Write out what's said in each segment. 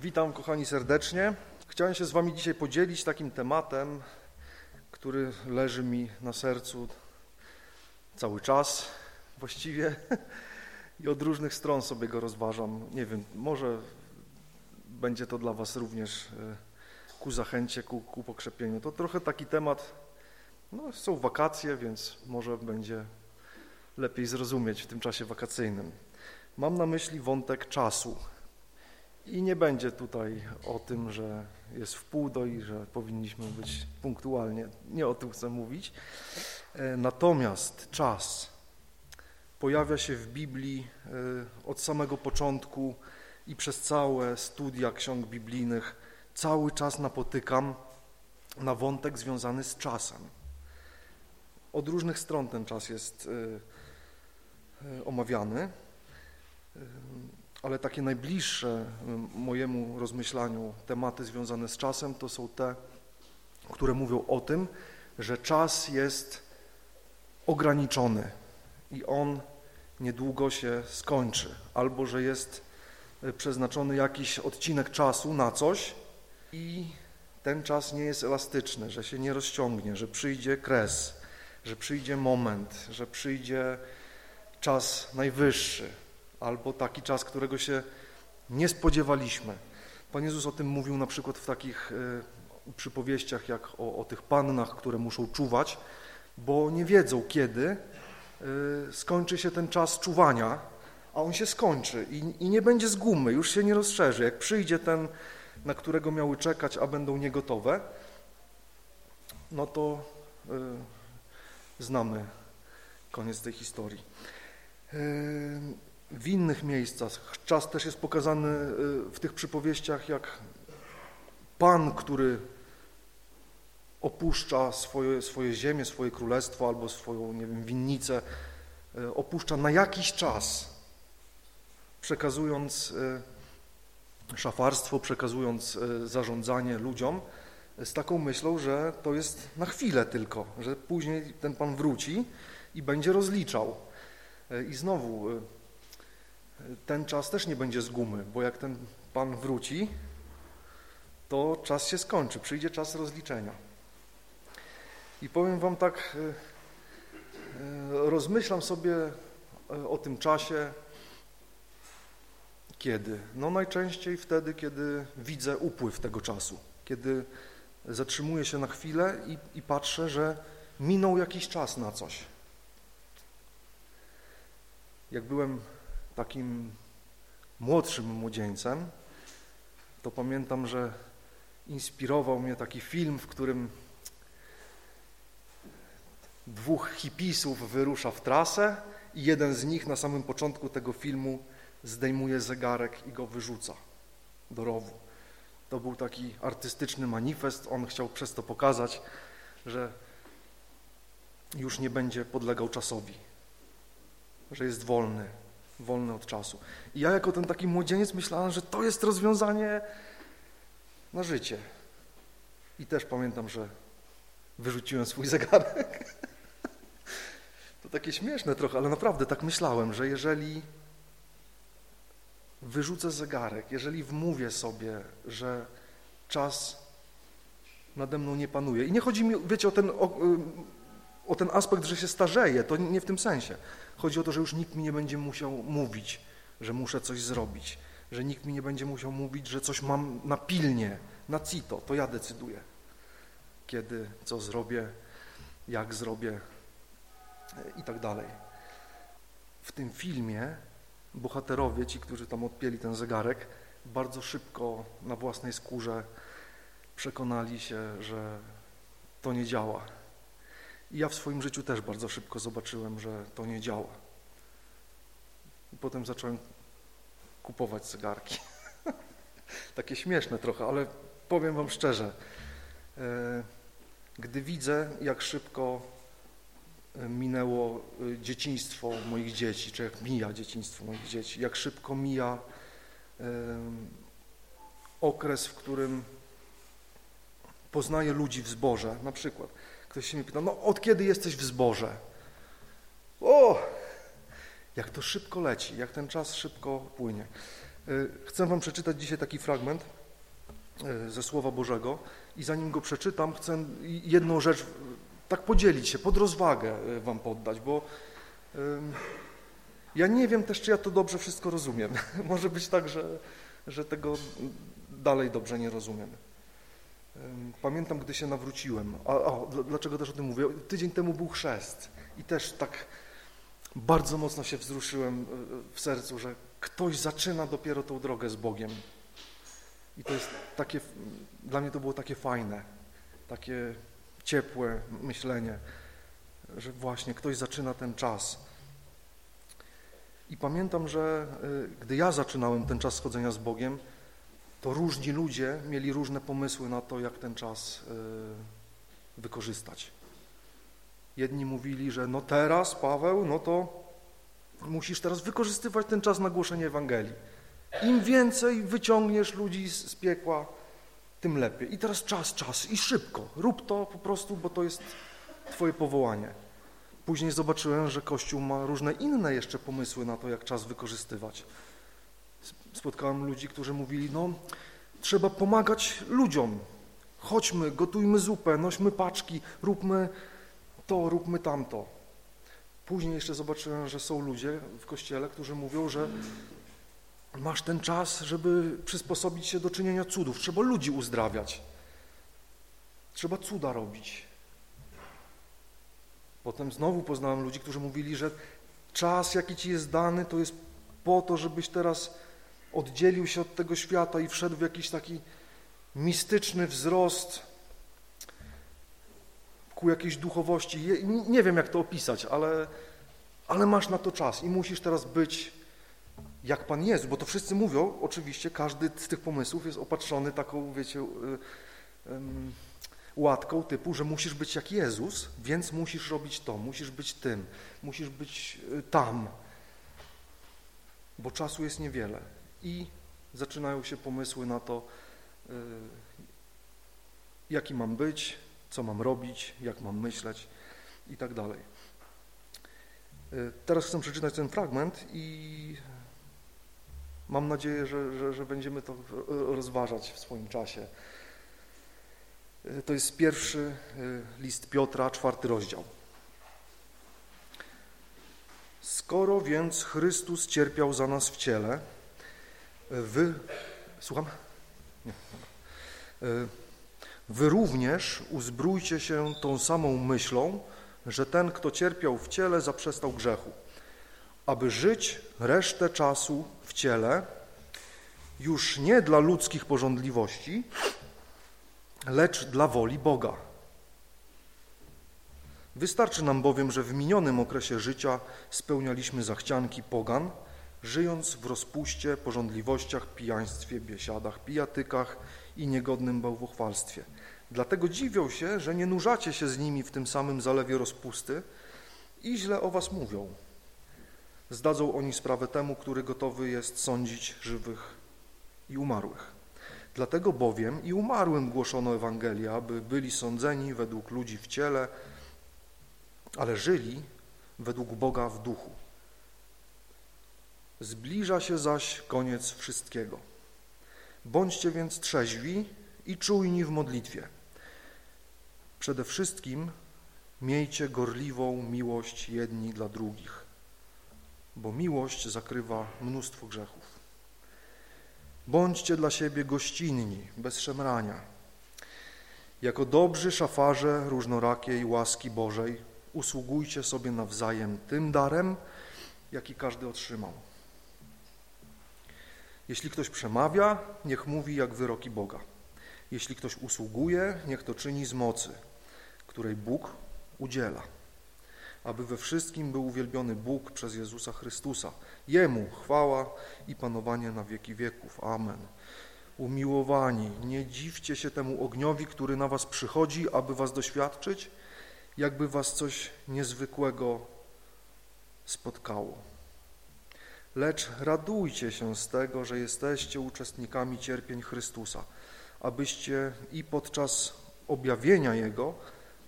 Witam kochani serdecznie. Chciałem się z wami dzisiaj podzielić takim tematem, który leży mi na sercu cały czas właściwie i od różnych stron sobie go rozważam. Nie wiem, może będzie to dla was również e, ku zachęcie, ku, ku pokrzepieniu. To trochę taki temat, no są wakacje, więc może będzie lepiej zrozumieć w tym czasie wakacyjnym. Mam na myśli wątek czasu. I nie będzie tutaj o tym, że jest w pół do i że powinniśmy być punktualnie. Nie o tym chcę mówić. E, natomiast czas pojawia się w Biblii e, od samego początku i przez całe studia ksiąg biblijnych cały czas napotykam na wątek związany z czasem. Od różnych stron ten czas jest e, omawiany ale takie najbliższe mojemu rozmyślaniu tematy związane z czasem to są te, które mówią o tym, że czas jest ograniczony i on niedługo się skończy, albo że jest e, przeznaczony jakiś odcinek czasu na coś i ten czas nie jest elastyczny, że się nie rozciągnie, że przyjdzie kres, że przyjdzie moment, że przyjdzie czas najwyższy, albo taki czas, którego się nie spodziewaliśmy. Pan Jezus o tym mówił na przykład w takich y, przypowieściach jak o, o tych pannach, które muszą czuwać, bo nie wiedzą kiedy y, skończy się ten czas czuwania, a on się skończy i, i nie będzie z gumy, już się nie rozszerzy. Jak przyjdzie ten, na którego miały czekać, a będą niegotowe, no to y, znamy koniec tej historii w innych miejscach. Czas też jest pokazany y, w tych przypowieściach jak Pan, który opuszcza swoje, swoje ziemię, swoje królestwo albo swoją, nie wiem, winnicę, y, opuszcza na jakiś czas, przekazując y, szafarstwo, przekazując zarządzanie ludziom z taką myślą, że to jest na chwilę tylko, że później ten Pan wróci i będzie rozliczał. I znowu ten czas też nie będzie z gumy, bo jak ten Pan wróci, to czas się skończy, przyjdzie czas rozliczenia. I powiem Wam tak, e, e, rozmyślam sobie e, o tym czasie, kiedy? No najczęściej wtedy, kiedy widzę upływ tego czasu, kiedy zatrzymuję się na chwilę i, i patrzę, że minął jakiś czas na coś. Jak byłem takim młodszym młodzieńcem, to pamiętam, że inspirował mnie taki film, w którym dwóch hipisów wyrusza w trasę i jeden z nich na samym początku tego filmu zdejmuje zegarek i go wyrzuca do rowu. To był taki artystyczny manifest, on chciał przez to pokazać, że już nie będzie podlegał czasowi, że jest wolny, wolny od czasu. I ja jako ten taki młodzieniec myślałem, że to jest rozwiązanie na życie. I też pamiętam, że wyrzuciłem swój zegarek. To takie śmieszne trochę, ale naprawdę tak myślałem, że jeżeli wyrzucę zegarek, jeżeli wmówię sobie, że czas nade mną nie panuje. I nie chodzi mi, wiecie, o ten, o, o ten aspekt, że się starzeje, to nie w tym sensie. Chodzi o to, że już nikt mi nie będzie musiał mówić, że muszę coś zrobić, że nikt mi nie będzie musiał mówić, że coś mam na pilnie, na cito, to ja decyduję, kiedy, co zrobię, jak zrobię i tak dalej. W tym filmie bohaterowie, ci, którzy tam odpięli ten zegarek, bardzo szybko na własnej skórze przekonali się, że to nie działa, i ja w swoim życiu też bardzo szybko zobaczyłem, że to nie działa. I potem zacząłem kupować zegarki. Takie śmieszne trochę, ale powiem wam szczerze, e, gdy widzę, jak szybko e, minęło e, dzieciństwo moich dzieci, czy jak mija dzieciństwo moich dzieci, jak szybko mija okres, w którym poznaję ludzi w zborze, na przykład Ktoś się mnie pyta, no od kiedy jesteś w zborze? O, jak to szybko leci, jak ten czas szybko płynie. Chcę Wam przeczytać dzisiaj taki fragment ze Słowa Bożego i zanim go przeczytam, chcę jedną rzecz tak podzielić się, pod rozwagę Wam poddać, bo ja nie wiem też, czy ja to dobrze wszystko rozumiem. Może być tak, że, że tego dalej dobrze nie rozumiem. Pamiętam, gdy się nawróciłem. A, a, dlaczego też o tym mówię? Tydzień temu był chrzest i też tak bardzo mocno się wzruszyłem e, w sercu, że ktoś zaczyna dopiero tą drogę z Bogiem. I to jest takie, dla mnie to było takie fajne, takie ciepłe myślenie, że właśnie ktoś zaczyna ten czas. I pamiętam, że e, gdy ja zaczynałem ten czas schodzenia z Bogiem, to różni ludzie mieli różne pomysły na to, jak ten czas e, wykorzystać. Jedni mówili, że no teraz, Paweł, no to musisz teraz wykorzystywać ten czas na głoszenie Ewangelii. Im więcej wyciągniesz ludzi z piekła, tym lepiej. I teraz czas, czas i szybko. Rób to po prostu, bo to jest Twoje powołanie. Później zobaczyłem, że Kościół ma różne inne jeszcze pomysły na to, jak czas wykorzystywać. Spotkałem ludzi, którzy mówili, no trzeba pomagać ludziom. Chodźmy, gotujmy zupę, nośmy paczki, róbmy to, róbmy tamto. Później jeszcze zobaczyłem, że są ludzie w kościele, którzy mówią, że masz ten czas, żeby przysposobić się do czynienia cudów. Trzeba ludzi uzdrawiać. Trzeba cuda robić. Potem znowu poznałem ludzi, którzy mówili, że czas, jaki ci jest dany, to jest po to, żebyś teraz oddzielił się od tego świata i wszedł w jakiś taki mistyczny wzrost ku jakiejś duchowości. Nie wiem, jak to opisać, ale, ale masz na to czas i musisz teraz być jak Pan Jezus, bo to wszyscy mówią, oczywiście każdy z tych pomysłów jest opatrzony taką, wiecie, łatką typu, że musisz być jak Jezus, więc musisz robić to, musisz być tym, musisz być y, tam, bo czasu jest niewiele i zaczynają się pomysły na to, y, jaki mam być, co mam robić, jak mam myśleć i tak dalej. Y, teraz chcę przeczytać ten fragment i mam nadzieję, że, że, że będziemy to rozważać w swoim czasie. Y, to jest pierwszy list Piotra, czwarty rozdział. Skoro więc Chrystus cierpiał za nas w ciele, Wy, słucham? Nie. E, wy również uzbrójcie się tą samą myślą, że ten, kto cierpiał w ciele, zaprzestał grzechu, aby żyć resztę czasu w ciele, już nie dla ludzkich porządliwości, lecz dla woli Boga. Wystarczy nam bowiem, że w minionym okresie życia spełnialiśmy zachcianki pogan, żyjąc w rozpuście, porządliwościach, pijaństwie, biesiadach, pijatykach i niegodnym bałwochwalstwie. Dlatego dziwią się, że nie nurzacie się z nimi w tym samym zalewie rozpusty i źle o was mówią. Zdadzą oni sprawę temu, który gotowy jest sądzić żywych i umarłych. Dlatego bowiem i umarłym głoszono Ewangelię, aby byli sądzeni według ludzi w ciele, ale żyli według Boga w duchu. Zbliża się zaś koniec wszystkiego. Bądźcie więc trzeźwi i czujni w modlitwie. Przede wszystkim miejcie gorliwą miłość jedni dla drugich, bo miłość zakrywa mnóstwo grzechów. Bądźcie dla siebie gościnni, bez szemrania. Jako dobrzy szafarze różnorakiej łaski Bożej usługujcie sobie nawzajem tym darem, jaki każdy otrzymał. Jeśli ktoś przemawia, niech mówi jak wyroki Boga. Jeśli ktoś usługuje, niech to czyni z mocy, której Bóg udziela, aby we wszystkim był uwielbiony Bóg przez Jezusa Chrystusa. Jemu chwała i panowanie na wieki wieków. Amen. Umiłowani, nie dziwcie się temu ogniowi, który na was przychodzi, aby was doświadczyć, jakby was coś niezwykłego spotkało lecz radujcie się z tego, że jesteście uczestnikami cierpień Chrystusa, abyście i podczas objawienia Jego,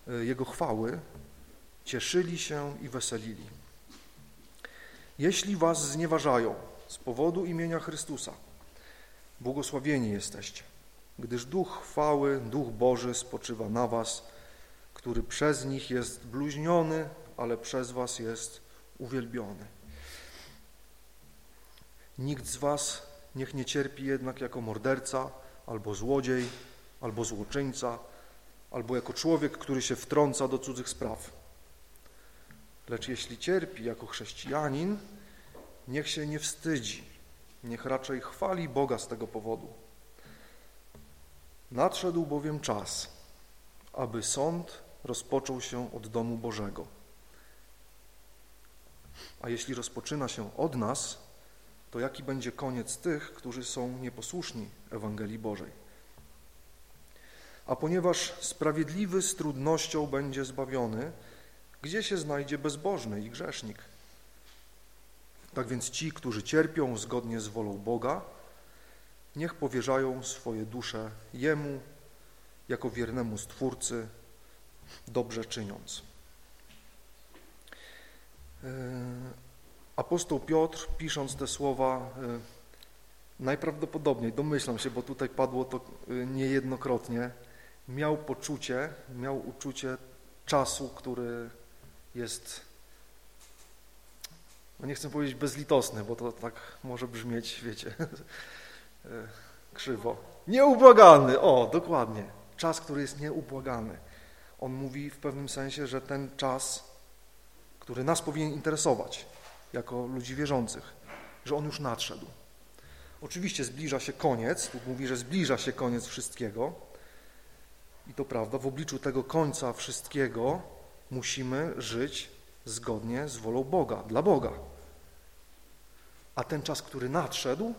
e, Jego chwały, cieszyli się i weselili. Jeśli was znieważają, z powodu imienia Chrystusa. Błogosławieni jesteście, gdyż Duch chwały, Duch Boży spoczywa na was, który przez nich jest bluźniony, ale przez was jest uwielbiony. Nikt z was niech nie cierpi jednak jako morderca, albo złodziej, albo złoczyńca, albo jako człowiek, który się wtrąca do cudzych spraw. Lecz jeśli cierpi jako chrześcijanin, niech się nie wstydzi, niech raczej chwali Boga z tego powodu. Nadszedł bowiem czas, aby sąd rozpoczął się od domu Bożego. A jeśli rozpoczyna się od nas, to jaki będzie koniec tych, którzy są nieposłuszni Ewangelii Bożej? A ponieważ sprawiedliwy z trudnością będzie zbawiony, gdzie się znajdzie bezbożny i grzesznik? Tak więc ci, którzy cierpią zgodnie z wolą Boga, niech powierzają swoje dusze Jemu jako wiernemu Stwórcy, dobrze czyniąc. E, apostoł Piotr, pisząc te słowa, e, najprawdopodobniej, domyślam się, bo tutaj padło to e, niejednokrotnie, miał poczucie, miał uczucie czasu, który jest, no nie chcę powiedzieć bezlitosny, bo to tak może brzmieć, wiecie, krzywo. Nieubłagany, o, dokładnie. Czas, który jest nieubłagany. On mówi w pewnym sensie, że ten czas, który nas powinien interesować jako ludzi wierzących, że on już nadszedł. Oczywiście zbliża się koniec, tu mówi, że zbliża się koniec wszystkiego i to prawda, w obliczu tego końca wszystkiego musimy żyć zgodnie z wolą Boga, dla Boga. A ten czas, który nadszedł,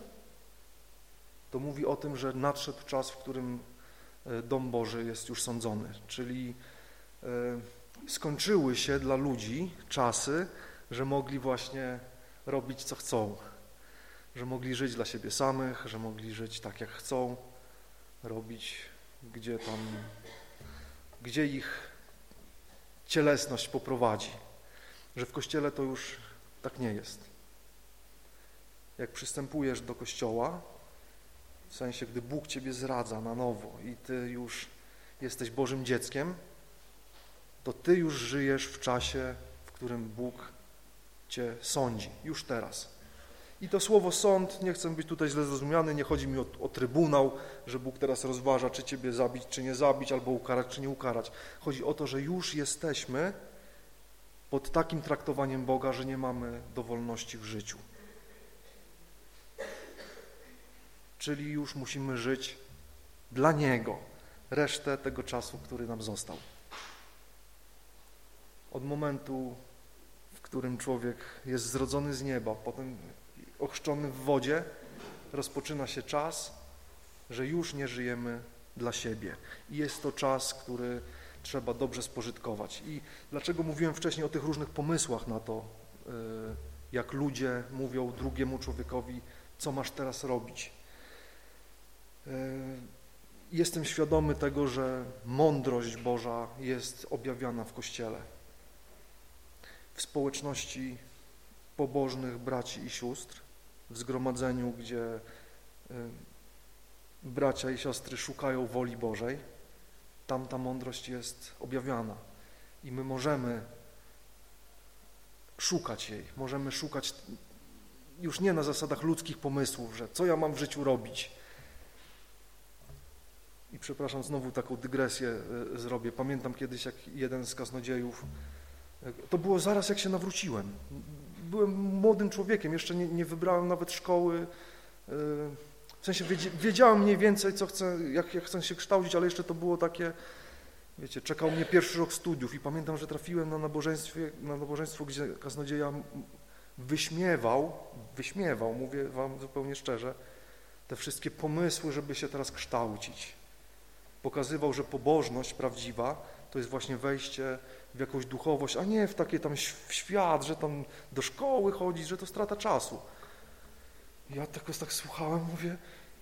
to mówi o tym, że nadszedł czas, w którym e, dom Boży jest już sądzony, czyli e, skończyły się dla ludzi czasy, że mogli właśnie robić co chcą, że mogli żyć dla siebie samych, że mogli żyć tak jak chcą, robić gdzie tam, gdzie ich cielesność poprowadzi, że w Kościele to już tak nie jest. Jak przystępujesz do Kościoła, w sensie, gdy Bóg Ciebie zradza na nowo i Ty już jesteś Bożym dzieckiem, to Ty już żyjesz w czasie, w którym Bóg Cię sądzi, już teraz. I to słowo sąd, nie chcę być tutaj źle zrozumiany, nie chodzi mi o, o, trybunał, że Bóg teraz rozważa, czy Ciebie zabić, czy nie zabić, albo ukarać, czy nie ukarać. Chodzi o to, że już jesteśmy pod takim traktowaniem Boga, że nie mamy dowolności w życiu. Czyli już musimy żyć dla Niego resztę tego czasu, który nam został. Od momentu, którym człowiek jest zrodzony z nieba, potem ochrzczony w wodzie, rozpoczyna się czas, że już nie żyjemy dla siebie. I jest to czas, który trzeba dobrze spożytkować. I dlaczego mówiłem wcześniej o tych różnych pomysłach na to, y, jak ludzie mówią drugiemu człowiekowi, co masz teraz robić. Y, jestem świadomy tego, że mądrość Boża jest objawiana w Kościele w społeczności pobożnych braci i sióstr, w zgromadzeniu, gdzie y, bracia i siostry szukają woli Bożej, tam ta mądrość jest objawiana i my możemy szukać jej, możemy szukać już nie na zasadach ludzkich pomysłów, że co ja mam w życiu robić. I przepraszam, znowu taką dygresję y, zrobię. Pamiętam kiedyś, jak jeden z kaznodziejów to było zaraz, jak się nawróciłem. Byłem młodym człowiekiem, jeszcze nie, nie wybrałem nawet szkoły. E, w sensie wiedziałem mniej więcej, co chcę, jak, jak chcę się kształcić, ale jeszcze to było takie, wiecie, czekał mnie pierwszy rok studiów i pamiętam, że trafiłem na, nabożeństwie, na nabożeństwo, gdzie kaznodzieja wyśmiewał, wyśmiewał, mówię wam zupełnie szczerze, te wszystkie pomysły, żeby się teraz kształcić. Pokazywał, że pobożność prawdziwa to jest właśnie wejście w jakąś duchowość, a nie w takie tam świat, że tam do szkoły chodzić, że to strata czasu. Ja tak, tak słuchałem, mówię,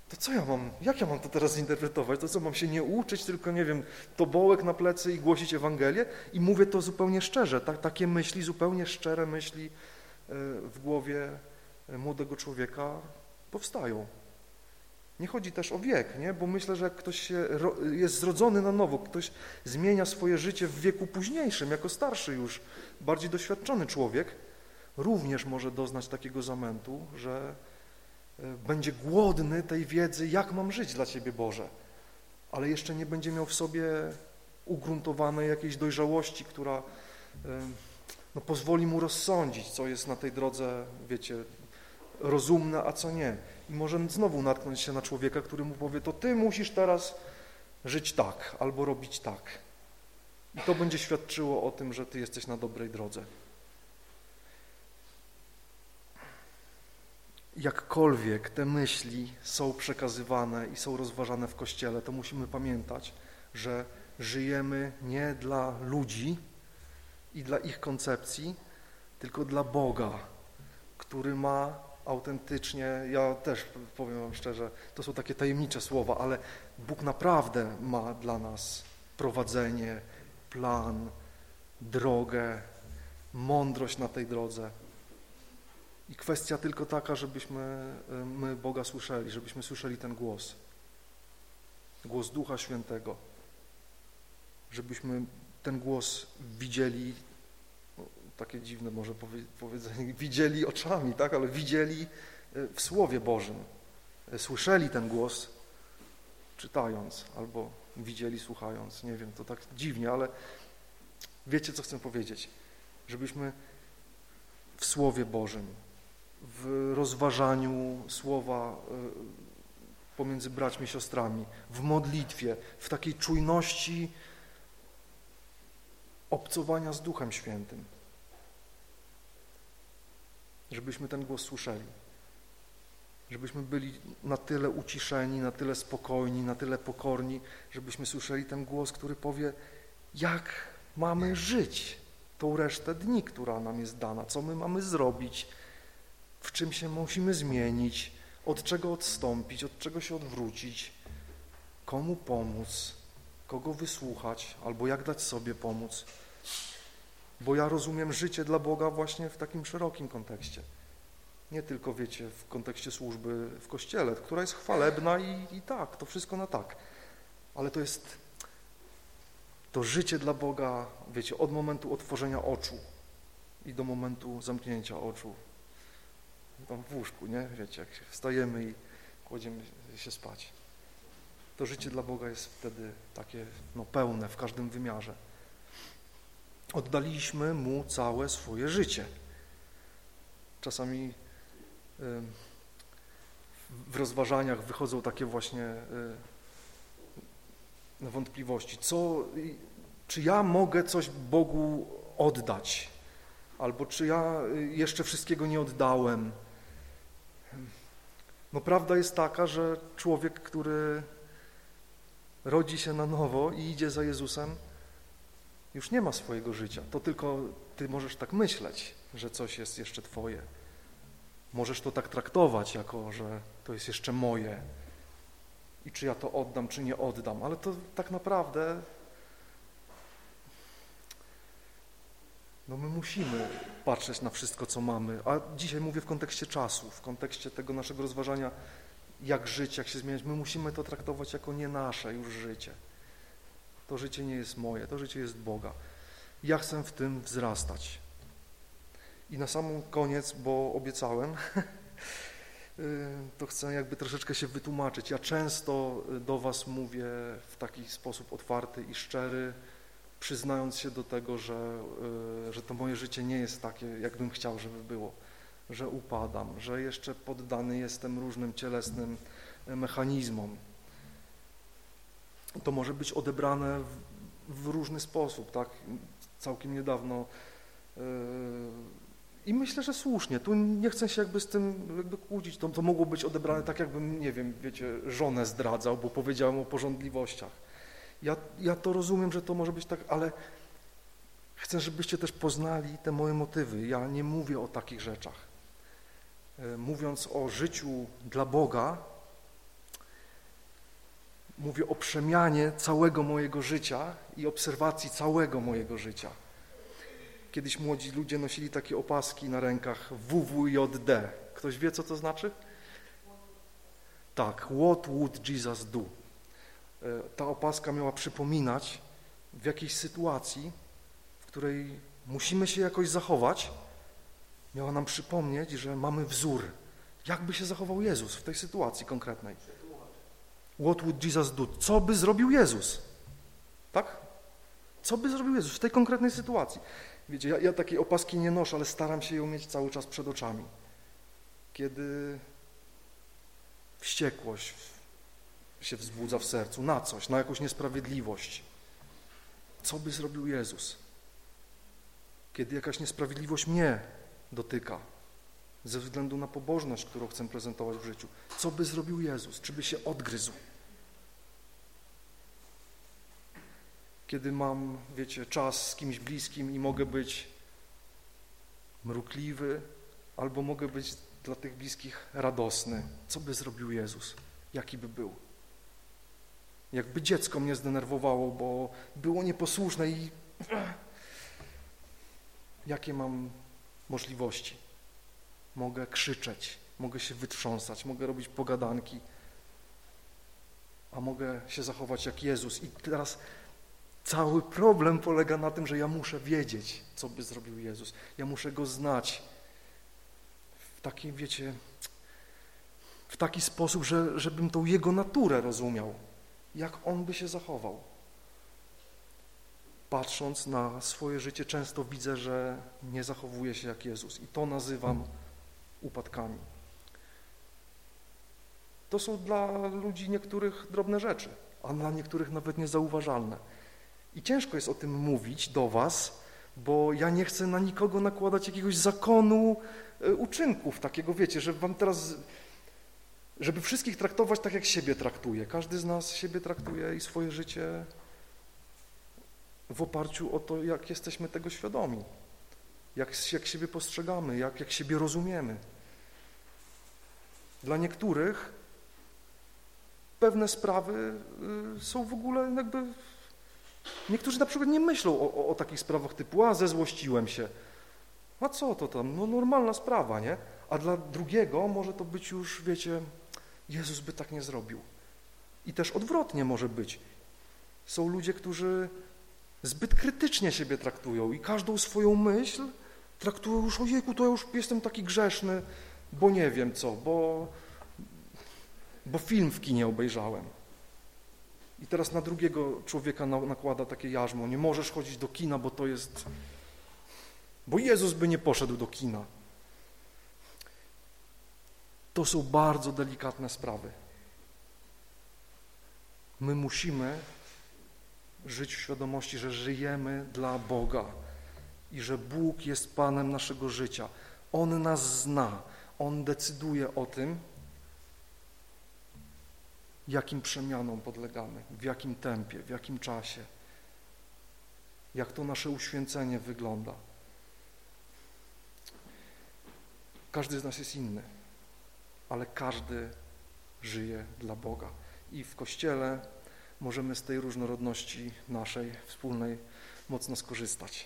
to co ja mam, jak ja mam to teraz zinterpretować? To co, mam się nie uczyć, tylko nie wiem, tobołek na plecy i głosić Ewangelię? I mówię to zupełnie szczerze, tak, takie myśli, zupełnie szczere myśli e, w głowie e, młodego człowieka powstają. Nie chodzi też o wiek, nie? bo myślę, że jak ktoś jest zrodzony na nowo, ktoś zmienia swoje życie w wieku późniejszym, jako starszy już, bardziej doświadczony człowiek, również może doznać takiego zamętu, że e, będzie głodny tej wiedzy, jak mam żyć dla Ciebie Boże, ale jeszcze nie będzie miał w sobie ugruntowanej jakiejś dojrzałości, która e, no, pozwoli mu rozsądzić, co jest na tej drodze, wiecie, rozumne, a co nie. I może znowu natknąć się na człowieka, który mu powie, to ty musisz teraz żyć tak albo robić tak. I to będzie świadczyło o tym, że ty jesteś na dobrej drodze. Jakkolwiek te myśli są przekazywane i są rozważane w Kościele, to musimy pamiętać, że żyjemy nie dla ludzi i dla ich koncepcji, tylko dla Boga, który ma autentycznie, ja też powiem wam szczerze, to są takie tajemnicze słowa, ale Bóg naprawdę ma dla nas prowadzenie, plan, drogę, mądrość na tej drodze. I kwestia tylko taka, żebyśmy my Boga słyszeli, żebyśmy słyszeli ten głos. Głos Ducha Świętego. Żebyśmy ten głos widzieli takie dziwne może powiedzenie, widzieli oczami, tak, ale widzieli e, w Słowie Bożym. E, słyszeli ten głos czytając albo widzieli słuchając. Nie wiem, to tak dziwnie, ale wiecie, co chcę powiedzieć. Żebyśmy w Słowie Bożym, w rozważaniu Słowa e, pomiędzy braćmi i siostrami, w modlitwie, w takiej czujności obcowania z Duchem Świętym, żebyśmy ten głos słyszeli. Żebyśmy byli na tyle uciszeni, na tyle spokojni, na tyle pokorni, żebyśmy słyszeli ten głos, który powie, jak mamy żyć tą resztę dni, która nam jest dana, co my mamy zrobić, w czym się musimy zmienić, od czego odstąpić, od czego się odwrócić, komu pomóc, kogo wysłuchać, albo jak dać sobie pomóc bo ja rozumiem życie dla Boga właśnie w takim szerokim kontekście. Nie tylko, wiecie, w kontekście służby w Kościele, która jest chwalebna i, i tak, to wszystko na tak. Ale to jest to życie dla Boga, wiecie, od momentu otworzenia oczu i do momentu zamknięcia oczu. Tam w łóżku, nie? Wiecie, jak wstajemy i kładziemy się spać. To życie dla Boga jest wtedy takie no, pełne w każdym wymiarze. Oddaliśmy Mu całe swoje życie. Czasami w rozważaniach wychodzą takie właśnie wątpliwości. Co, czy ja mogę coś Bogu oddać? Albo czy ja jeszcze wszystkiego nie oddałem? No prawda jest taka, że człowiek, który rodzi się na nowo i idzie za Jezusem, już nie ma swojego życia. To tylko ty możesz tak myśleć, że coś jest jeszcze twoje. Możesz to tak traktować, jako że to jest jeszcze moje i czy ja to oddam, czy nie oddam, ale to tak naprawdę no my musimy patrzeć na wszystko, co mamy, a dzisiaj mówię w kontekście czasu, w kontekście tego naszego rozważania, jak żyć, jak się zmieniać, my musimy to traktować jako nie nasze już życie. To życie nie jest moje, to życie jest Boga. Ja chcę w tym wzrastać. I na samym koniec, bo obiecałem, y, to chcę jakby troszeczkę się wytłumaczyć. Ja często do Was mówię w taki sposób otwarty i szczery, przyznając się do tego, że, y, że to moje życie nie jest takie, jakbym chciał, żeby było, że upadam, że jeszcze poddany jestem różnym cielesnym mechanizmom, to może być odebrane w, w różny sposób, tak? Całkiem niedawno yy, i myślę, że słusznie. Tu nie chcę się jakby z tym jakby kłócić. To, to mogło być odebrane tak, jakbym, nie wiem, wiecie, żonę zdradzał, bo powiedziałem o porządliwościach. Ja, ja to rozumiem, że to może być tak, ale chcę, żebyście też poznali te moje motywy. Ja nie mówię o takich rzeczach. Yy, mówiąc o życiu dla Boga, mówię o przemianie całego mojego życia i obserwacji całego mojego życia. Kiedyś młodzi ludzie nosili takie opaski na rękach WWJD. Ktoś wie, co to znaczy? Tak, what would Jesus do? E, ta opaska miała przypominać w jakiejś sytuacji, w której musimy się jakoś zachować, miała nam przypomnieć, że mamy wzór, jak by się zachował Jezus w tej sytuacji konkretnej. What would Jesus do? Co by zrobił Jezus? Tak? Co by zrobił Jezus w tej konkretnej sytuacji? Wiecie, ja, ja takiej opaski nie noszę, ale staram się ją mieć cały czas przed oczami. Kiedy wściekłość się wzbudza w sercu na coś, na jakąś niesprawiedliwość. Co by zrobił Jezus? Kiedy jakaś niesprawiedliwość mnie dotyka, ze względu na pobożność, którą chcę prezentować w życiu. Co by zrobił Jezus? Czy by się odgryzł? Kiedy mam, wiecie, czas z kimś bliskim i mogę być mrukliwy, albo mogę być dla tych bliskich radosny. Co by zrobił Jezus? Jaki by był? Jakby dziecko mnie zdenerwowało, bo było nieposłuszne i jakie mam możliwości? Mogę krzyczeć, mogę się wytrząsać, mogę robić pogadanki, a mogę się zachować jak Jezus. I teraz cały problem polega na tym, że ja muszę wiedzieć, co by zrobił Jezus. Ja muszę Go znać w taki, wiecie, w taki sposób, że, żebym tą Jego naturę rozumiał, jak On by się zachował. Patrząc na swoje życie często widzę, że nie zachowuje się jak Jezus i to nazywam upadkami. To są dla ludzi niektórych drobne rzeczy, a dla niektórych nawet niezauważalne. I ciężko jest o tym mówić do was, bo ja nie chcę na nikogo nakładać jakiegoś zakonu e, uczynków, takiego wiecie, że wam teraz, żeby wszystkich traktować tak, jak siebie traktuje. Każdy z nas siebie traktuje i swoje życie w oparciu o to, jak jesteśmy tego świadomi, jak, jak siebie postrzegamy, jak, jak siebie rozumiemy. Dla niektórych pewne sprawy y, są w ogóle jakby... Niektórzy na przykład nie myślą o, o, o takich sprawach typu, a zezłościłem się. A co to tam? No normalna sprawa, nie? A dla drugiego może to być już, wiecie, Jezus by tak nie zrobił. I też odwrotnie może być. Są ludzie, którzy zbyt krytycznie siebie traktują i każdą swoją myśl traktują już, ojejku, to ja już jestem taki grzeszny, bo nie wiem co, bo, bo film w kinie obejrzałem. I teraz na drugiego człowieka nakłada takie jarzmo, nie możesz chodzić do kina, bo to jest... Bo Jezus by nie poszedł do kina. To są bardzo delikatne sprawy. My musimy żyć w świadomości, że żyjemy dla Boga i że Bóg jest Panem naszego życia. On nas zna, On decyduje o tym, jakim przemianom podlegamy, w jakim tempie, w jakim czasie, jak to nasze uświęcenie wygląda. Każdy z nas jest inny, ale każdy żyje dla Boga. I w Kościele możemy z tej różnorodności naszej wspólnej mocno skorzystać.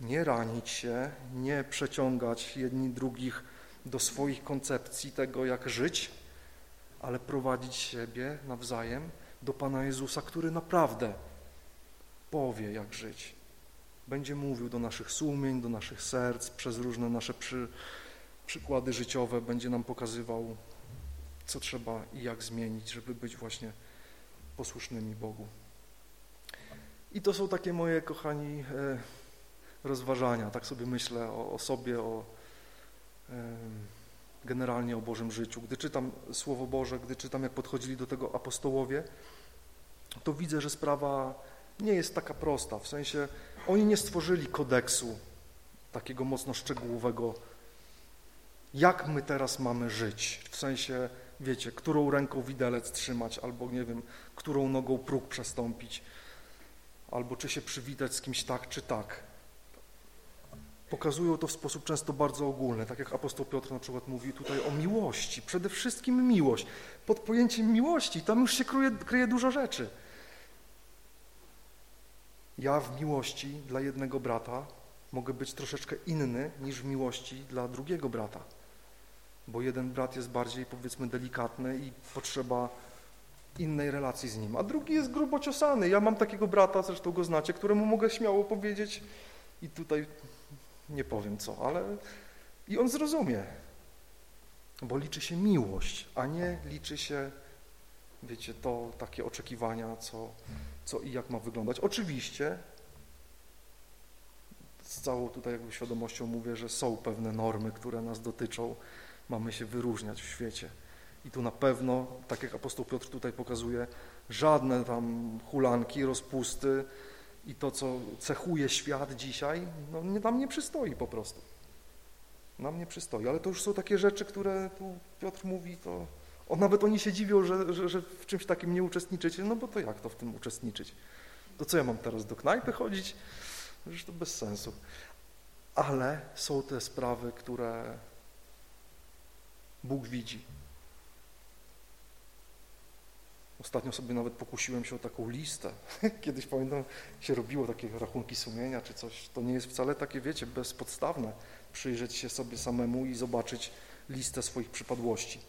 Nie ranić się, nie przeciągać jedni drugich do swoich koncepcji tego, jak żyć, ale prowadzić siebie nawzajem do Pana Jezusa, który naprawdę powie, jak żyć. Będzie mówił do naszych sumień, do naszych serc, przez różne nasze przy, przykłady życiowe, będzie nam pokazywał, co trzeba i jak zmienić, żeby być właśnie posłusznymi Bogu. I to są takie moje, kochani, e, rozważania. Tak sobie myślę o, o sobie, o generalnie o Bożym życiu. Gdy czytam Słowo Boże, gdy czytam, jak podchodzili do tego apostołowie, to widzę, że sprawa nie jest taka prosta. W sensie oni nie stworzyli kodeksu takiego mocno szczegółowego, jak my teraz mamy żyć. W sensie, wiecie, którą ręką widelec trzymać, albo nie wiem, którą nogą próg przestąpić, albo czy się przywitać z kimś tak, czy tak pokazują to w sposób często bardzo ogólny, tak jak apostoł Piotr na przykład mówi tutaj o miłości, przede wszystkim miłość. Pod pojęciem miłości tam już się kryje, kryje dużo rzeczy. Ja w miłości dla jednego brata mogę być troszeczkę inny niż w miłości dla drugiego brata. Bo jeden brat jest bardziej, powiedzmy, delikatny i potrzeba innej relacji z nim, a drugi jest grubo ciosany. Ja mam takiego brata, zresztą go znacie, któremu mogę śmiało powiedzieć i tutaj nie powiem co, ale i on zrozumie, bo liczy się miłość, a nie liczy się, wiecie, to takie oczekiwania, co, co i jak ma wyglądać. Oczywiście z całą tutaj jakby świadomością mówię, że są pewne normy, które nas dotyczą, mamy się wyróżniać w świecie. I tu na pewno, tak jak apostoł Piotr tutaj pokazuje, żadne tam hulanki, rozpusty i to, co cechuje świat dzisiaj, no nam nie przystoi po prostu. Nam nie przystoi, ale to już są takie rzeczy, które tu Piotr mówi, to on nawet oni się dziwią, że, że, że w czymś takim nie uczestniczycie, no bo to jak to w tym uczestniczyć? To co ja mam teraz do knajpy chodzić? Przecież to bez sensu. Ale są te sprawy, które Bóg widzi. Ostatnio sobie nawet pokusiłem się o taką listę. Kiedyś pamiętam, się robiło takie rachunki sumienia czy coś. To nie jest wcale takie, wiecie, bezpodstawne. Przyjrzeć się sobie samemu i zobaczyć listę swoich przypadłości.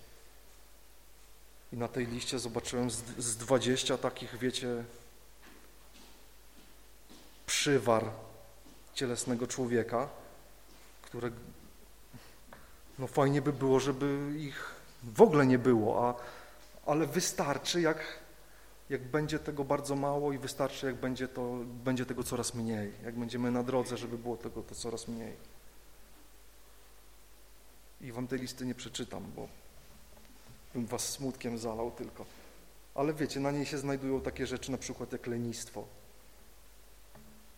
I na tej liście zobaczyłem z, z 20 takich, wiecie, przywar cielesnego człowieka, które no fajnie by było, żeby ich w ogóle nie było, a, ale wystarczy, jak, jak będzie tego bardzo mało i wystarczy, jak będzie, to, będzie tego coraz mniej, jak będziemy na drodze, żeby było tego to coraz mniej. I wam tej listy nie przeczytam, bo bym was smutkiem zalał tylko. Ale wiecie, na niej się znajdują takie rzeczy na przykład jak lenistwo,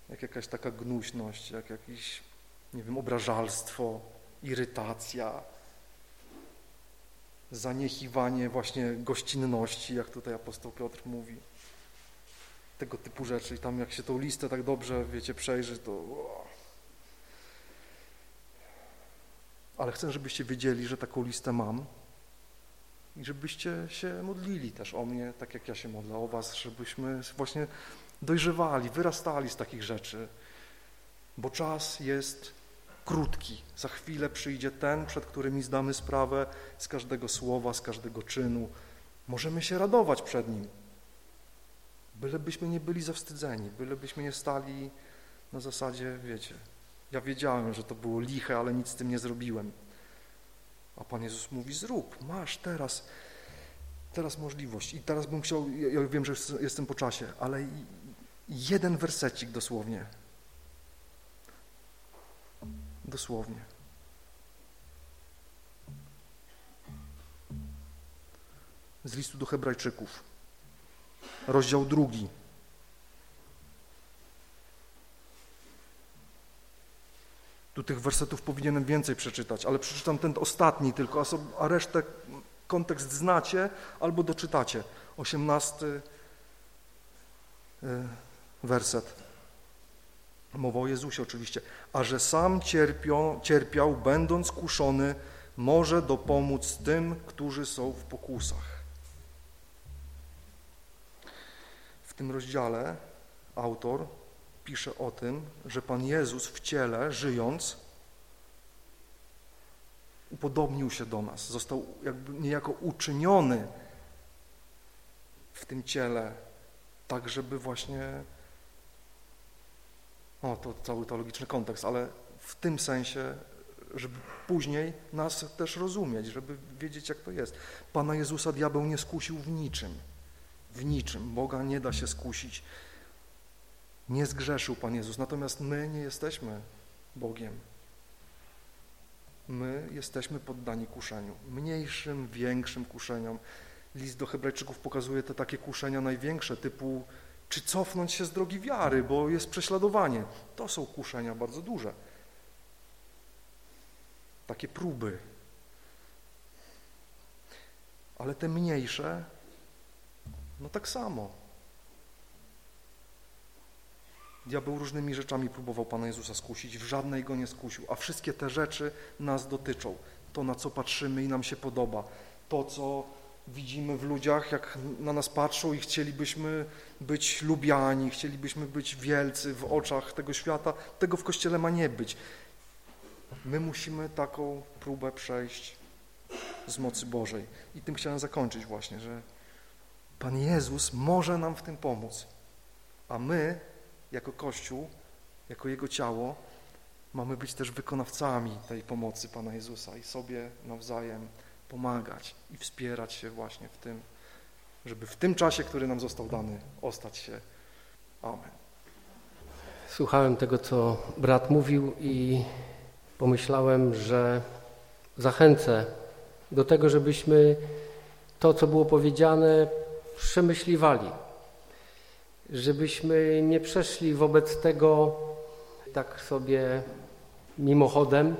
jak jakaś taka gnuśność, jak jakieś, nie wiem, obrażalstwo, irytacja, zaniechiwanie właśnie gościnności, jak tutaj apostoł Piotr mówi. Tego typu rzeczy. I tam jak się tą listę tak dobrze, wiecie, przejrzy, to... Ale chcę, żebyście wiedzieli, że taką listę mam i żebyście się modlili też o mnie, tak jak ja się modlę o was, żebyśmy właśnie dojrzewali, wyrastali z takich rzeczy, bo czas jest krótki. Za chwilę przyjdzie ten, przed którymi zdamy sprawę z każdego słowa, z każdego czynu. Możemy się radować przed nim, bylebyśmy nie byli zawstydzeni, bylebyśmy nie stali na zasadzie, wiecie, ja wiedziałem, że to było liche, ale nic z tym nie zrobiłem. A Pan Jezus mówi, zrób, masz teraz, teraz możliwość. I teraz bym chciał, ja wiem, że jestem po czasie, ale jeden wersecik dosłownie. Dosłownie. Z listu do Hebrajczyków, rozdział drugi. Tu tych wersetów powinienem więcej przeczytać, ale przeczytam ten ostatni tylko, a, resztę kontekst znacie albo doczytacie. Osiemnasty e, werset. Mowa o Jezusie oczywiście. A że sam cierpią, cierpiał, będąc kuszony, może dopomóc tym, którzy są w pokusach. W tym rozdziale autor pisze o tym, że Pan Jezus w ciele, żyjąc, upodobnił się do nas, został jakby niejako uczyniony w tym ciele, tak żeby właśnie o, to cały teologiczny kontekst, ale w tym sensie, żeby później nas też rozumieć, żeby wiedzieć, jak to jest. Pana Jezusa diabeł nie skusił w niczym. W niczym. Boga nie da się skusić. Nie zgrzeszył Pan Jezus, natomiast my nie jesteśmy Bogiem. My jesteśmy poddani kuszeniu, mniejszym, większym kuszeniom. List do Hebrajczyków pokazuje te takie kuszenia największe, typu czy cofnąć się z drogi wiary, bo jest prześladowanie. To są kuszenia bardzo duże. Takie próby. Ale te mniejsze, no tak samo. Diabeł różnymi rzeczami próbował Pana Jezusa skusić, w żadnej go nie skusił, a wszystkie te rzeczy nas dotyczą. To, na co patrzymy i nam się podoba, to, co widzimy w ludziach, jak na nas patrzą i chcielibyśmy być lubiani, chcielibyśmy być wielcy w oczach tego świata. Tego w Kościele ma nie być. My musimy taką próbę przejść z mocy Bożej. I tym chciałem zakończyć właśnie, że Pan Jezus może nam w tym pomóc, a my, jako Kościół, jako Jego ciało, mamy być też wykonawcami tej pomocy Pana Jezusa i sobie nawzajem pomagać i wspierać się właśnie w tym, żeby w tym czasie, który nam został dany, ostać się. Amen. Słuchałem tego, co brat mówił i pomyślałem, że zachęcę do tego, żebyśmy to, co było powiedziane, przemyśliwali. Żebyśmy nie przeszli wobec tego tak sobie mimochodem,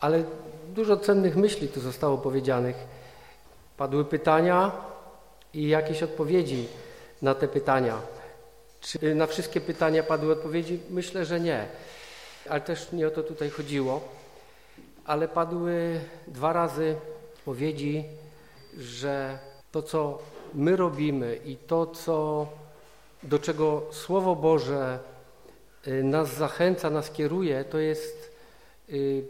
ale dużo cennych myśli tu zostało powiedzianych. Padły pytania i jakieś odpowiedzi na te pytania. Czy na wszystkie pytania padły odpowiedzi? Myślę, że nie. Ale też nie o to tutaj chodziło. Ale padły dwa razy odpowiedzi, że to, co my robimy i to, co, do czego Słowo Boże y, nas zachęca, nas kieruje, to jest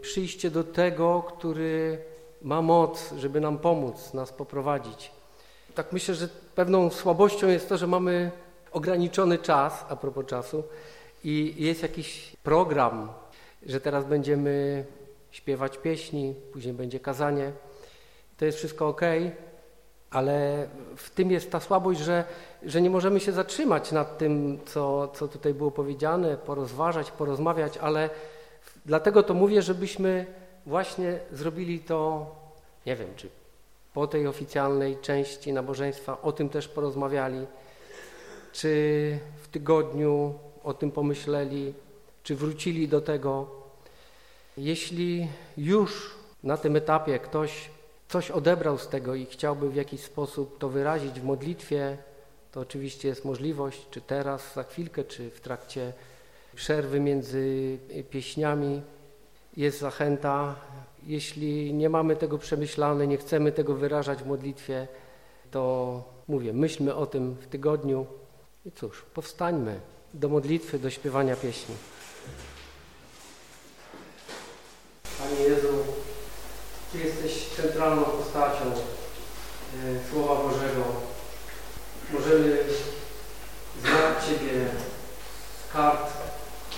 przyjście do tego, który ma moc, żeby nam pomóc, nas poprowadzić. Tak myślę, że pewną słabością jest to, że mamy ograniczony czas, a propos czasu, i jest jakiś program, że teraz będziemy śpiewać pieśni, później będzie kazanie. To jest wszystko ok, ale w tym jest ta słabość, że, że nie możemy się zatrzymać nad tym, co, co tutaj było powiedziane, porozważać, porozmawiać, ale dlatego to mówię, żebyśmy właśnie zrobili to, nie wiem, czy po tej oficjalnej części nabożeństwa o tym też porozmawiali, czy w tygodniu o tym pomyśleli, czy wrócili do tego. Jeśli już na tym etapie ktoś coś odebrał z tego i chciałby w jakiś sposób to wyrazić w modlitwie, to oczywiście jest możliwość, czy teraz, za chwilkę, czy w trakcie przerwy między pieśniami jest zachęta. Jeśli nie mamy tego przemyślane, nie chcemy tego wyrażać w modlitwie, to mówię, myślmy o tym w tygodniu i cóż, powstańmy do modlitwy, do śpiewania pieśni. Panie Jezu, Ty jesteś centralną postacią e, Słowa Bożego. Możemy znać Ciebie z kart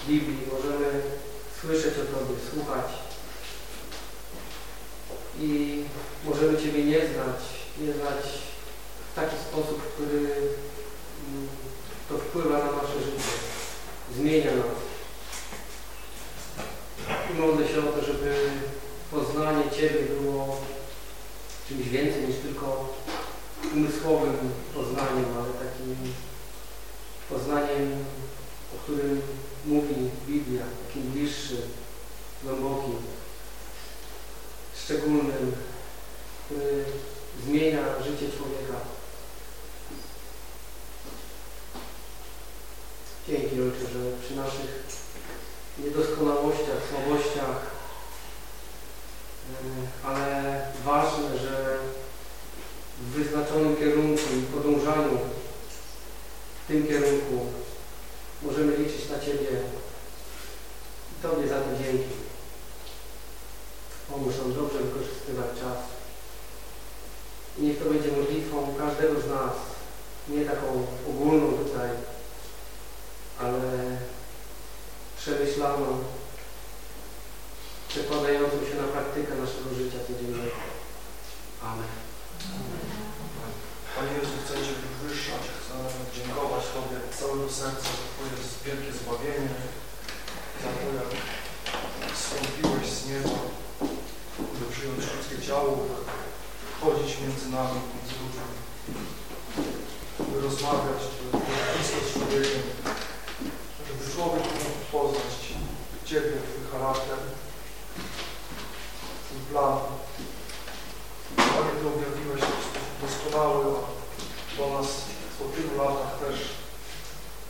Biblii, możemy słyszeć o Tobie, słuchać i możemy Ciebie nie znać, nie znać w taki sposób, który mm, to wpływa na nasze życie, zmienia nas. I modlę się o to, żeby poznanie Ciebie było czymś więcej niż tylko umysłowym poznaniem, ale takim poznaniem, o którym mówi Biblia, takim bliższym, głębokim, szczególnym, który zmienia życie człowieka. Dzięki Ojcze, że przy naszych niedoskonałościach, słabościach, e, ale ważne, że w wyznaczonym kierunku i podążaniu w tym kierunku możemy liczyć na Ciebie i Tobie za to dzięki. Pomóż nam dobrze wykorzystywać czas. I niech to będzie modlitwą każdego z nas, nie taką ogólną tutaj, ale przemyślaną, przekładającą się na praktykę naszego życia codziennego. Amen. Panie Jezu, chcę Cię dziękować Tobie całego serca za Twoje wielkie zbawienie, za to, jak zstąpiłeś z nieba, by przyjąć ludzkie ciało, chodzić między nami, między ludźmi, by rozmawiać, by blisko z człowiekiem, żeby człowiek mógł poznać Ciebie, Twój charakter, Twój plan. Panie, Ty objawiłeś doskonały, do nas po tylu latach też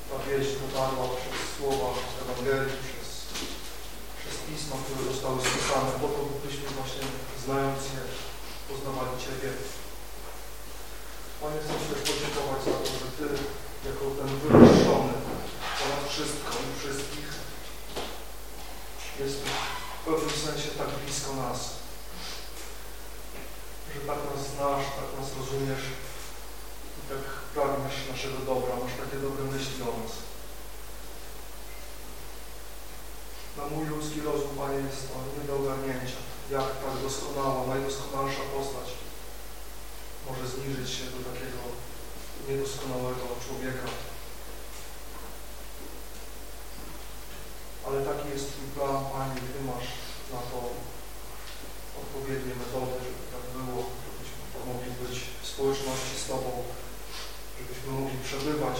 ta wieść dotarła przez słowa Ewangelii, przez, przez pisma, które zostały spisane, po to, byśmy właśnie znając je, poznawali Ciebie. Panie, chcę też podziękować za to, że Ty, jako ten wywyższony ponad wszystko i wszystkich, jesteś w pewnym sensie tak blisko nas, że tak nas znasz, tak nas rozumiesz i tak pragniesz naszego dobra, masz takie dobre myśli o nas. Na mój ludzki rozum, Panie, jest to nie do ogarnięcia, jak tak doskonała, najdoskonalsza postać może zniżyć się do takiego niedoskonałego człowieka. Ale taki jest Twój plan, Panie, Ty masz na to odpowiednie metody, żeby tak było, żebyśmy mogli być w społeczności z Tobą, żebyśmy mogli przebywać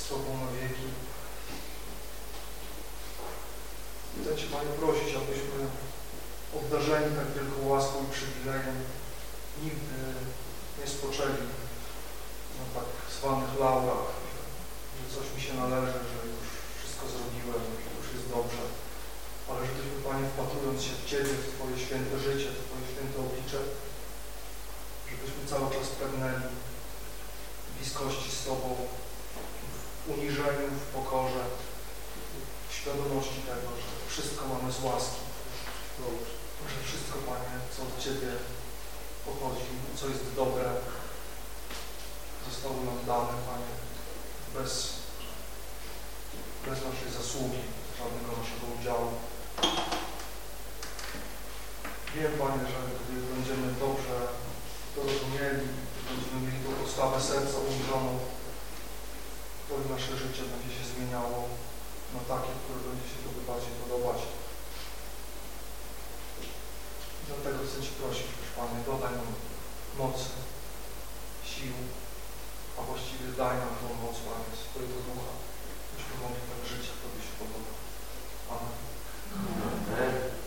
z Tobą na wieki. Chcę Cię, Panie, prosić, abyśmy obdarzeni tak wielką łaską i przywilejem nigdy nie spoczęli na tak zwanych laurach, że coś mi się należy, że już wszystko zrobiłem, że już jest dobrze, ale żebyśmy, Panie, wpatrując się w Ciebie, w Twoje święte życie, w Twoje święte oblicze, żebyśmy cały czas pragnęli bliskości z Tobą, w uniżeniu, w pokorze, w świadomości tego, że wszystko mamy z łaski, że wszystko, Panie, co od Ciebie pochodzi, co jest dobre, zostało nam dane, Panie, bez, bez naszej zasługi, żadnego naszego udziału. Wiem, Panie, że gdy będziemy dobrze to rozumieli, będziemy mieli tą podstawę serca to i nasze życie będzie się zmieniało na takie, które będzie się Tobie bardziej podobać. Dlatego chcę Ci prosić, już Panie, dodaj nam mocy, sił, a właściwie daj nam tą moc, Panie, swojego ducha, byśmy mogli tak żyć, jak Tobie się podoba. Amen. Amen.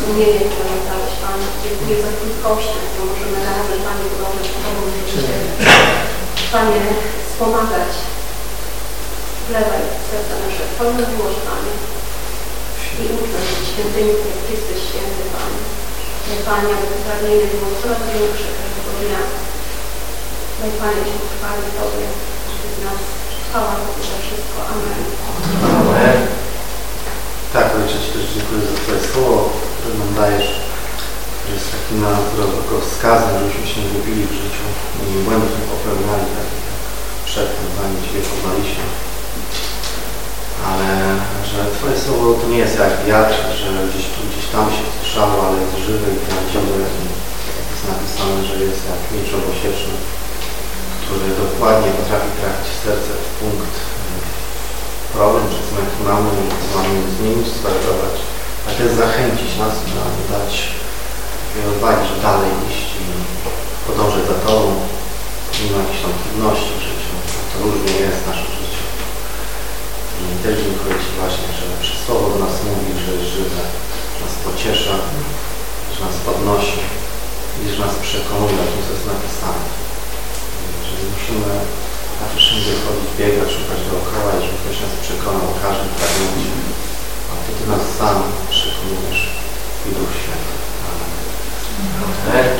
Sumienie, które nam dałeś, Panie. Dziękuję za Twój kościół, że możemy razem, Panie, budować Tobą życie. Panie, wspomagać, wlewaj serca nasze Twoją miłość, Panie. I ucz nas świętymi, jak jesteś święty, Panie. Daj Panie, aby pragnienie było coraz większe każdego dnia. Daj Panie, się chwali Tobie, z nas chwała Tobie za wszystko. Amen. Amen. Tak, Ojcze, Ci też dziękuję za Twoje słowo, dajesz, jest takim drogowskazem, żebyśmy się nie lubili w życiu i błędów nie popełniali, tak jak przedtem, zanim Ciebie poznaliśmy. Ale że Twoje słowo to nie jest jak wiatr, że gdzieś tu, gdzieś tam się słyszało, ale jest żywe i prawdziwe. I jest napisane, że jest jak miecz obosieczny, który dokładnie potrafi trafić serce w punkt problem, czy co mamy co mamy zmienić, skorygować, też zachęcić nas dać odwagi, że dalej iść i podążać za Tobą, mimo jakichś tam trudności w życiu. To różnie jest w naszym życiu. I też dziękuję Ci właśnie, że przez Słowo do nas mówi, że jest żywe, że nas pociesza, że nas podnosi i że nas przekonuje o tym, co jest napisane. Że musimy na to wszędzie chodzić, biegać, szukać dookoła i żeby ktoś nas przekonał o każdym fragmencie. A Ty nas sam przekonujesz i Duch Święty. Amen. Amen.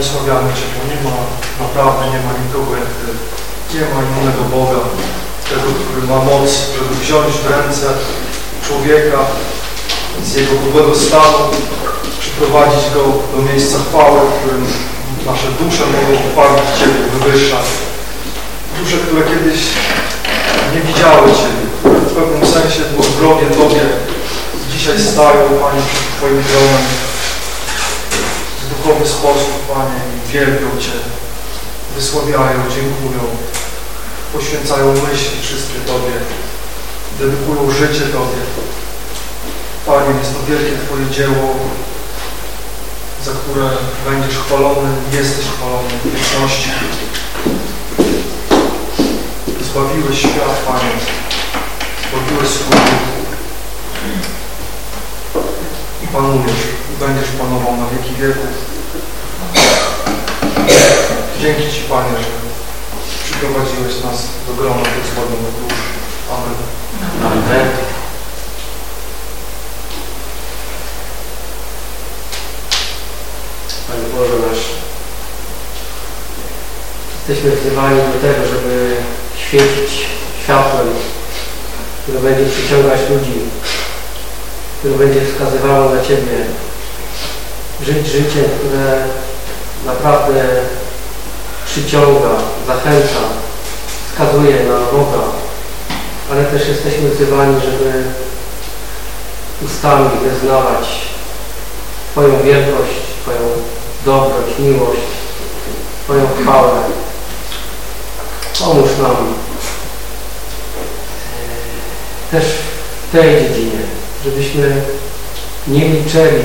Cię, bo nie ma, naprawdę nie ma nikogo jak Ty. Nie ma innego Boga, tego, który ma moc, żeby wziąć w ręce człowieka z jego podłego stanu, przyprowadzić go do miejsca chwały, w którym nasze dusze mogą pochwalić Ciebie, wywyższać. Dusze, które kiedyś nie widziały Ciebie, w pewnym sensie wrogie Tobie, dzisiaj stają, Panie, przed Twoim tronem duchowy sposób, Panie, i wielbią Cię, wysławiają, dziękują, poświęcają myśli wszystkie Tobie, dedykują życie Tobie. Panie, jest to wielkie Twoje dzieło, za które będziesz chwalony, jesteś chwalony w wieczności. Zbawiłeś świat, Panie, zbawiłeś swój i panujesz, i będziesz panował na wieki wieków. Dzięki Ci, Panie, że przyprowadziłeś nas do grona tych zbawionych dusz. Amen. Amen. Panie Boże nasz, jesteśmy wzywani do tego, żeby świecić światłem, które będzie przyciągać ludzi, które będzie wskazywało na Ciebie, żyć życiem, które naprawdę przyciąga, zachęca, wskazuje na Boga, ale też jesteśmy wzywani, żeby ustami wyznawać Twoją wielkość, Twoją dobroć, miłość, Twoją chwałę. Pomóż nam e, też w tej dziedzinie, żebyśmy nie milczeli,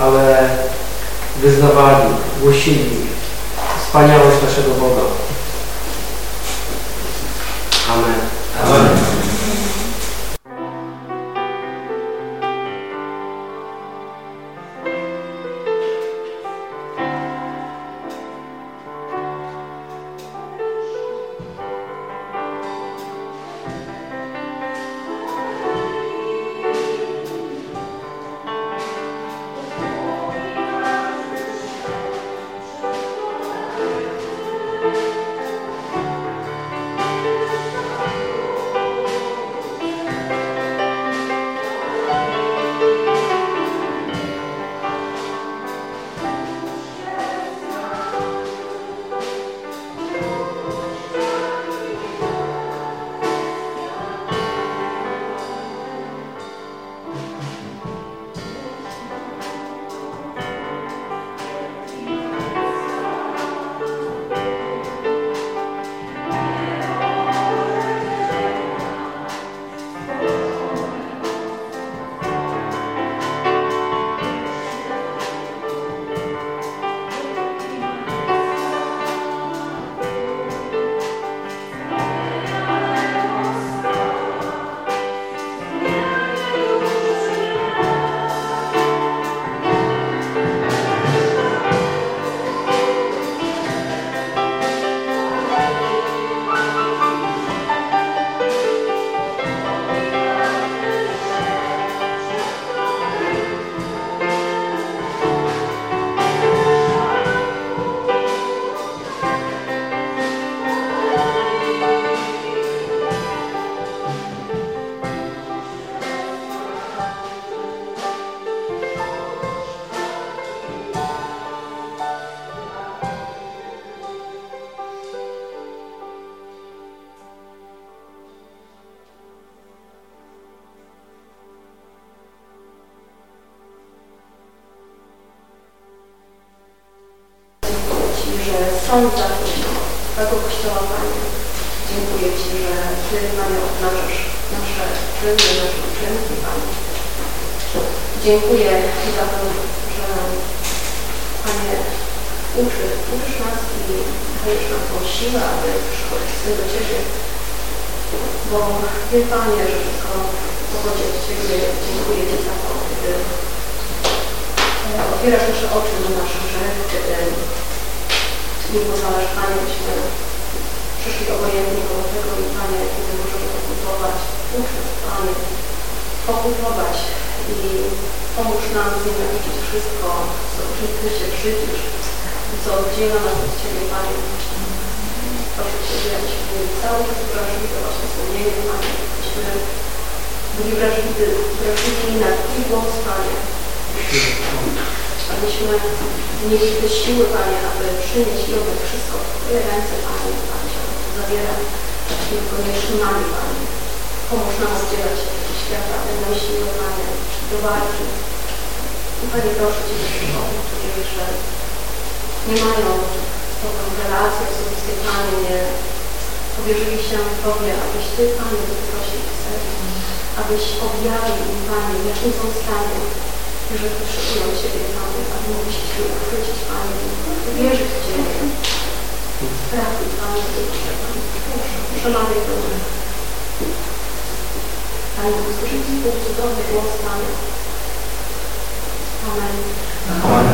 ale wyznawali, głosili wspaniałość naszego Boga.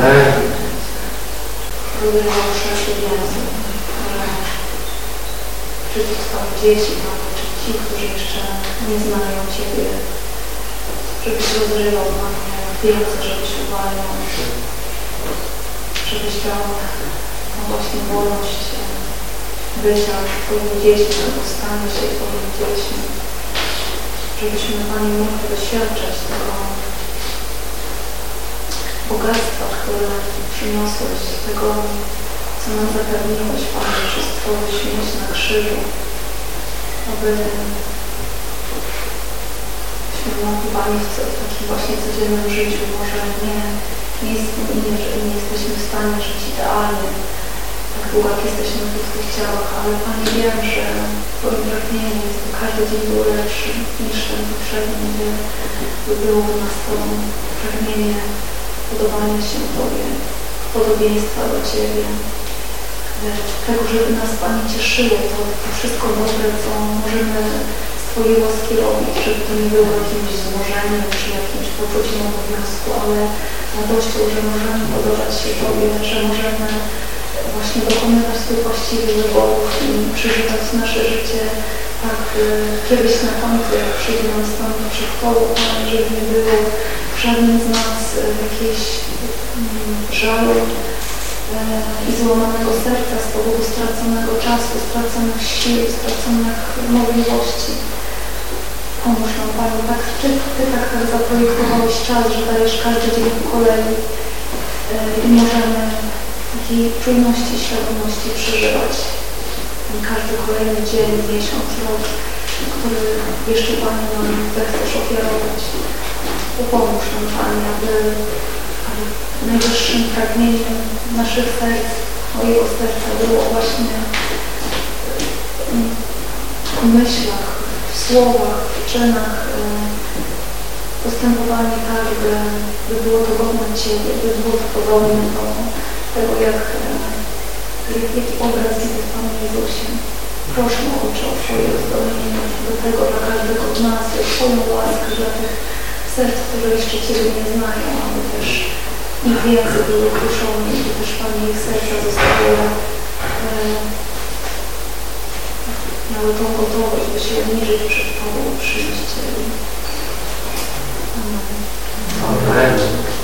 Amen. Język, czy to są dzieci, czy ci, którzy jeszcze nie znają Ciebie, żebyś rozrywał, Panie, wielce, żebyś uwalniał, żebyś dał no właśnie wolność bycia Twoimi dziećmi, albo stanie się Twoimi dziećmi, żebyśmy, Panie, mogli doświadczać tego bogactwa, które przyniosłeś, tego, co nam zapewniłeś, Panie, przez Twoją śmierć na krzyżu, aby byśmy mogli Panie w takim właśnie codziennym życiu, może nie, nie, nie, że nie jesteśmy w stanie żyć idealnie, tak długo jak jesteśmy w ludzkich ciałach, ale Panie wiem, że Twoje pragnienie jest, by każdy dzień był lepszy niż ten poprzedni, by, by było nas to pragnienie podobania się Tobie, podobieństwa do Ciebie, tego, żeby nas Panie cieszyło to, to wszystko dobre, co możemy z Twojej łaski robić, żeby to nie było jakimś złożeniem czy jakimś poczuciem obowiązku, ale radością, że możemy podobać się Tobie, że możemy właśnie dokonywać tych właściwych wyborów i przeżywać nasze życie tak kiedyś na końcu, jak przyjdzie nam stanąć przed Tobą, żeby nie było żadnym z nas jakiejś mm, żalu e, i złamanego serca z powodu straconego czasu, straconych sił, straconych możliwości. Pomóż nam, Panie, tak Ty, Ty tak, tak zaprojektowałeś czas, że dajesz każdy dzień po kolei e, i możemy takiej czujności, świadomości przeżywać każdy kolejny dzień, miesiąc, rok, który jeszcze Panie nam zechcesz ofiarować. Upomóż nam Panie, aby, aby najwyższym pragnieniem naszych serc, mojego serca było właśnie w myślach, w słowach, w czynach postępowanie tak, by, by było to godne Ciebie, by było to podobne do tego, jak, jaki obraz widzę w Panu Jezusie. Proszę o Twoje uzdolnienie do tego dla każdego z nas, o Twoją łaskę dla tych serc, które jeszcze Ciebie nie znają, aby też ich wiedzy były kruszone i też Panie ich serca zostały e, miały tą gotowość, by się uniżyć przed Tobą, przyjść. Amen. Amen.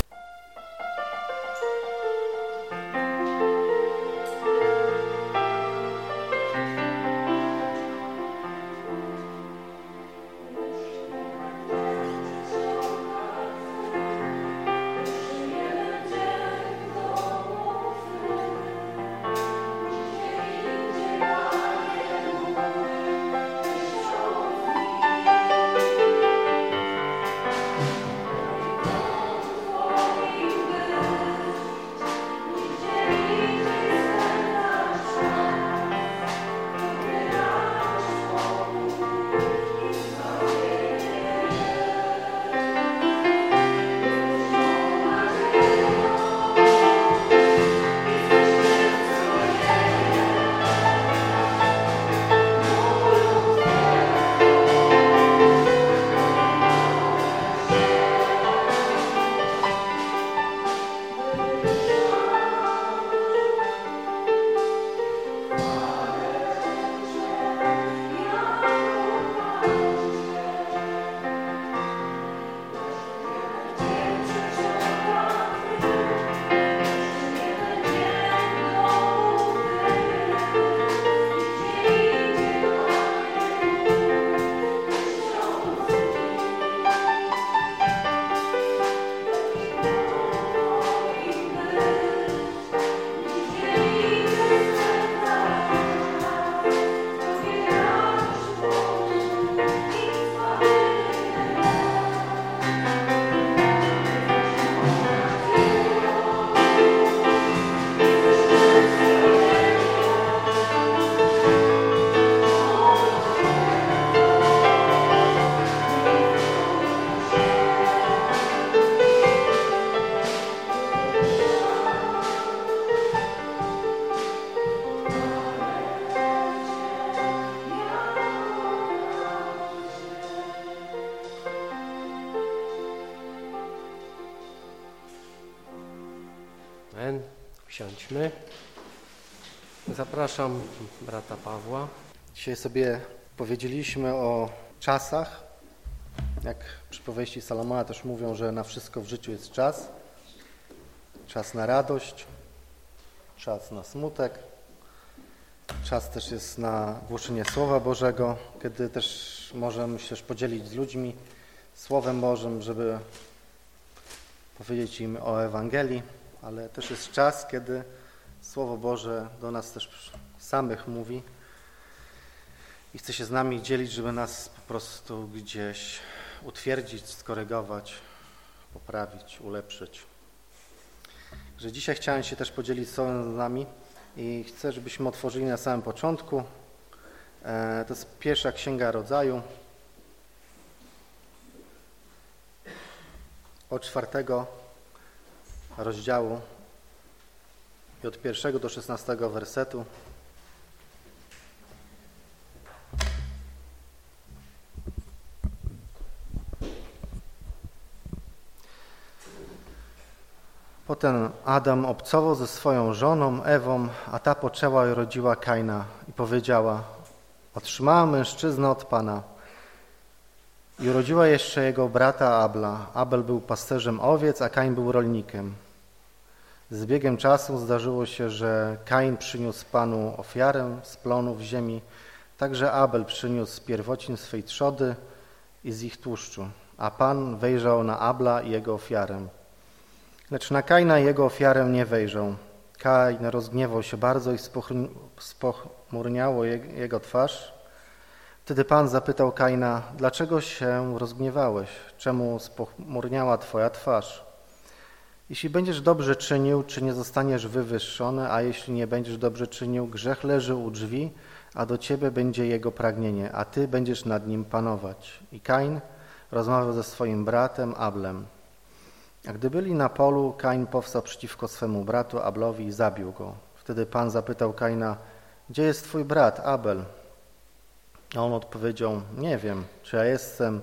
Zapraszam brata Pawła. Dzisiaj sobie powiedzieliśmy o czasach. Jak przypowieści Salomona też mówią, że na wszystko w życiu jest czas. Czas na radość, czas na smutek, czas też jest na głoszenie Słowa Bożego, kiedy też możemy się podzielić z ludźmi Słowem Bożym, żeby powiedzieć im o Ewangelii, ale też jest czas, kiedy Słowo Boże do nas też samych mówi i chce się z nami dzielić, żeby nas po prostu gdzieś utwierdzić, skorygować, poprawić, ulepszyć. Że dzisiaj chciałem się też podzielić z nami i chcę, żebyśmy otworzyli na samym początku. E, to jest pierwsza księga rodzaju. Od czwartego rozdziału i od pierwszego do szesnastego wersetu. Potem Adam obcował ze swoją żoną Ewą, a ta poczęła i rodziła Kaina i powiedziała Otrzymała mężczyznę od Pana i urodziła jeszcze jego brata Abla. Abel był pasterzem owiec, a Kain był rolnikiem. Z biegiem czasu zdarzyło się, że Kain przyniósł Panu ofiarę z plonów ziemi, także Abel przyniósł pierwocin swej trzody i z ich tłuszczu, a Pan wejrzał na Abla i jego ofiarę. Lecz na Kaina i jego ofiarę nie wejrzał. Kain rozgniewał się bardzo i spochmurniało jego twarz. Wtedy Pan zapytał Kaina, dlaczego się rozgniewałeś? Czemu spochmurniała twoja twarz? Jeśli będziesz dobrze czynił, czy nie zostaniesz wywyższony, a jeśli nie będziesz dobrze czynił, grzech leży u drzwi, a do ciebie będzie jego pragnienie, a ty będziesz nad nim panować. I Kain rozmawiał ze swoim bratem Ablem. A gdy byli na polu, Kain powstał przeciwko swemu bratu Ablowi i zabił go. Wtedy Pan zapytał Kaina, gdzie jest twój brat Abel? A on odpowiedział, nie wiem, czy ja jestem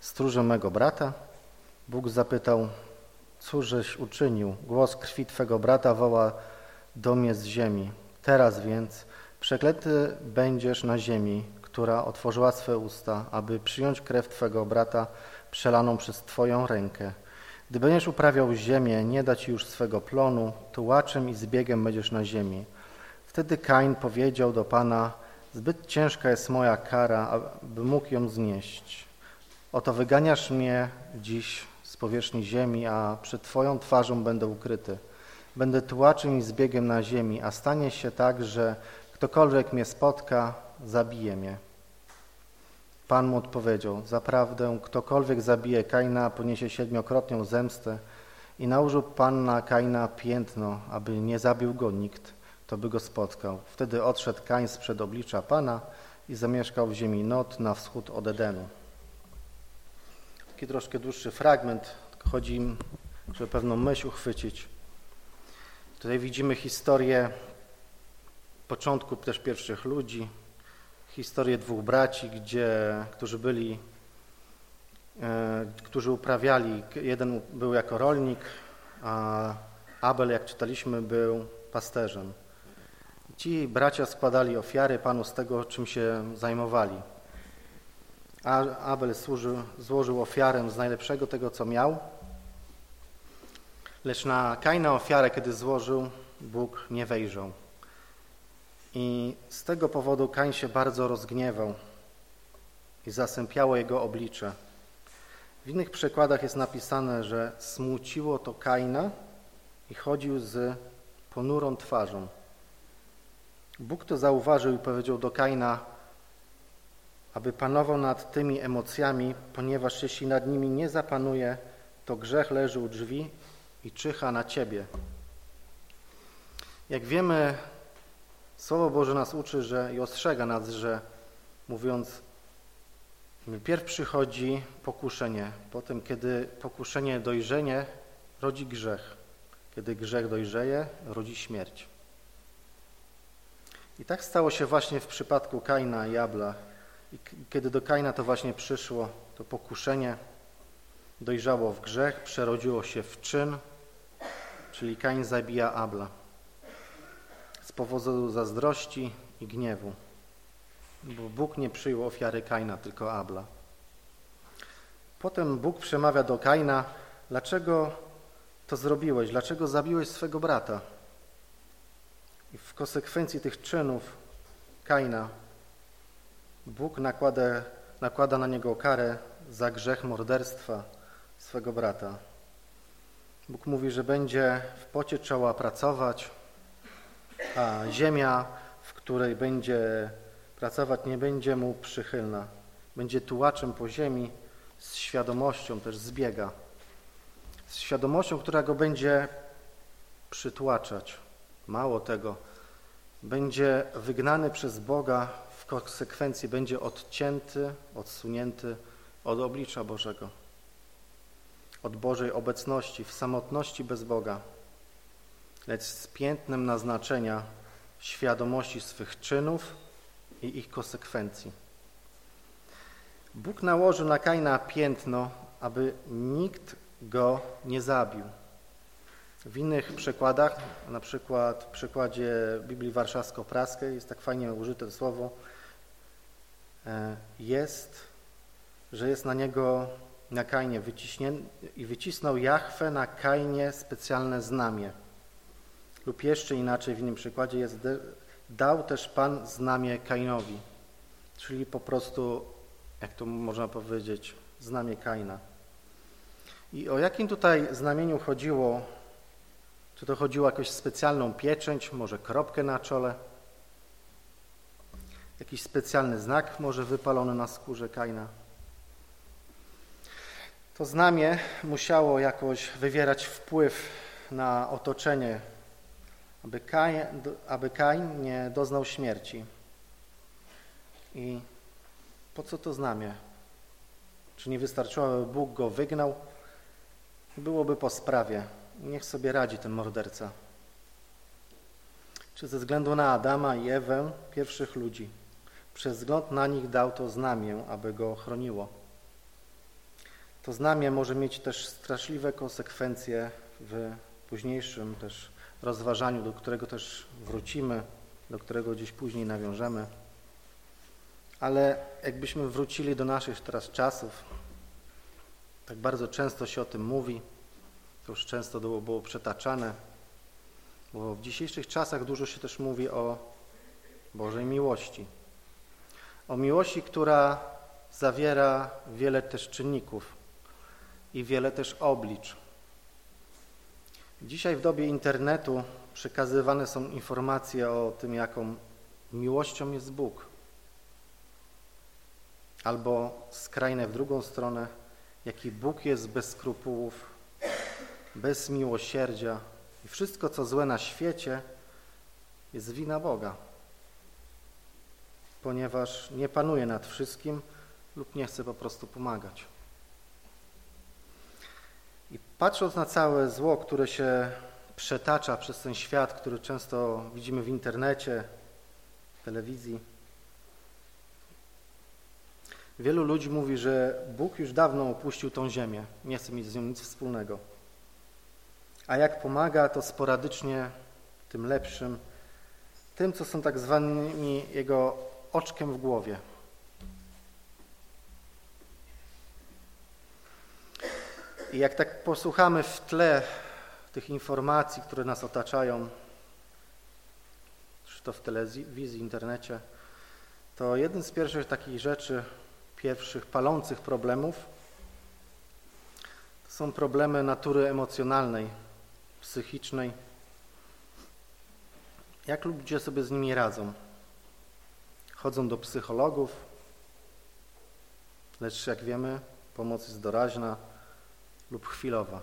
stróżem mego brata? Bóg zapytał, cóżeś uczynił? Głos krwi twego brata woła do mnie z ziemi. Teraz więc przeklęty będziesz na ziemi, która otworzyła swe usta, aby przyjąć krew twego brata przelaną przez twoją rękę. Gdy będziesz uprawiał ziemię, nie da ci już swego plonu, tułaczem i zbiegiem będziesz na ziemi. Wtedy Kain powiedział do Pana, zbyt ciężka jest moja kara, aby mógł ją znieść. Oto wyganiasz mnie dziś z powierzchni ziemi, a przed Twoją twarzą będę ukryty. Będę tułaczem i zbiegiem na ziemi, a stanie się tak, że ktokolwiek mnie spotka, zabije mnie. Pan mu odpowiedział, zaprawdę ktokolwiek zabije Kaina, poniesie siedmiokrotnią zemstę i nałożył Pan na Kaina piętno, aby nie zabił go nikt, to by go spotkał. Wtedy odszedł Kain sprzed oblicza Pana i zamieszkał w ziemi Not na wschód od Edenu. Taki troszkę dłuższy fragment, chodzi im, żeby pewną myśl uchwycić. Tutaj widzimy historię początku też pierwszych ludzi, historię dwóch braci, gdzie, którzy byli, e, którzy uprawiali. Jeden był jako rolnik, a Abel, jak czytaliśmy, był pasterzem. Ci bracia składali ofiary Panu z tego, czym się zajmowali. Abel służył, złożył ofiarę z najlepszego tego, co miał, lecz na Kaina ofiarę, kiedy złożył, Bóg nie wejrzał. I z tego powodu Kain się bardzo rozgniewał i zasępiało jego oblicze. W innych przekładach jest napisane, że smuciło to Kaina i chodził z ponurą twarzą. Bóg to zauważył i powiedział do Kaina, aby panował nad tymi emocjami, ponieważ jeśli nad nimi nie zapanuje, to grzech leży u drzwi i czyha na ciebie. Jak wiemy, Słowo Boże nas uczy że, i ostrzega nas, że mówiąc, pierw przychodzi pokuszenie, potem kiedy pokuszenie dojrzenie, rodzi grzech. Kiedy grzech dojrzeje, rodzi śmierć. I tak stało się właśnie w przypadku Kaina i Abla. I kiedy do Kaina to właśnie przyszło, to pokuszenie dojrzało w grzech, przerodziło się w czyn, czyli Kain zabija Abla. powodu zazdrości i gniewu, bo Bóg nie przyjął ofiary Kaina, tylko Abla. Potem Bóg przemawia do Kaina, dlaczego to zrobiłeś, dlaczego zabiłeś swego brata? I w konsekwencji tych czynów Kaina Bóg nakłada, nakłada na niego karę za grzech morderstwa swego brata. Bóg mówi, że będzie w pocie czoła pracować, a ziemia, w której będzie pracować, nie będzie mu przychylna. Będzie tułaczem po ziemi z świadomością też zbiega. Z świadomością, która go będzie przytłaczać. Mało tego, będzie wygnany przez Boga, konsekwencji będzie odcięty, odsunięty od oblicza Bożego, od Bożej obecności, w samotności bez Boga, lecz z piętnem naznaczenia świadomości swych czynów i ich konsekwencji. Bóg nałożył na Kaina piętno, aby nikt go nie zabił. W innych przekładach, na przykład w przykładzie Biblii Warszawsko-Praskiej jest tak fajnie użyte słowo, jest, że jest na niego, na Kainie wyciśnięty i wycisnął Jachwę na Kainie specjalne znamie. Lub jeszcze inaczej w innym przykładzie jest, dał też Pan znamie Kainowi, czyli po prostu, jak to można powiedzieć, znamie Kaina. I o jakim tutaj znamieniu chodziło czy to chodziło o jakąś specjalną pieczęć, może kropkę na czole? Jakiś specjalny znak może wypalony na skórze Kaina? To znamie musiało jakoś wywierać wpływ na otoczenie, aby Kain, aby Kain nie doznał śmierci. I po co to znamie? Czy nie wystarczyło, aby Bóg go wygnał? Byłoby po sprawie. Niech sobie radzi ten morderca. Czy ze względu na Adama i Ewę, pierwszych ludzi, przez wzgląd na nich dał to znamię, aby go chroniło. To znamię może mieć też straszliwe konsekwencje w późniejszym też rozważaniu, do którego też wrócimy, do którego gdzieś później nawiążemy. Ale jakbyśmy wrócili do naszych teraz czasów, tak bardzo często się o tym mówi, to już często było, było przetaczane, bo w dzisiejszych czasach dużo się też mówi o Bożej miłości. O miłości, która zawiera wiele też czynników i wiele też oblicz. Dzisiaj w dobie internetu przekazywane są informacje o tym, jaką miłością jest Bóg. Albo skrajne w drugą stronę, jaki Bóg jest bez skrupułów bez miłosierdzia i wszystko, co złe na świecie, jest wina Boga, ponieważ nie panuje nad wszystkim lub nie chce po prostu pomagać. I patrząc na całe zło, które się przetacza przez ten świat, który często widzimy w internecie, telewizji, wielu ludzi mówi, że Bóg już dawno opuścił tą ziemię, nie chce mieć z nią nic wspólnego a jak pomaga, to sporadycznie tym lepszym, tym, co są tak zwanymi jego oczkiem w głowie. I jak tak posłuchamy w tle tych informacji, które nas otaczają, czy to w telewizji, internecie, to jeden z pierwszych takich rzeczy, pierwszych palących problemów, to są problemy natury emocjonalnej, psychicznej. Jak ludzie sobie z nimi radzą? Chodzą do psychologów, lecz jak wiemy, pomoc jest doraźna lub chwilowa.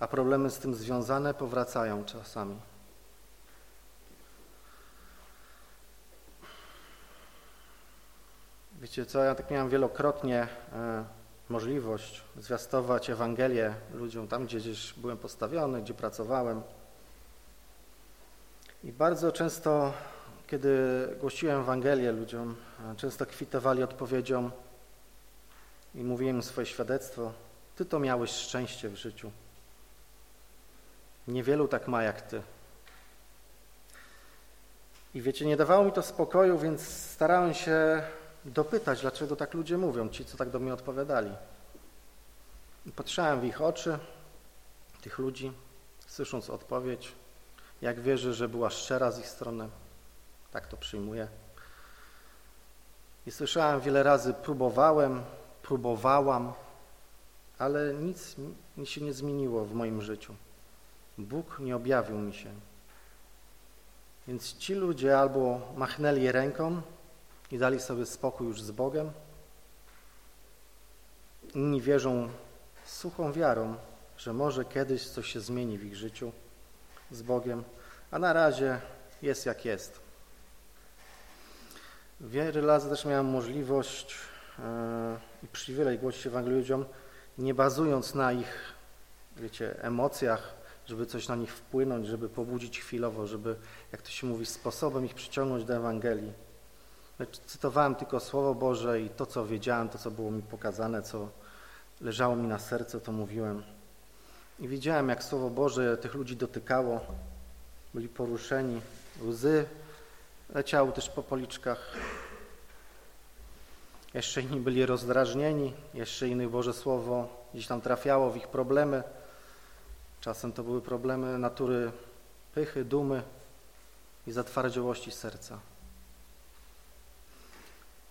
A problemy z tym związane powracają czasami. Wiecie co, ja tak miałem wielokrotnie e, możliwość zwiastować Ewangelię ludziom tam, gdzie gdzieś byłem postawiony, gdzie pracowałem. I bardzo często, kiedy głosiłem Ewangelię ludziom, często kwitowali odpowiedzią i mówiłem im swoje świadectwo. Ty to miałeś szczęście w życiu. Niewielu tak ma jak ty. I wiecie, nie dawało mi to spokoju, więc starałem się dopytać, dlaczego tak ludzie mówią, ci, co tak do mnie odpowiadali. I patrzyłem w ich oczy, tych ludzi, słysząc odpowiedź, jak wierzę, że była szczera z ich strony, tak to przyjmuję. I słyszałem wiele razy, próbowałem, próbowałam, ale nic mi się nie zmieniło w moim życiu. Bóg nie objawił mi się. Więc ci ludzie albo machnęli ręką i dali sobie spokój już z Bogiem, inni wierzą suchą wiarą, że może kiedyś coś się zmieni w ich życiu z Bogiem, a na razie jest jak jest. Wiele razy też miałem możliwość yy, i przywilej głosić Ewangelię ludziom, nie bazując na ich, wiecie, emocjach, żeby coś na nich wpłynąć, żeby pobudzić chwilowo, żeby, jak to się mówi, sposobem ich przyciągnąć do Ewangelii. Cytowałem tylko Słowo Boże i to, co wiedziałem, to, co było mi pokazane, co leżało mi na sercu, to mówiłem. I widziałem, jak Słowo Boże tych ludzi dotykało, byli poruszeni, łzy leciały też po policzkach. Jeszcze inni byli rozdrażnieni, jeszcze innych Boże Słowo gdzieś tam trafiało w ich problemy. Czasem to były problemy natury pychy, dumy i zatwardziałości serca.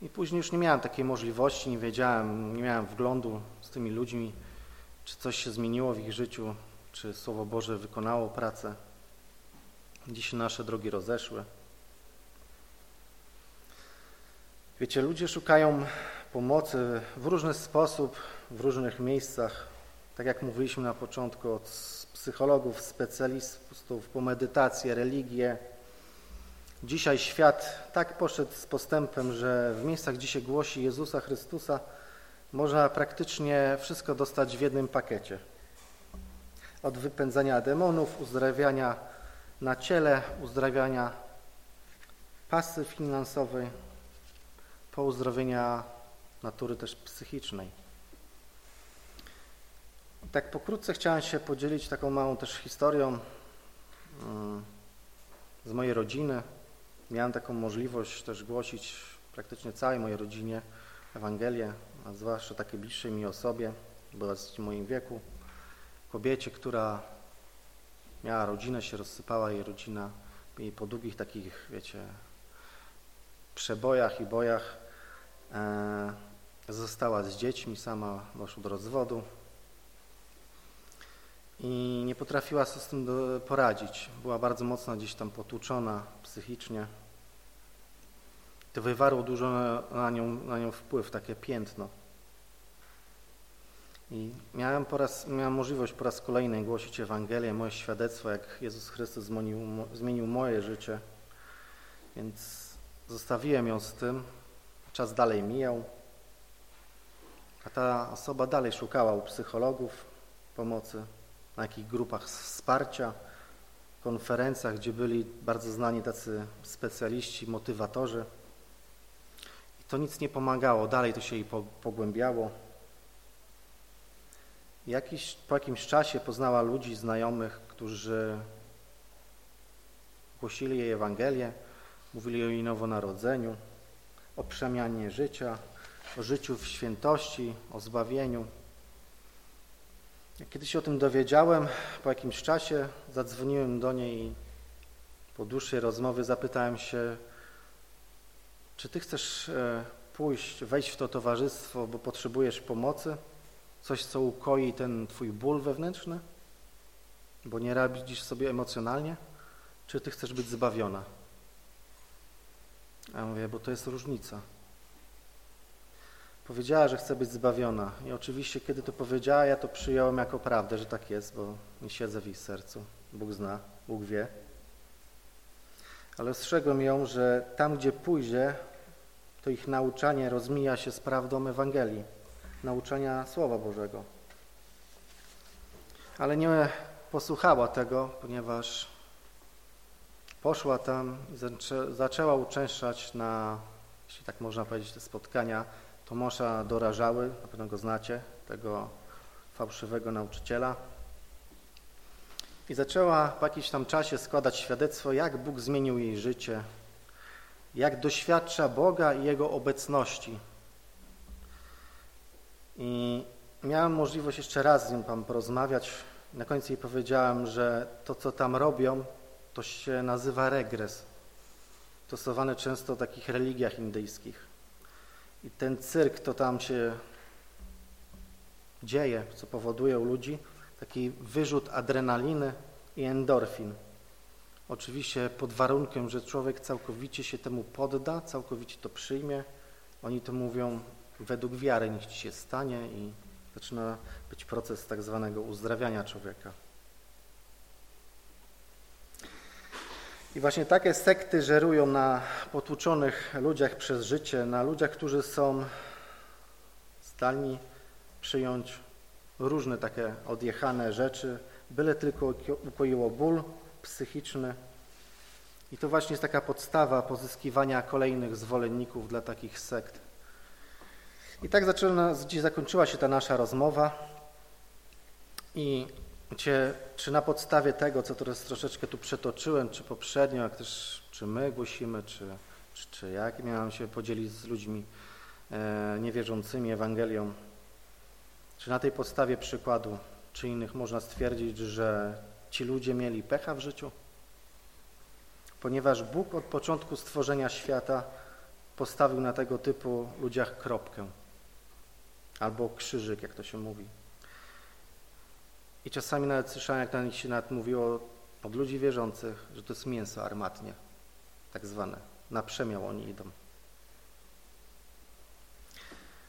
I później już nie miałem takiej możliwości, nie wiedziałem, nie miałem wglądu z tymi ludźmi, czy coś się zmieniło w ich życiu, czy Słowo Boże wykonało pracę. Dziś nasze drogi rozeszły. Wiecie, ludzie szukają pomocy w różny sposób, w różnych miejscach. Tak jak mówiliśmy na początku, od psychologów, specjalistów po medytację, religię. Dzisiaj świat tak poszedł z postępem, że w miejscach, gdzie się głosi Jezusa Chrystusa, można praktycznie wszystko dostać w jednym pakiecie. Od wypędzania demonów, uzdrawiania na ciele, uzdrawiania pasy finansowej, po uzdrowienia natury też psychicznej. Tak pokrótce chciałem się podzielić taką małą też historią mm, z mojej rodziny. Miałem taką możliwość też głosić praktycznie całej mojej rodzinie Ewangelię, a zwłaszcza takiej bliższej mi osobie, była w moim wieku, kobiecie, która miała rodzinę, się rozsypała jej rodzina i po długich takich, wiecie, przebojach i bojach została z dziećmi, sama doszła do rozwodu i nie potrafiła sobie z tym poradzić. Była bardzo mocno gdzieś tam potłuczona psychicznie. To wywarło dużo na nią, na nią wpływ, takie piętno. I miałem, po raz, miałem możliwość po raz kolejny głosić Ewangelię, moje świadectwo, jak Jezus Chrystus zmienił, zmienił moje życie. Więc zostawiłem ją z tym, czas dalej mijał, a ta osoba dalej szukała u psychologów pomocy, na jakich grupach wsparcia, konferencjach, gdzie byli bardzo znani tacy specjaliści, motywatorzy. I to nic nie pomagało, dalej to się jej pogłębiało. Jakiś, po jakimś czasie poznała ludzi, znajomych, którzy głosili jej Ewangelię, mówili o jej nowonarodzeniu, o przemianie życia, o życiu w świętości, o zbawieniu. Kiedy się o tym dowiedziałem, po jakimś czasie zadzwoniłem do niej i po dłuższej rozmowie zapytałem się, czy ty chcesz e, pójść, wejść w to towarzystwo, bo potrzebujesz pomocy? Coś, co ukoi ten twój ból wewnętrzny? Bo nie radzisz sobie emocjonalnie? Czy ty chcesz być zbawiona? A ja mówię, bo to jest różnica. Powiedziała, że chce być zbawiona. I oczywiście, kiedy to powiedziała, ja to przyjąłem jako prawdę, że tak jest, bo nie siedzę w jej sercu. Bóg zna, Bóg wie. Ale ostrzegłem ją, że tam, gdzie pójdzie, to ich nauczanie rozmija się z prawdą Ewangelii, nauczania Słowa Bożego. Ale nie posłuchała tego, ponieważ poszła tam zaczęła uczęszczać na, jeśli tak można powiedzieć, te spotkania Tomasza dorażały, na pewno go znacie, tego fałszywego nauczyciela. I zaczęła po jakimś tam czasie składać świadectwo, jak Bóg zmienił jej życie, jak doświadcza Boga i Jego obecności. I miałem możliwość jeszcze raz z nim tam porozmawiać. Na końcu jej powiedziałem, że to, co tam robią, to się nazywa regres. Stosowany często w takich religiach indyjskich. I ten cyrk, to tam się dzieje, co powoduje u ludzi taki wyrzut adrenaliny i endorfin. Oczywiście pod warunkiem, że człowiek całkowicie się temu podda, całkowicie to przyjmie. Oni to mówią według wiary, niech ci się stanie i zaczyna być proces tak zwanego uzdrawiania człowieka. I właśnie takie sekty żerują na potłuczonych ludziach przez życie, na ludziach, którzy są zdalni przyjąć różne takie odjechane rzeczy, byle tylko ukoiło ból psychiczny. I to właśnie jest taka podstawa pozyskiwania kolejnych zwolenników dla takich sekt. I tak zaczyna, gdzieś zakończyła się ta nasza rozmowa. I Wiecie, czy na podstawie tego, co teraz troszeczkę tu przetoczyłem, czy poprzednio, jak też czy my głosimy, czy, czy, czy jak miałem się podzielić z ludźmi e, niewierzącymi Ewangelią, czy na tej podstawie przykładu, czy innych można stwierdzić, że ci ludzie mieli pecha w życiu? Ponieważ Bóg od początku stworzenia świata postawił na tego typu ludziach kropkę albo krzyżyk, jak to się mówi. I czasami nawet słyszałem, jak na nich się nawet mówiło od ludzi wierzących, że to jest mięso armatnie, tak zwane. Na przemiał oni idą.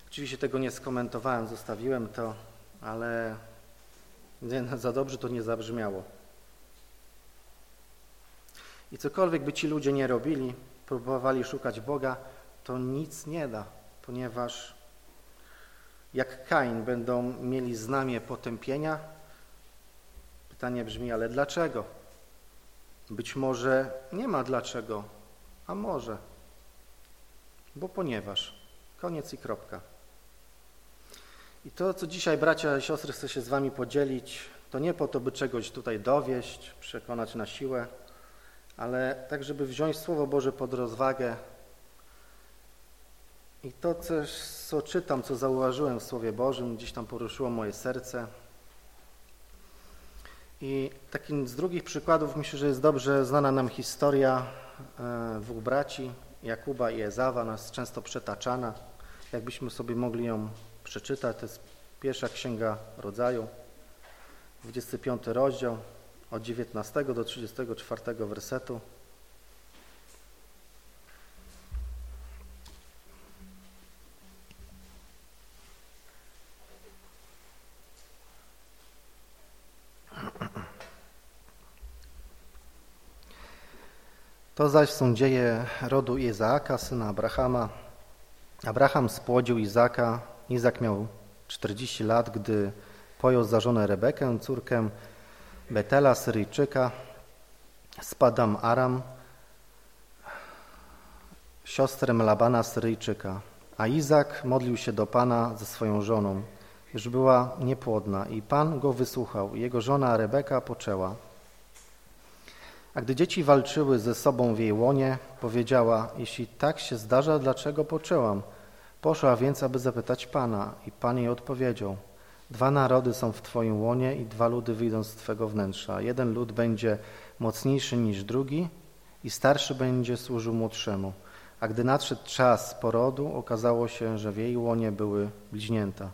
Oczywiście tego nie skomentowałem, zostawiłem to, ale nie, za dobrze to nie zabrzmiało. I cokolwiek by ci ludzie nie robili, próbowali szukać Boga, to nic nie da, ponieważ jak Kain będą mieli znamie potępienia, Pytanie brzmi, ale dlaczego? Być może nie ma dlaczego, a może. Bo ponieważ. Koniec i kropka. I to, co dzisiaj bracia i siostry chcę się z wami podzielić, to nie po to, by czegoś tutaj dowieść, przekonać na siłę, ale tak, żeby wziąć Słowo Boże pod rozwagę i to co czytam, co zauważyłem w Słowie Bożym, gdzieś tam poruszyło moje serce, i takim z drugich przykładów myślę, że jest dobrze znana nam historia e, dwóch braci, Jakuba i Ezawa, nas często przetaczana. Jakbyśmy sobie mogli ją przeczytać, to jest pierwsza księga rodzaju, 25 rozdział, od 19 do 34 wersetu. To zaś są dzieje rodu Izaaka, syna Abrahama. Abraham spłodził Izaka. Izak miał 40 lat, gdy pojął za żonę Rebekę, córkę Betela, Syryjczyka, Spadam Aram, siostrę Labana, Syryjczyka. A Izak modlił się do Pana ze swoją żoną, już była niepłodna i Pan go wysłuchał. Jego żona Rebeka poczęła. A gdy dzieci walczyły ze sobą w jej łonie, powiedziała, jeśli tak się zdarza, dlaczego poczęłam? Poszła więc, aby zapytać Pana i Pan jej odpowiedział, dwa narody są w Twoim łonie i dwa ludy wyjdą z Twego wnętrza. Jeden lud będzie mocniejszy niż drugi i starszy będzie służył młodszemu. A gdy nadszedł czas porodu, okazało się, że w jej łonie były bliźnięta.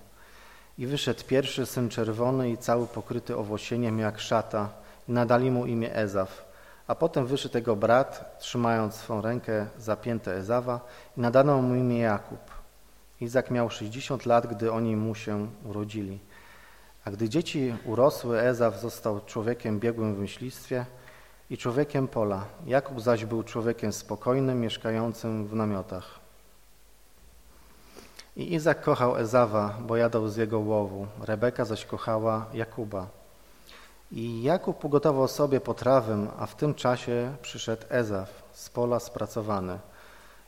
I wyszedł pierwszy syn czerwony i cały pokryty owłosieniem jak szata i nadali mu imię Ezaf. A potem wyszedł tego brat, trzymając swą rękę zapięte Ezawa i nadano mu imię Jakub. Izak miał 60 lat, gdy oni mu się urodzili. A gdy dzieci urosły, Ezaw został człowiekiem biegłym w myślistwie i człowiekiem pola. Jakub zaś był człowiekiem spokojnym, mieszkającym w namiotach. I Izak kochał Ezawa, bo jadał z jego łowu. Rebeka zaś kochała Jakuba. I Jakub ugotował sobie potrawę, a w tym czasie przyszedł Ezaf z pola spracowany.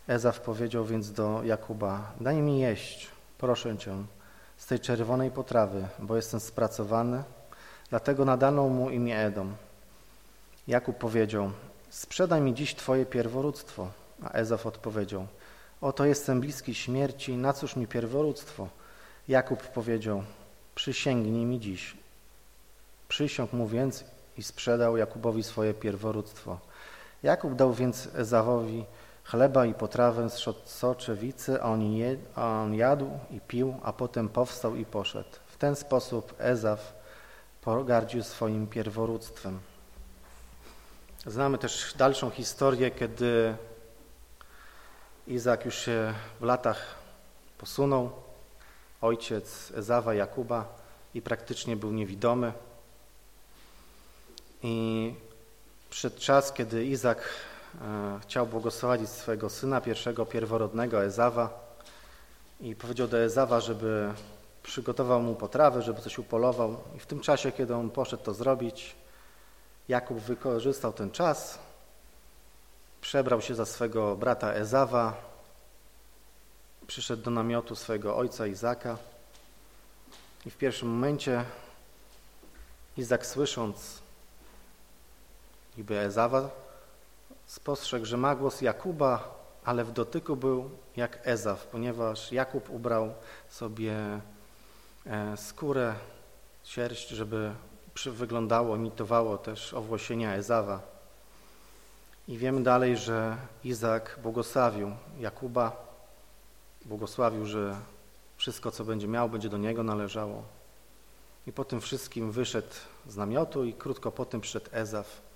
Ezaf powiedział więc do Jakuba, daj mi jeść, proszę cię, z tej czerwonej potrawy, bo jestem spracowany, dlatego nadano mu imię Edom. Jakub powiedział, sprzedaj mi dziś twoje pierworództwo. A Ezaf odpowiedział, oto jestem bliski śmierci, na cóż mi pierworództwo? Jakub powiedział, przysięgnij mi dziś. Przysiąg mu więc i sprzedał Jakubowi swoje pierworództwo. Jakub dał więc Ezawowi chleba i potrawę z soczewicy, a on, je, a on jadł i pił, a potem powstał i poszedł. W ten sposób Ezaw pogardził swoim pierworództwem. Znamy też dalszą historię, kiedy Izak już się w latach posunął, ojciec Ezawa Jakuba i praktycznie był niewidomy. I przyszedł czas, kiedy Izak e, chciał błogosławić swojego syna, pierwszego pierworodnego Ezawa. I powiedział do Ezawa, żeby przygotował mu potrawę, żeby coś upolował. I w tym czasie, kiedy on poszedł to zrobić, Jakub wykorzystał ten czas, przebrał się za swego brata Ezawa, przyszedł do namiotu swojego ojca Izaka. I w pierwszym momencie Izak słysząc niby Ezawa, spostrzegł, że ma głos Jakuba, ale w dotyku był jak Ezaw, ponieważ Jakub ubrał sobie e, skórę, sierść, żeby wyglądało, imitowało też owłosienia Ezawa. I wiemy dalej, że Izak błogosławił Jakuba, błogosławił, że wszystko, co będzie miał, będzie do niego należało. I po tym wszystkim wyszedł z namiotu i krótko po tym przyszedł Ezaw.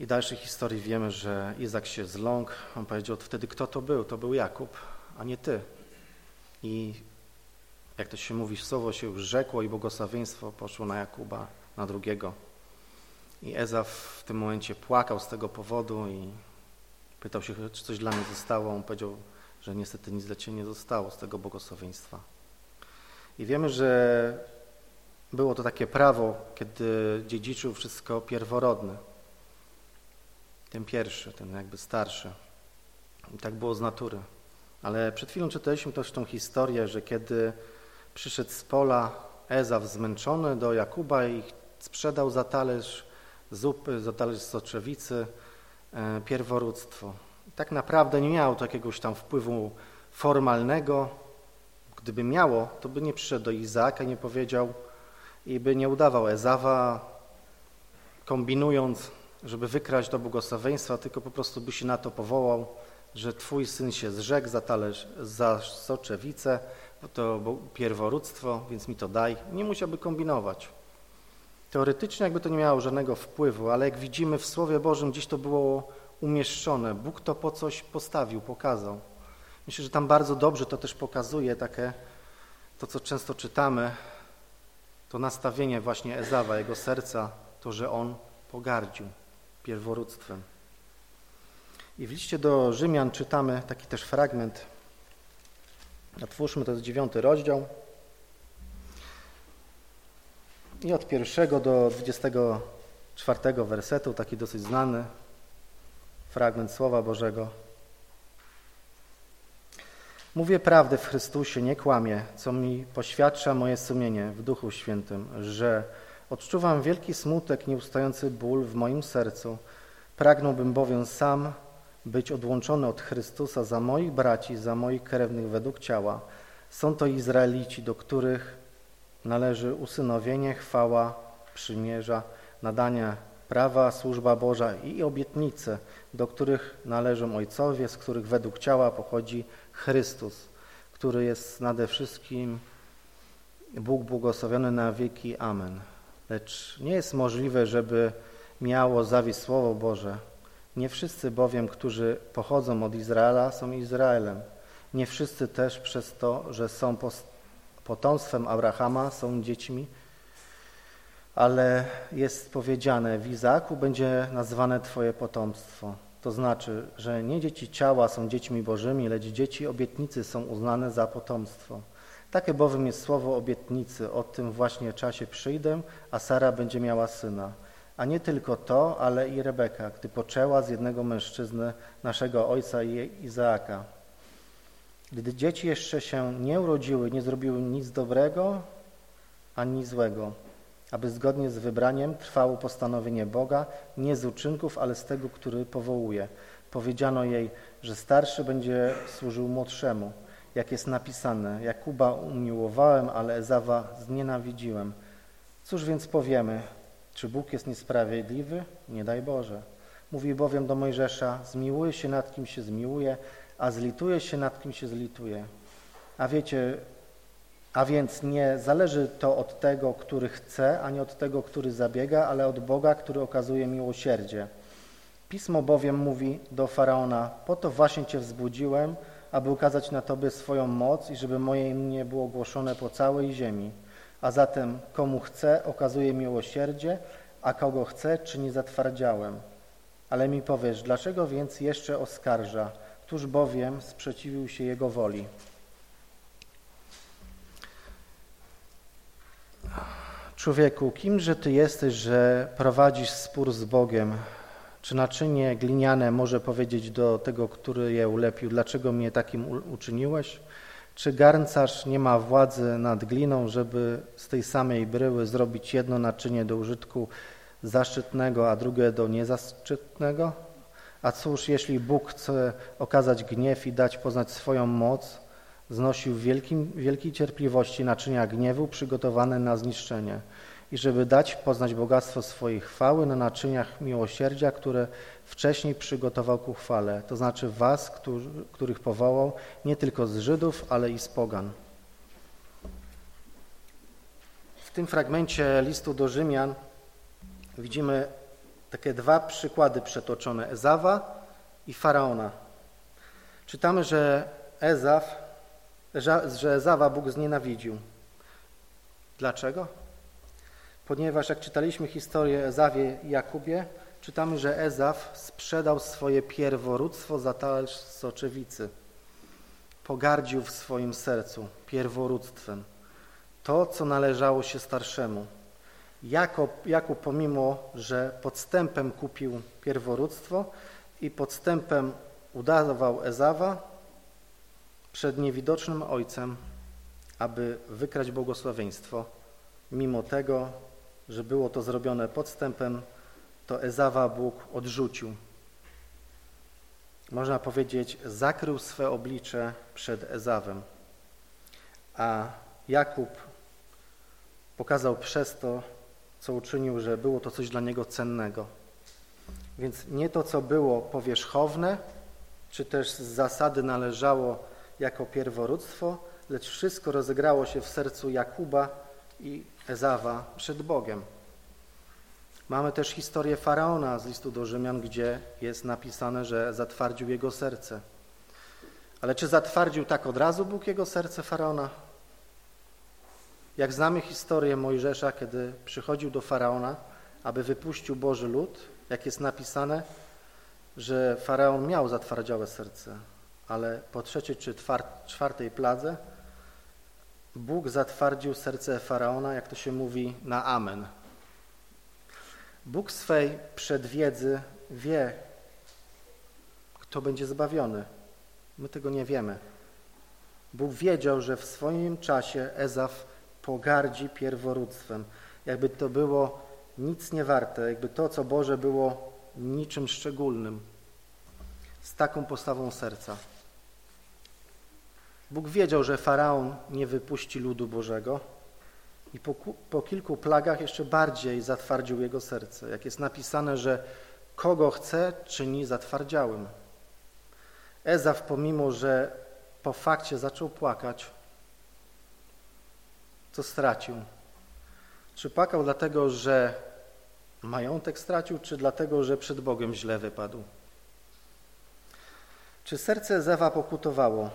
I dalszej historii wiemy, że Izak się zląkł. On powiedział wtedy, kto to był? To był Jakub, a nie ty. I jak to się mówi, słowo się już rzekło i błogosławieństwo poszło na Jakuba, na drugiego. I Ezaf w tym momencie płakał z tego powodu i pytał się, czy coś dla mnie zostało. On powiedział, że niestety nic dla Ciebie nie zostało z tego błogosławieństwa. I wiemy, że było to takie prawo, kiedy dziedziczył wszystko pierworodne. Ten pierwszy, ten jakby starszy. I tak było z natury. Ale przed chwilą czytaliśmy też tą historię, że kiedy przyszedł z pola Ezaw zmęczony do Jakuba i sprzedał za talerz zupy, za talerz soczewicy e, pierworództwo. tak naprawdę nie miało to jakiegoś tam wpływu formalnego. Gdyby miało, to by nie przyszedł do Izaaka i nie powiedział i by nie udawał Ezawa, kombinując, żeby wykraść do błogosławieństwa, tylko po prostu by się na to powołał, że twój syn się zrzekł za talerz, za soczewicę, to pierworództwo, więc mi to daj. Nie musiałby kombinować. Teoretycznie jakby to nie miało żadnego wpływu, ale jak widzimy w Słowie Bożym gdzieś to było umieszczone. Bóg to po coś postawił, pokazał. Myślę, że tam bardzo dobrze to też pokazuje takie, to co często czytamy, to nastawienie właśnie Ezawa, jego serca, to, że on pogardził pierworództwem. I w liście do Rzymian czytamy taki też fragment, Otwórzmy, to jest dziewiąty rozdział. I od pierwszego do dwudziestego czwartego wersetu, taki dosyć znany fragment Słowa Bożego. Mówię prawdę w Chrystusie, nie kłamię, co mi poświadcza moje sumienie w Duchu Świętym, że odczuwam wielki smutek, nieustający ból w moim sercu. Pragnąłbym bowiem sam być odłączony od Chrystusa za moich braci, za moich krewnych według ciała. Są to Izraelici, do których należy usynowienie, chwała, przymierza, nadanie prawa, służba Boża i obietnice, do których należą ojcowie, z których według ciała pochodzi Chrystus, który jest nade wszystkim Bóg błogosławiony na wieki. Amen. Lecz nie jest możliwe, żeby miało zawieść Słowo Boże, nie wszyscy bowiem, którzy pochodzą od Izraela, są Izraelem. Nie wszyscy też przez to, że są potomstwem Abrahama, są dziećmi, ale jest powiedziane, w Izaku będzie nazwane Twoje potomstwo. To znaczy, że nie dzieci ciała są dziećmi bożymi, lecz dzieci obietnicy są uznane za potomstwo. Takie bowiem jest słowo obietnicy, o tym właśnie czasie przyjdę, a Sara będzie miała syna. A nie tylko to, ale i Rebeka, gdy poczęła z jednego mężczyzny, naszego ojca Izaaka. Gdy dzieci jeszcze się nie urodziły, nie zrobiły nic dobrego ani złego. aby zgodnie z wybraniem trwało postanowienie Boga, nie z uczynków, ale z tego, który powołuje. Powiedziano jej, że starszy będzie służył młodszemu. Jak jest napisane, Jakuba umiłowałem, ale Ezawa znienawidziłem. Cóż więc powiemy? Czy Bóg jest niesprawiedliwy? Nie daj Boże. Mówi bowiem do Mojżesza, zmiłuje się nad kim się zmiłuje, a zlituje się nad kim się zlituje. A wiecie, a więc nie zależy to od tego, który chce, ani od tego, który zabiega, ale od Boga, który okazuje miłosierdzie. Pismo bowiem mówi do Faraona, po to właśnie Cię wzbudziłem, aby ukazać na Tobie swoją moc i żeby moje imię było głoszone po całej ziemi. A zatem komu chce, okazuje miłosierdzie, a kogo chce, czyni zatwardziałem. Ale mi powiesz, dlaczego więc jeszcze oskarża? Któż bowiem sprzeciwił się jego woli? Człowieku, kimże Ty jesteś, że prowadzisz spór z Bogiem? Czy naczynie gliniane może powiedzieć do tego, który je ulepił, dlaczego mnie takim uczyniłeś? Czy garncarz nie ma władzy nad gliną, żeby z tej samej bryły zrobić jedno naczynie do użytku zaszczytnego, a drugie do niezaszczytnego? A cóż, jeśli Bóg chce okazać gniew i dać poznać swoją moc, znosił w wielkim, wielkiej cierpliwości naczynia gniewu przygotowane na zniszczenie i żeby dać poznać bogactwo swojej chwały na naczyniach miłosierdzia, które wcześniej przygotował ku chwale, to znaczy was, których powołał nie tylko z Żydów, ale i z pogan. W tym fragmencie listu do Rzymian widzimy takie dwa przykłady przetoczone, Ezawa i Faraona. Czytamy, że Ezaf, że Ezawa Bóg znienawidził. Dlaczego? Ponieważ jak czytaliśmy historię Ezawie i Jakubie, czytamy, że Ezaf sprzedał swoje pierworództwo za talerz soczewicy. Pogardził w swoim sercu pierworództwem to, co należało się starszemu. Jakub, Jakub pomimo, że podstępem kupił pierworództwo i podstępem udawał Ezawa przed niewidocznym ojcem, aby wykrać błogosławieństwo, mimo tego, że było to zrobione podstępem, to Ezawa Bóg odrzucił. Można powiedzieć, zakrył swe oblicze przed Ezawem, a Jakub pokazał przez to, co uczynił, że było to coś dla niego cennego. Więc nie to, co było powierzchowne, czy też z zasady należało jako pierworództwo, lecz wszystko rozegrało się w sercu Jakuba i Ezawa przed Bogiem. Mamy też historię Faraona z listu do Rzymian, gdzie jest napisane, że zatwardził jego serce. Ale czy zatwardził tak od razu Bóg jego serce Faraona? Jak znamy historię Mojżesza, kiedy przychodził do Faraona, aby wypuścił Boży lud, jak jest napisane, że Faraon miał zatwardziałe serce, ale po trzeciej czy czwartej pladze Bóg zatwardził serce Faraona, jak to się mówi, na amen. Bóg swej przedwiedzy wie, kto będzie zbawiony. My tego nie wiemy. Bóg wiedział, że w swoim czasie Ezaf pogardzi pierworództwem. Jakby to było nic nie warte, jakby to, co Boże było niczym szczególnym. Z taką postawą serca. Bóg wiedział, że Faraon nie wypuści ludu Bożego i po, po, kilku plagach jeszcze bardziej zatwardził jego serce. Jak jest napisane, że kogo chce, czyni zatwardziałym. Ezaf, pomimo, że po fakcie zaczął płakać, co stracił? Czy płakał dlatego, że majątek stracił, czy dlatego, że przed Bogiem źle wypadł? Czy serce Ezewa pokutowało?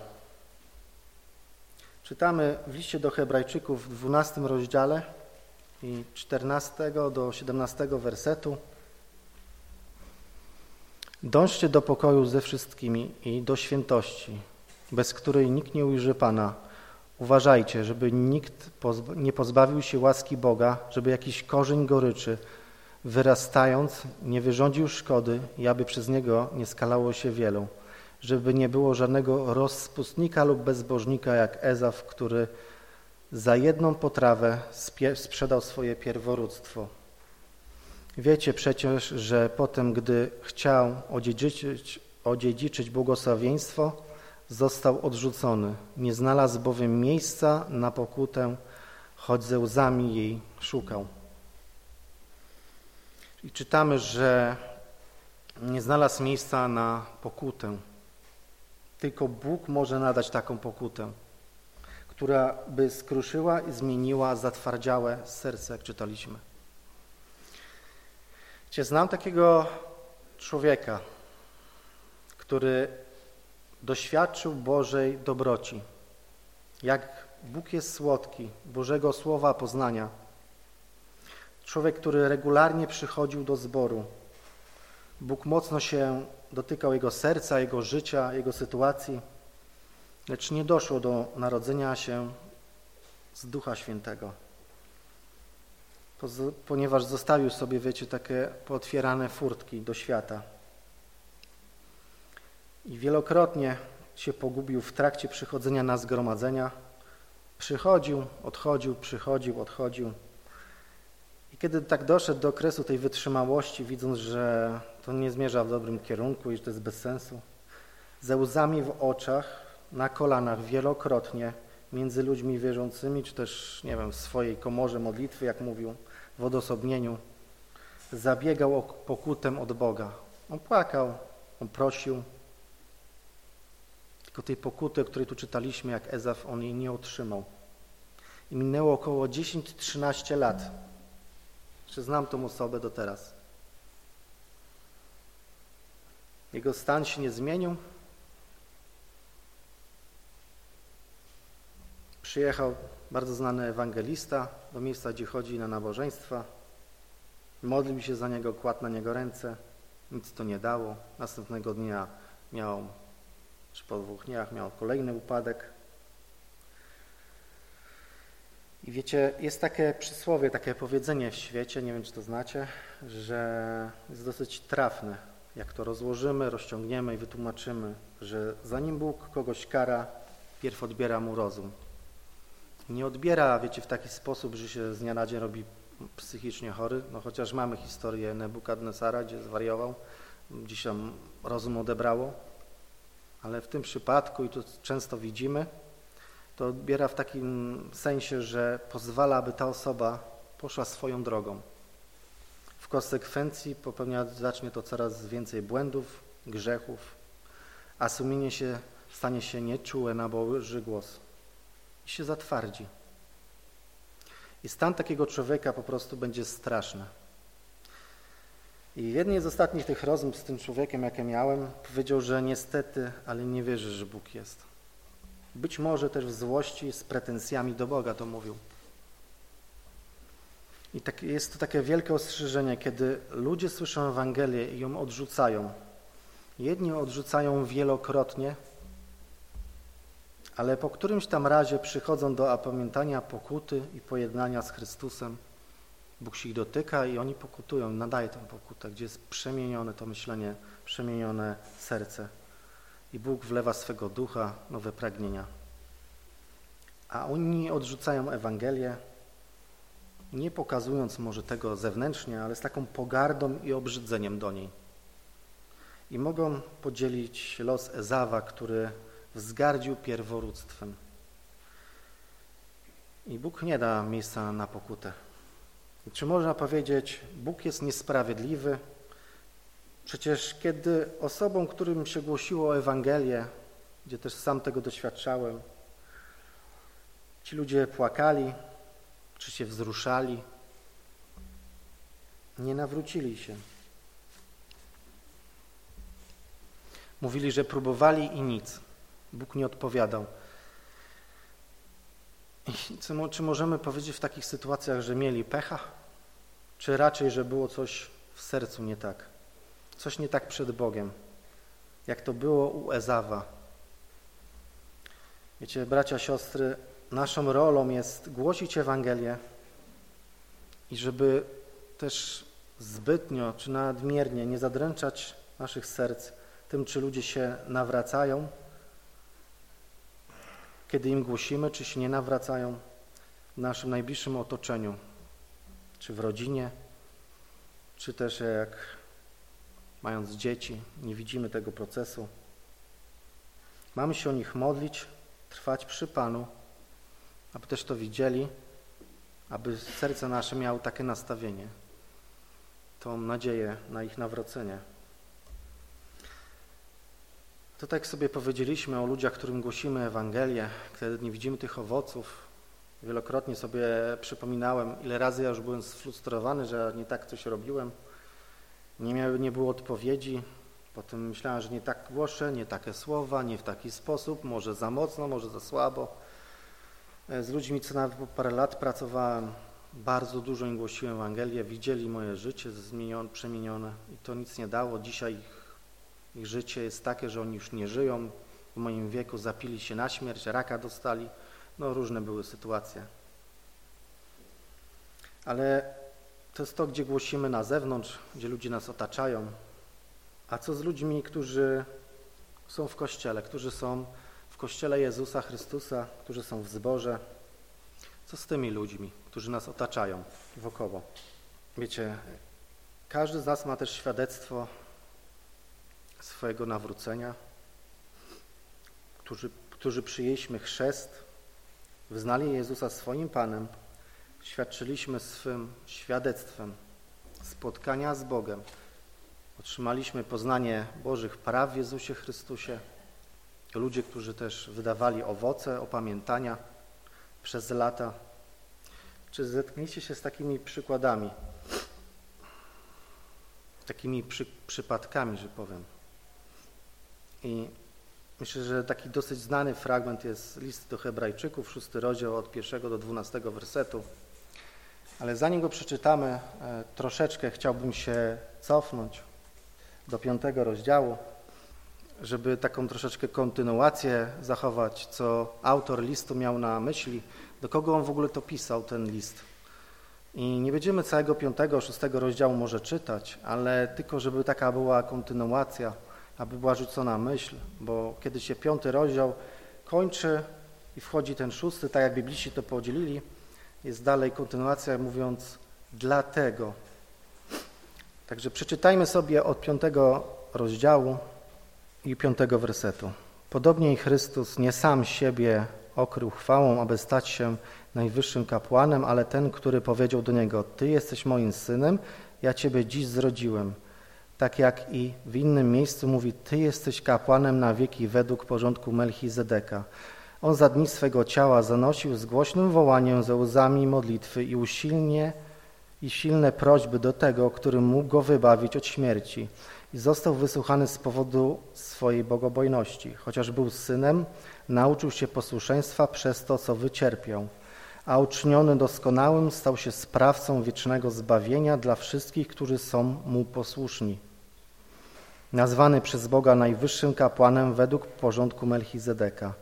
Czytamy w liście do Hebrajczyków w 12 rozdziale i 14 do 17 wersetu. Dążcie do pokoju ze wszystkimi i do świętości, bez której nikt nie ujrzy Pana. Uważajcie, żeby nikt nie pozbawił się łaski Boga, żeby jakiś korzeń goryczy, wyrastając, nie wyrządził szkody i aby przez niego nie skalało się wielu żeby nie było żadnego rozpustnika lub bezbożnika jak Ezaf, który za jedną potrawę sprzedał swoje pierworództwo. Wiecie przecież, że potem, gdy chciał odziedziczyć, odziedziczyć błogosławieństwo, został odrzucony. Nie znalazł bowiem miejsca na pokutę, choć ze łzami jej szukał. I czytamy, że nie znalazł miejsca na pokutę. Tylko Bóg może nadać taką pokutę, która by skruszyła i zmieniła zatwardziałe serce, jak czytaliśmy. Cię znam takiego człowieka, który doświadczył Bożej dobroci. Jak Bóg jest słodki, Bożego Słowa poznania. Człowiek, który regularnie przychodził do zboru. Bóg mocno się dotykał jego serca, jego życia, jego sytuacji, lecz nie doszło do narodzenia się z Ducha Świętego, ponieważ zostawił sobie, wiecie, takie pootwierane furtki do świata. I wielokrotnie się pogubił w trakcie przychodzenia na zgromadzenia. Przychodził, odchodził, przychodził, odchodził. I kiedy tak doszedł do okresu tej wytrzymałości, widząc, że to nie zmierza w dobrym kierunku i że to jest bez sensu, ze łzami w oczach, na kolanach wielokrotnie między ludźmi wierzącymi, czy też, nie wiem, w swojej komorze modlitwy, jak mówił, w odosobnieniu, zabiegał o pokutę od Boga. On płakał, on prosił, tylko tej pokuty, o której tu czytaliśmy, jak Ezaf, on jej nie otrzymał. I minęło około 10-13 lat. Czy znam tą osobę do teraz. Jego stan się nie zmienił. Przyjechał bardzo znany ewangelista do miejsca, gdzie chodzi na nabożeństwa. Modlił się za niego, kładł na niego ręce. Nic to nie dało. Następnego dnia miał czy po dwóch dniach miał kolejny upadek. I wiecie, jest takie przysłowie, takie powiedzenie w świecie, nie wiem czy to znacie, że jest dosyć trafne. Jak to rozłożymy, rozciągniemy i wytłumaczymy, że zanim Bóg kogoś kara, pierw odbiera mu rozum. Nie odbiera, wiecie, w taki sposób, że się z dnia na dzień robi psychicznie chory, no chociaż mamy historię Nebukadnesara, gdzie zwariował, gdzieś tam rozum odebrało, ale w tym przypadku, i to często widzimy, to odbiera w takim sensie, że pozwala, aby ta osoba poszła swoją drogą. Konsekwencji popełnia, zacznie to coraz więcej błędów, grzechów, a sumienie się stanie się nieczułe na Boży głos i się zatwardzi. I stan takiego człowieka po prostu będzie straszny. I w jednej z ostatnich tych rozmów z tym człowiekiem, jakie miałem, powiedział, że niestety, ale nie wierzy, że Bóg jest. Być może też w złości z pretensjami do Boga to mówił. I tak, jest to takie wielkie ostrzeżenie, kiedy ludzie słyszą Ewangelię i ją odrzucają. Jedni odrzucają wielokrotnie, ale po którymś tam razie przychodzą do opamiętania pokuty i pojednania z Chrystusem Bóg się ich dotyka i oni pokutują, nadaje tę pokutę, gdzie jest przemienione to myślenie, przemienione serce. I Bóg wlewa swego ducha, nowe pragnienia. A oni odrzucają Ewangelię, nie pokazując może tego zewnętrznie, ale z taką pogardą i obrzydzeniem do niej. I mogą podzielić los Ezawa, który wzgardził pierworództwem. I Bóg nie da miejsca na pokutę. Czy można powiedzieć, Bóg jest niesprawiedliwy? Przecież kiedy osobom, którym się głosiło Ewangelię, gdzie też sam tego doświadczałem, ci ludzie płakali, czy się wzruszali, nie nawrócili się. Mówili, że próbowali i nic. Bóg nie odpowiadał. I czy możemy powiedzieć w takich sytuacjach, że mieli pecha? Czy raczej, że było coś w sercu nie tak? Coś nie tak przed Bogiem, jak to było u Ezawa. Wiecie, bracia, siostry, naszą rolą jest głosić Ewangelię i żeby też zbytnio czy nadmiernie nie zadręczać naszych serc tym, czy ludzie się nawracają, kiedy im głosimy, czy się nie nawracają, w naszym najbliższym otoczeniu, czy w rodzinie, czy też jak mając dzieci, nie widzimy tego procesu. Mamy się o nich modlić, trwać przy Panu, aby też to widzieli, aby serce nasze miało takie nastawienie, tą nadzieję na ich nawrócenie. To tak sobie powiedzieliśmy o ludziach, którym głosimy Ewangelię, kiedy nie widzimy tych owoców. Wielokrotnie sobie przypominałem, ile razy ja już byłem sfrustrowany, że nie tak coś robiłem. Nie, miał, nie było odpowiedzi. Potem myślałem, że nie tak głoszę, nie takie słowa, nie w taki sposób, może za mocno, może za słabo. Z ludźmi, co po parę lat pracowałem, bardzo dużo im głosiłem Ewangelię, widzieli moje życie zmienione, przemienione i to nic nie dało. Dzisiaj ich, ich życie jest takie, że oni już nie żyją. W moim wieku zapili się na śmierć, raka dostali. No różne były sytuacje. Ale to jest to, gdzie głosimy na zewnątrz, gdzie ludzie nas otaczają. A co z ludźmi, którzy są w Kościele, którzy są Kościele Jezusa Chrystusa, którzy są w zborze? Co z tymi ludźmi, którzy nas otaczają wokoło? Wiecie, każdy z nas ma też świadectwo swojego nawrócenia, którzy, którzy przyjęliśmy chrzest, wyznali Jezusa swoim Panem, świadczyliśmy swym świadectwem spotkania z Bogiem, otrzymaliśmy poznanie Bożych praw w Jezusie Chrystusie, ludzie, którzy też wydawali owoce opamiętania przez lata. Czy zetknęliście się z takimi przykładami, takimi przy, przypadkami, że powiem? I myślę, że taki dosyć znany fragment jest list do Hebrajczyków, szósty rozdział od pierwszego do dwunastego wersetu. Ale zanim go przeczytamy, e, troszeczkę chciałbym się cofnąć do piątego rozdziału, żeby taką troszeczkę kontynuację zachować, co autor listu miał na myśli, do kogo on w ogóle to pisał, ten list. I nie będziemy całego piątego, szóstego rozdziału może czytać, ale tylko, żeby taka była kontynuacja, aby była rzucona myśl, bo kiedy się piąty rozdział kończy i wchodzi ten szósty, tak jak bibliści to podzielili, jest dalej kontynuacja mówiąc dlatego. Także przeczytajmy sobie od piątego rozdziału i piątego wersetu. Podobnie i Chrystus nie sam siebie okrył chwałą, aby stać się najwyższym kapłanem, ale ten, który powiedział do niego, Ty jesteś moim synem, ja Ciebie dziś zrodziłem. Tak jak i w innym miejscu mówi, Ty jesteś kapłanem na wieki według porządku Melchizedeka. On za dni swego ciała zanosił z głośnym wołaniem, ze łzami modlitwy i usilnie i silne prośby do tego, który mógł go wybawić od śmierci i został wysłuchany z powodu swojej bogobojności. Chociaż był synem, nauczył się posłuszeństwa przez to, co wycierpiał, a uczyniony doskonałym stał się sprawcą wiecznego zbawienia dla wszystkich, którzy są mu posłuszni. Nazwany przez Boga najwyższym kapłanem według porządku Melchizedeka.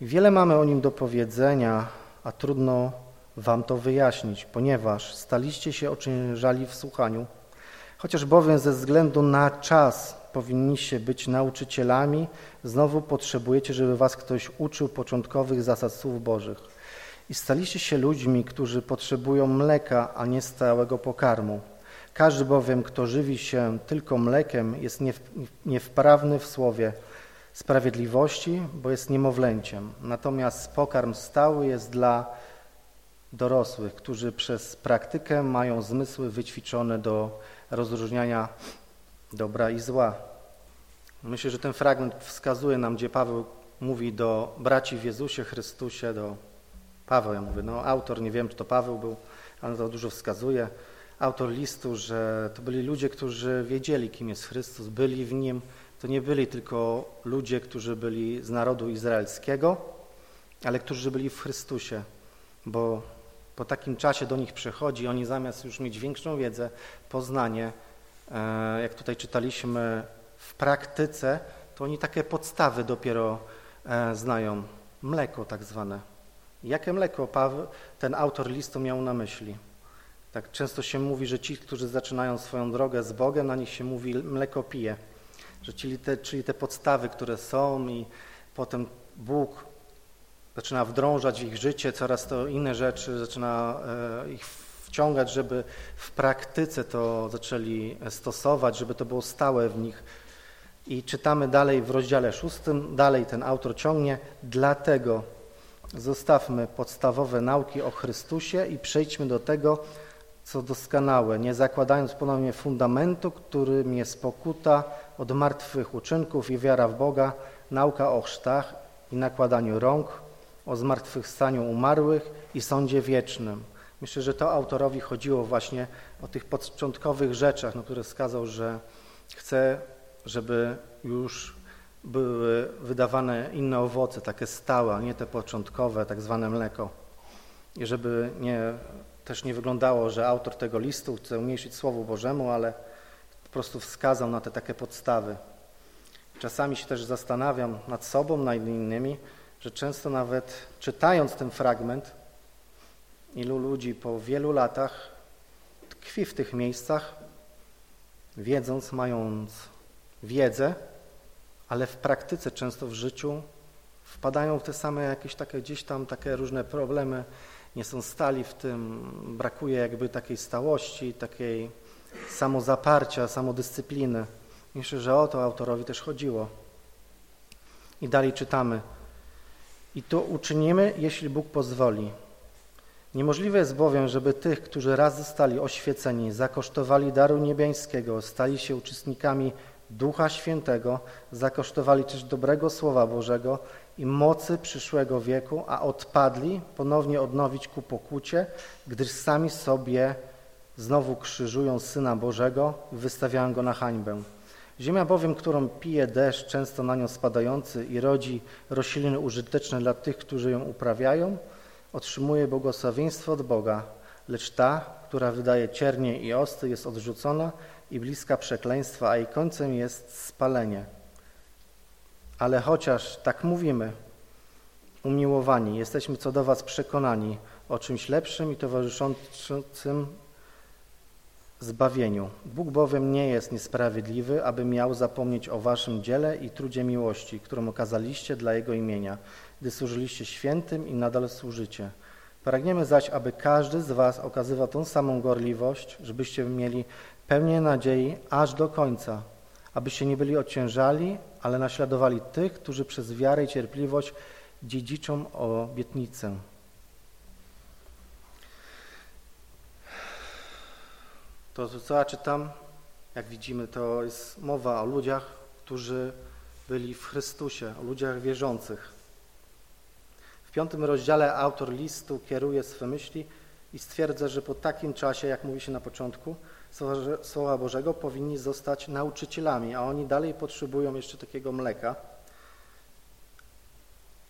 Wiele mamy o nim do powiedzenia, a trudno wam to wyjaśnić, ponieważ staliście się ociężali w słuchaniu, chociaż bowiem ze względu na czas powinniście być nauczycielami, znowu potrzebujecie, żeby was ktoś uczył początkowych zasad słów Bożych. I staliście się ludźmi, którzy potrzebują mleka, a nie stałego pokarmu. Każdy bowiem, kto żywi się tylko mlekiem, jest niewprawny w słowie, sprawiedliwości, bo jest niemowlęciem. Natomiast pokarm stały jest dla dorosłych, którzy przez praktykę mają zmysły wyćwiczone do rozróżniania dobra i zła. Myślę, że ten fragment wskazuje nam, gdzie Paweł mówi do braci w Jezusie Chrystusie, do Paweł, ja mówię, no autor, nie wiem, czy to Paweł był, ale to dużo wskazuje. Autor listu, że to byli ludzie, którzy wiedzieli, kim jest Chrystus, byli w Nim, to nie byli tylko ludzie, którzy byli z narodu izraelskiego, ale którzy byli w Chrystusie, bo po takim czasie do nich przychodzi, oni zamiast już mieć większą wiedzę, poznanie, e, jak tutaj czytaliśmy w praktyce, to oni takie podstawy dopiero e, znają, mleko tak zwane. Jakie mleko Paweł, ten autor listu miał na myśli? Tak często się mówi, że ci, którzy zaczynają swoją drogę z Bogiem, na nich się mówi mleko pije że czyli te, czyli te podstawy, które są i potem Bóg zaczyna wdrążać w ich życie, coraz to inne rzeczy zaczyna e, ich wciągać, żeby w praktyce to zaczęli stosować, żeby to było stałe w nich. I czytamy dalej w rozdziale szóstym, dalej ten autor ciągnie, dlatego zostawmy podstawowe nauki o Chrystusie i przejdźmy do tego, co doskonałe, nie zakładając ponownie fundamentu, którym jest pokuta od martwych uczynków i wiara w Boga, nauka o chrztach i nakładaniu rąk, o zmartwychwstaniu umarłych i sądzie wiecznym. Myślę, że to autorowi chodziło właśnie o tych początkowych rzeczach, na które wskazał, że chce, żeby już były wydawane inne owoce, takie stałe, a nie te początkowe, tak zwane mleko. I żeby nie, też nie wyglądało, że autor tego listu chce umniejszyć Słowu Bożemu, ale po prostu wskazał na te takie podstawy. Czasami się też zastanawiam nad sobą, nad innymi, że często nawet czytając ten fragment, ilu ludzi po wielu latach tkwi w tych miejscach, wiedząc, mając wiedzę, ale w praktyce często w życiu wpadają w te same jakieś takie gdzieś tam takie różne problemy, nie są stali w tym, brakuje jakby takiej stałości, takiej samozaparcia, samodyscypliny. Myślę, że o to autorowi też chodziło. I dalej czytamy. I to uczynimy, jeśli Bóg pozwoli. Niemożliwe jest bowiem, żeby tych, którzy raz zostali oświeceni, zakosztowali daru niebiańskiego, stali się uczestnikami Ducha Świętego, zakosztowali też dobrego Słowa Bożego i mocy przyszłego wieku, a odpadli ponownie odnowić ku pokucie, gdyż sami sobie znowu krzyżują Syna Bożego i wystawiają Go na hańbę. Ziemia bowiem, którą pije deszcz, często na nią spadający i rodzi rośliny użyteczne dla tych, którzy ją uprawiają, otrzymuje błogosławieństwo od Boga, lecz ta, która wydaje ciernie i osty, jest odrzucona i bliska przekleństwa, a jej końcem jest spalenie. Ale chociaż tak mówimy, umiłowani, jesteśmy co do Was przekonani o czymś lepszym i towarzyszącym zbawieniu. Bóg bowiem nie jest niesprawiedliwy, aby miał zapomnieć o Waszym dziele i trudzie miłości, którą okazaliście dla Jego imienia, gdy służyliście świętym i nadal służycie. Pragniemy zaś, aby każdy z Was okazywał tą samą gorliwość, żebyście mieli pełnię nadziei aż do końca, abyście nie byli ociężali, ale naśladowali tych, którzy przez wiarę i cierpliwość dziedziczą obietnicę. To, co ja czytam, jak widzimy, to jest mowa o ludziach, którzy byli w Chrystusie, o ludziach wierzących. W piątym rozdziale autor listu kieruje swe myśli i stwierdza, że po takim czasie, jak mówi się na początku, Słowa Bożego powinni zostać nauczycielami, a oni dalej potrzebują jeszcze takiego mleka,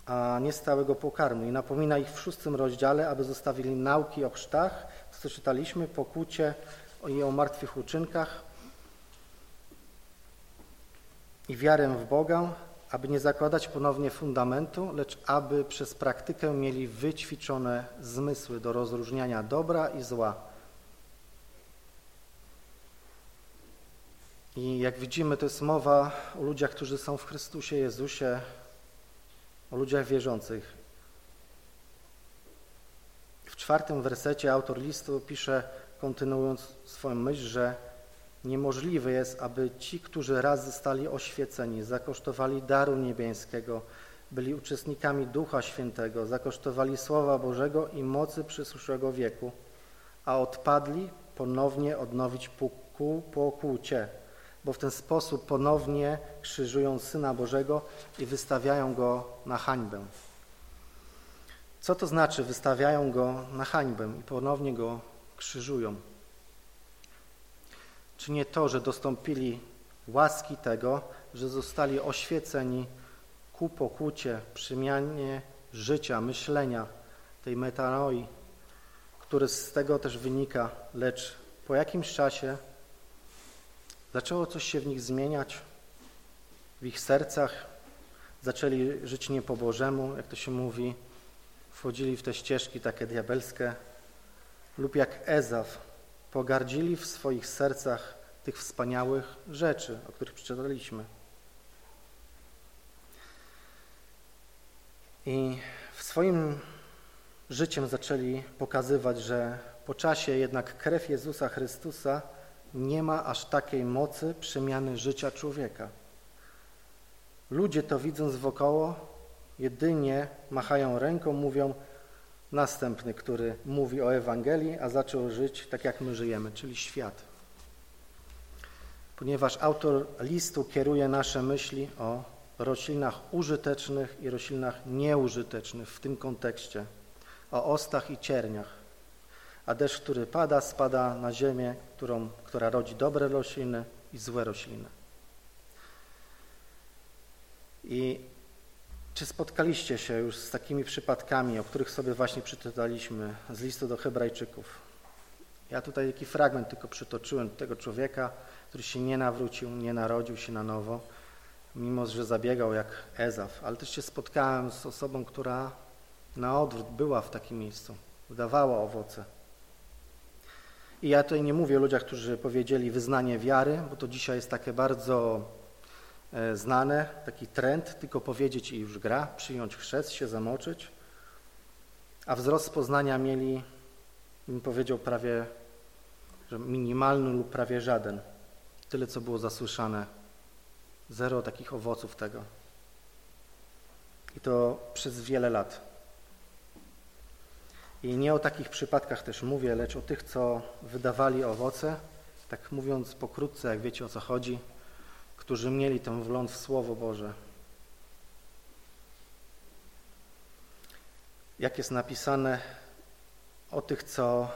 a nie stałego pokarmu. I napomina ich w szóstym rozdziale, aby zostawili nauki o chrztach, co czytaliśmy, pokucie i o martwych uczynkach i wiarę w Boga, aby nie zakładać ponownie fundamentu, lecz aby przez praktykę mieli wyćwiczone zmysły do rozróżniania dobra i zła. I jak widzimy, to jest mowa o ludziach, którzy są w Chrystusie Jezusie, o ludziach wierzących. W czwartym wersecie autor listu pisze, kontynuując swoją myśl, że niemożliwe jest, aby ci, którzy raz zostali oświeceni, zakosztowali daru niebiańskiego, byli uczestnikami Ducha Świętego, zakosztowali Słowa Bożego i mocy przyszłego wieku, a odpadli ponownie odnowić pół pokłucie, bo w ten sposób ponownie krzyżują Syna Bożego i wystawiają Go na hańbę. Co to znaczy wystawiają Go na hańbę i ponownie Go krzyżują? Czy nie to, że dostąpili łaski tego, że zostali oświeceni ku pokucie, przemianie życia, myślenia, tej metanoi, który z tego też wynika, lecz po jakimś czasie zaczęło coś się w nich zmieniać, w ich sercach, zaczęli żyć nie po Bożemu, jak to się mówi, wchodzili w te ścieżki takie diabelskie, lub jak Ezaf, pogardzili w swoich sercach tych wspaniałych rzeczy, o których przeczytaliśmy. I w swoim życiem zaczęli pokazywać, że po czasie jednak krew Jezusa Chrystusa nie ma aż takiej mocy przemiany życia człowieka. Ludzie to widząc wokoło, jedynie machają ręką, mówią następny, który mówi o Ewangelii, a zaczął żyć tak jak my żyjemy, czyli świat. Ponieważ autor listu kieruje nasze myśli o roślinach użytecznych i roślinach nieużytecznych w tym kontekście, o ostach i cierniach. A deszcz, który pada, spada na ziemię, którą, która rodzi dobre rośliny i złe rośliny. I czy spotkaliście się już z takimi przypadkami, o których sobie właśnie przeczytaliśmy z listu do Hebrajczyków? Ja tutaj taki fragment tylko przytoczyłem tego człowieka, który się nie nawrócił, nie narodził się na nowo, mimo że zabiegał jak Ezaf, ale też się spotkałem z osobą, która na odwrót była w takim miejscu, wydawała owoce. I ja tutaj nie mówię o ludziach, którzy powiedzieli wyznanie wiary, bo to dzisiaj jest takie bardzo znane, taki trend, tylko powiedzieć i już gra, przyjąć chrzest, się zamoczyć, a wzrost poznania mieli, bym powiedział, prawie że minimalny lub prawie żaden. Tyle, co było zasłyszane Zero takich owoców tego. I to przez wiele lat. I nie o takich przypadkach też mówię, lecz o tych, co wydawali owoce, tak mówiąc pokrótce, jak wiecie o co chodzi, którzy mieli ten wgląd w Słowo Boże. Jak jest napisane o tych, co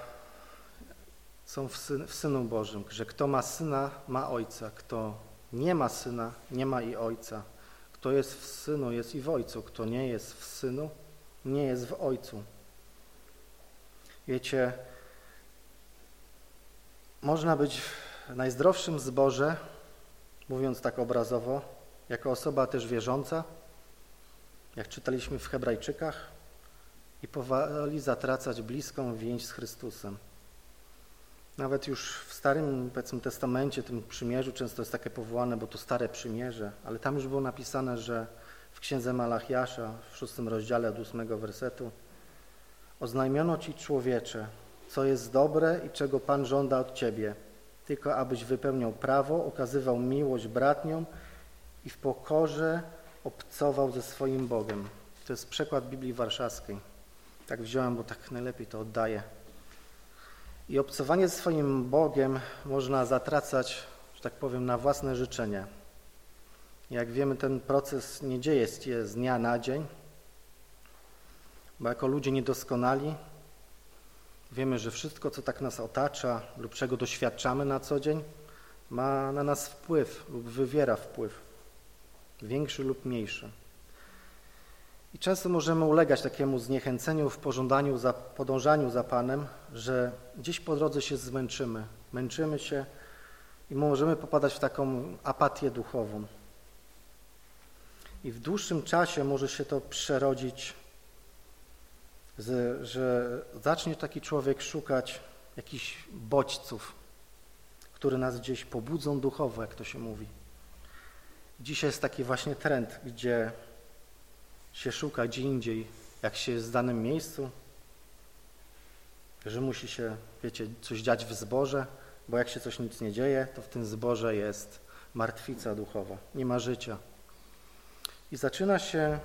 są w, syn, w Synu Bożym, że kto ma Syna, ma Ojca, kto nie ma syna, nie ma i ojca. Kto jest w synu, jest i w ojcu. Kto nie jest w synu, nie jest w ojcu. Wiecie, można być w najzdrowszym zborze, mówiąc tak obrazowo, jako osoba też wierząca, jak czytaliśmy w Hebrajczykach, i powoli zatracać bliską więź z Chrystusem. Nawet już w Starym powiedzmy, Testamencie, tym przymierzu często jest takie powołane, bo to Stare Przymierze, ale tam już było napisane, że w Księdze Malachiasza w szóstym rozdziale od ósmego wersetu oznajmiono Ci człowiecze, co jest dobre i czego Pan żąda od Ciebie, tylko abyś wypełniał prawo, okazywał miłość bratniom i w pokorze obcował ze swoim Bogiem. To jest przekład Biblii Warszawskiej. Tak wziąłem, bo tak najlepiej to oddaję. I obcowanie z swoim Bogiem można zatracać, że tak powiem, na własne życzenie. Jak wiemy, ten proces nie dzieje się z dnia na dzień, bo jako ludzie niedoskonali wiemy, że wszystko, co tak nas otacza lub czego doświadczamy na co dzień, ma na nas wpływ lub wywiera wpływ, większy lub mniejszy. I często możemy ulegać takiemu zniechęceniu w pożądaniu, za, podążaniu za Panem, że gdzieś po drodze się zmęczymy, męczymy się i możemy popadać w taką apatię duchową. I w dłuższym czasie może się to przerodzić, że zacznie taki człowiek szukać jakichś bodźców, które nas gdzieś pobudzą duchowo, jak to się mówi. Dzisiaj jest taki właśnie trend, gdzie się szuka gdzie indziej, jak się jest w danym miejscu, że musi się, wiecie, coś dziać w zborze, bo jak się coś nic nie dzieje, to w tym zborze jest martwica duchowa, nie ma życia. I zaczyna się,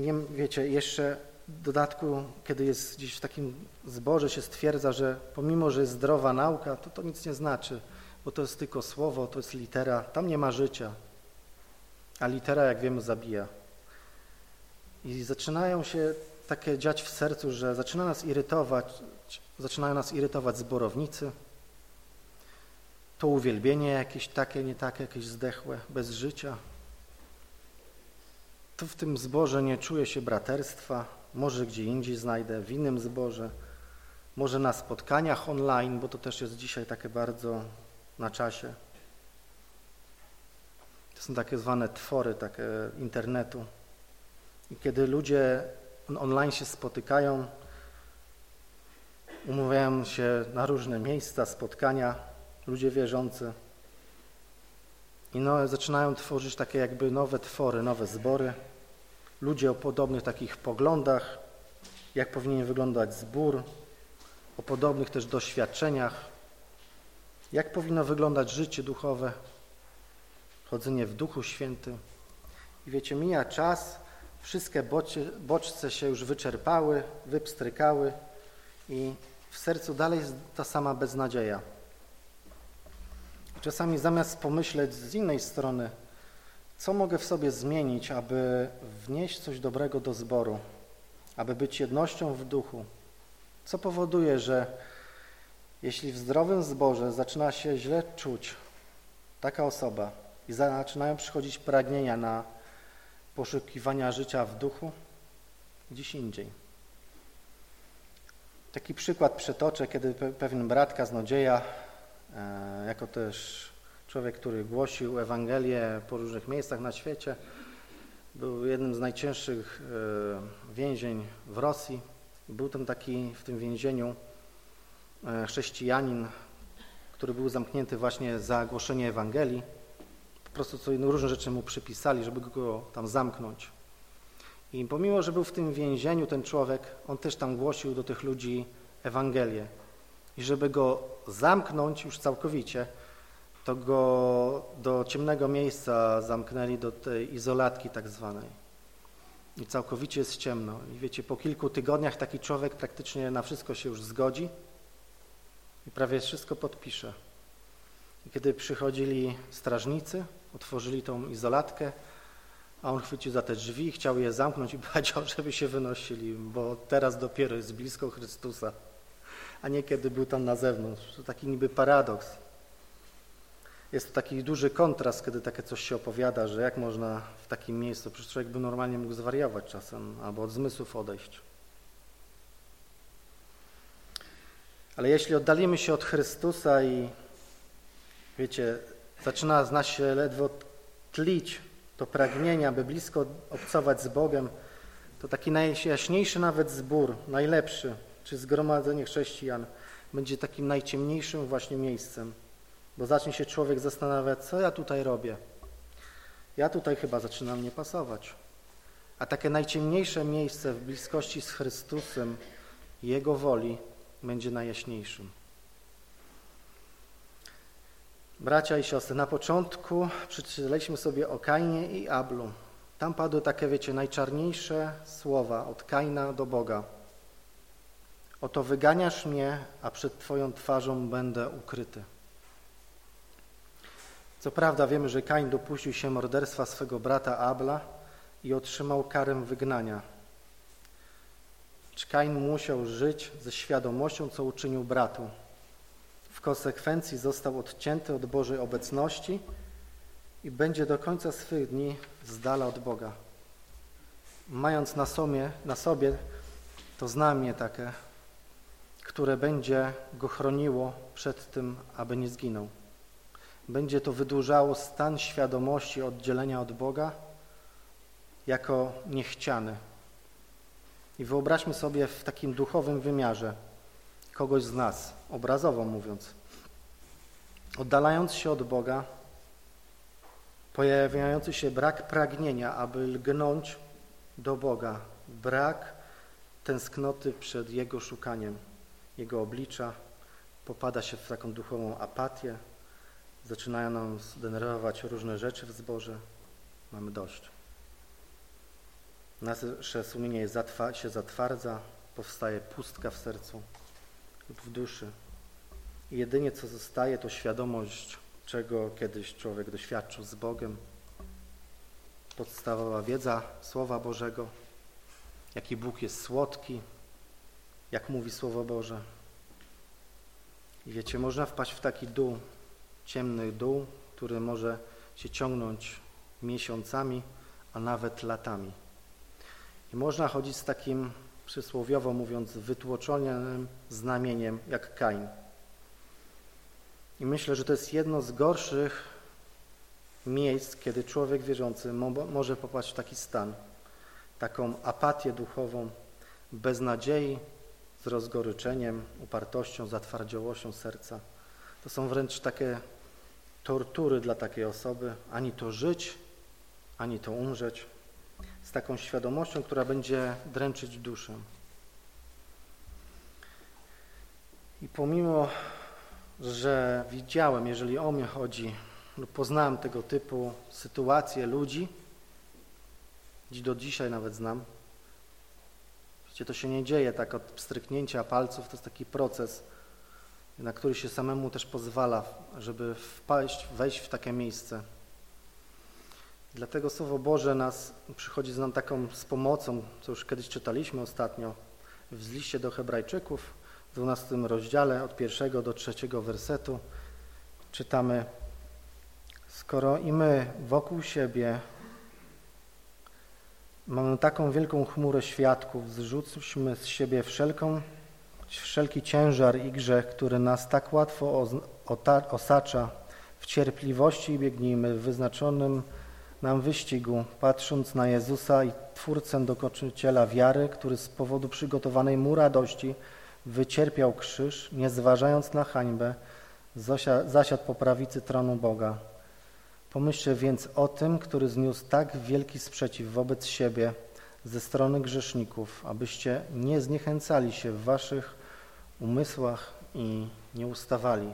nie, wiecie, jeszcze w dodatku, kiedy jest gdzieś w takim zborze się stwierdza, że pomimo, że jest zdrowa nauka, to to nic nie znaczy, bo to jest tylko słowo, to jest litera, tam nie ma życia, a litera, jak wiemy, zabija. I zaczynają się takie dziać w sercu, że zaczyna nas irytować, zaczynają nas irytować zborownicy, to uwielbienie jakieś takie, nie takie, jakieś zdechłe, bez życia. Tu w tym zborze nie czuję się braterstwa, może gdzie indziej znajdę, w innym zborze, może na spotkaniach online, bo to też jest dzisiaj takie bardzo na czasie. To są takie zwane twory takie internetu. I kiedy ludzie online się spotykają, umawiają się na różne miejsca, spotkania, ludzie wierzący. I no, zaczynają tworzyć takie jakby nowe twory, nowe zbory, ludzie o podobnych takich poglądach, jak powinien wyglądać zbór, o podobnych też doświadczeniach, jak powinno wyglądać życie duchowe, chodzenie w Duchu Świętym. I wiecie, mija czas, wszystkie bodźce się już wyczerpały, wypstrykały i w sercu dalej jest ta sama beznadzieja. Czasami zamiast pomyśleć z innej strony, co mogę w sobie zmienić, aby wnieść coś dobrego do zboru, aby być jednością w duchu, co powoduje, że jeśli w zdrowym zborze zaczyna się źle czuć taka osoba i zaczynają przychodzić pragnienia na poszukiwania życia w duchu, gdzieś indziej. Taki przykład przetoczę, kiedy pewien brat kaznodzieja, e, jako też człowiek, który głosił Ewangelię po różnych miejscach na świecie, był jednym z najcięższych e, więzień w Rosji. Był tam taki w tym więzieniu e, chrześcijanin, który był zamknięty właśnie za głoszenie Ewangelii. Po prostu co różne rzeczy mu przypisali, żeby go tam zamknąć. I pomimo, że był w tym więzieniu ten człowiek, on też tam głosił do tych ludzi Ewangelię. I żeby go zamknąć już całkowicie, to go do ciemnego miejsca zamknęli, do tej izolatki tak zwanej. I całkowicie jest ciemno. I wiecie, po kilku tygodniach taki człowiek praktycznie na wszystko się już zgodzi i prawie wszystko podpisze. I kiedy przychodzili strażnicy, otworzyli tą izolatkę, a on chwycił za te drzwi, chciał je zamknąć i powiedział, żeby się wynosili, bo teraz dopiero jest blisko Chrystusa, a nie kiedy był tam na zewnątrz. To taki niby paradoks. Jest to taki duży kontrast, kiedy takie coś się opowiada, że jak można w takim miejscu, przecież człowiek by normalnie mógł zwariować czasem albo od zmysłów odejść. Ale jeśli oddalimy się od Chrystusa i wiecie, zaczyna z nas się ledwo tlić to pragnienie, aby blisko obcować z Bogiem, to taki najjaśniejszy nawet zbór, najlepszy, czy zgromadzenie chrześcijan, będzie takim najciemniejszym właśnie miejscem, bo zacznie się człowiek zastanawiać, co ja tutaj robię. Ja tutaj chyba zaczynam nie pasować. A takie najciemniejsze miejsce w bliskości z Chrystusem, Jego woli, będzie najjaśniejszym. Bracia i siostry, na początku przeczytaliśmy sobie o Kainie i Ablu. Tam padły takie, wiecie, najczarniejsze słowa od Kaina do Boga. Oto wyganiasz mnie, a przed Twoją twarzą będę ukryty. Co prawda wiemy, że Kain dopuścił się morderstwa swego brata Abla i otrzymał karę wygnania. Czy Kain musiał żyć ze świadomością, co uczynił bratu? W konsekwencji został odcięty od Bożej obecności i będzie do końca swych dni z dala od Boga. Mając na na sobie to znamię takie, które będzie go chroniło przed tym, aby nie zginął. Będzie to wydłużało stan świadomości oddzielenia od Boga jako niechciany. I wyobraźmy sobie w takim duchowym wymiarze kogoś z nas, obrazowo mówiąc. Oddalając się od Boga, pojawiający się brak pragnienia, aby lgnąć do Boga, brak tęsknoty przed Jego szukaniem, Jego oblicza, popada się w taką duchową apatię, zaczynają nam zdenerwować różne rzeczy w zborze, mamy dość. Nasze sumienie się zatwardza, powstaje pustka w sercu lub w duszy. I jedynie co zostaje to świadomość, czego kiedyś człowiek doświadczył z Bogiem, podstawowa wiedza Słowa Bożego, jaki Bóg jest słodki, jak mówi Słowo Boże. I wiecie, można wpaść w taki dół, ciemny dół, który może się ciągnąć miesiącami, a nawet latami. I można chodzić z takim, przysłowiowo mówiąc, wytłoczonym znamieniem jak Kain. I myślę, że to jest jedno z gorszych miejsc, kiedy człowiek wierzący może popaść w taki stan, taką apatię duchową, bez nadziei, z rozgoryczeniem, upartością, zatwardziałością serca. To są wręcz takie tortury dla takiej osoby, ani to żyć, ani to umrzeć. z taką świadomością, która będzie dręczyć duszę. I pomimo, że widziałem, jeżeli o mnie chodzi, lub poznałem tego typu sytuacje ludzi, do dzisiaj nawet znam, Wiecie, to się nie dzieje tak od stryknięcia palców, to jest taki proces, na który się samemu też pozwala, żeby wpaść, wejść w takie miejsce. Dlatego Słowo Boże nas przychodzi z nam taką z pomocą, co już kiedyś czytaliśmy ostatnio w liście do Hebrajczyków, w 12 rozdziale od pierwszego do trzeciego wersetu czytamy Skoro i my wokół siebie mamy taką wielką chmurę świadków, zrzućmy z siebie wszelką, wszelki ciężar i grzech, który nas tak łatwo osacza, w cierpliwości biegnijmy w wyznaczonym nam wyścigu, patrząc na Jezusa i Twórcę dokończyciela wiary, który z powodu przygotowanej mu radości wycierpiał krzyż, nie zważając na hańbę, zasiadł po prawicy tronu Boga. Pomyślcie więc o tym, który zniósł tak wielki sprzeciw wobec siebie ze strony grzeszników, abyście nie zniechęcali się w waszych umysłach i nie ustawali.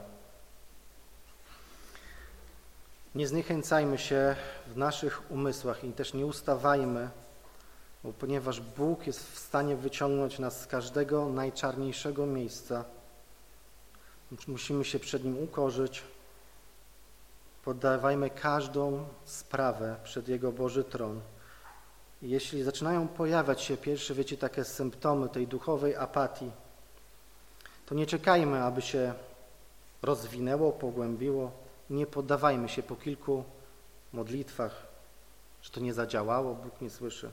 Nie zniechęcajmy się w naszych umysłach i też nie ustawajmy, bo ponieważ Bóg jest w stanie wyciągnąć nas z każdego najczarniejszego miejsca, musimy się przed Nim ukorzyć, poddawajmy każdą sprawę przed Jego Boży tron. Jeśli zaczynają pojawiać się pierwsze, wiecie, takie symptomy tej duchowej apatii, to nie czekajmy, aby się rozwinęło, pogłębiło. Nie poddawajmy się po kilku modlitwach, że to nie zadziałało, Bóg nie słyszy.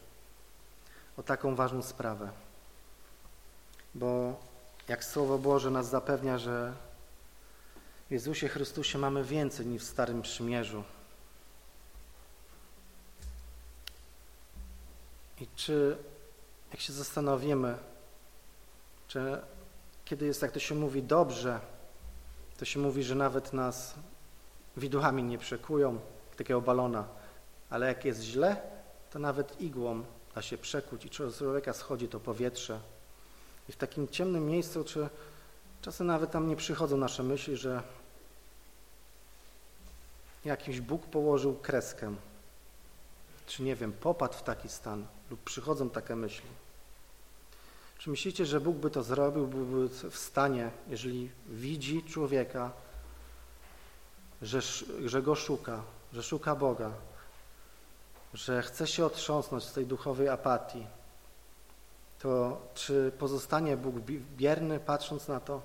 O taką ważną sprawę. Bo jak Słowo Boże nas zapewnia, że w Jezusie Chrystusie mamy więcej niż w Starym Przymierzu. I czy, jak się zastanowimy, czy kiedy jest, jak to się mówi, dobrze, to się mówi, że nawet nas widłami nie przekują, takiego balona, ale jak jest źle, to nawet igłą da się przekuć i człowieka schodzi to powietrze. I w takim ciemnym miejscu, czy czasem nawet tam nie przychodzą nasze myśli, że jakiś Bóg położył kreskę, czy nie wiem, popadł w taki stan lub przychodzą takie myśli. Czy myślicie, że Bóg by to zrobił, byłby w stanie, jeżeli widzi człowieka, że, że go szuka, że szuka Boga, że chce się otrząsnąć z tej duchowej apatii, to czy pozostanie Bóg bierny patrząc na to?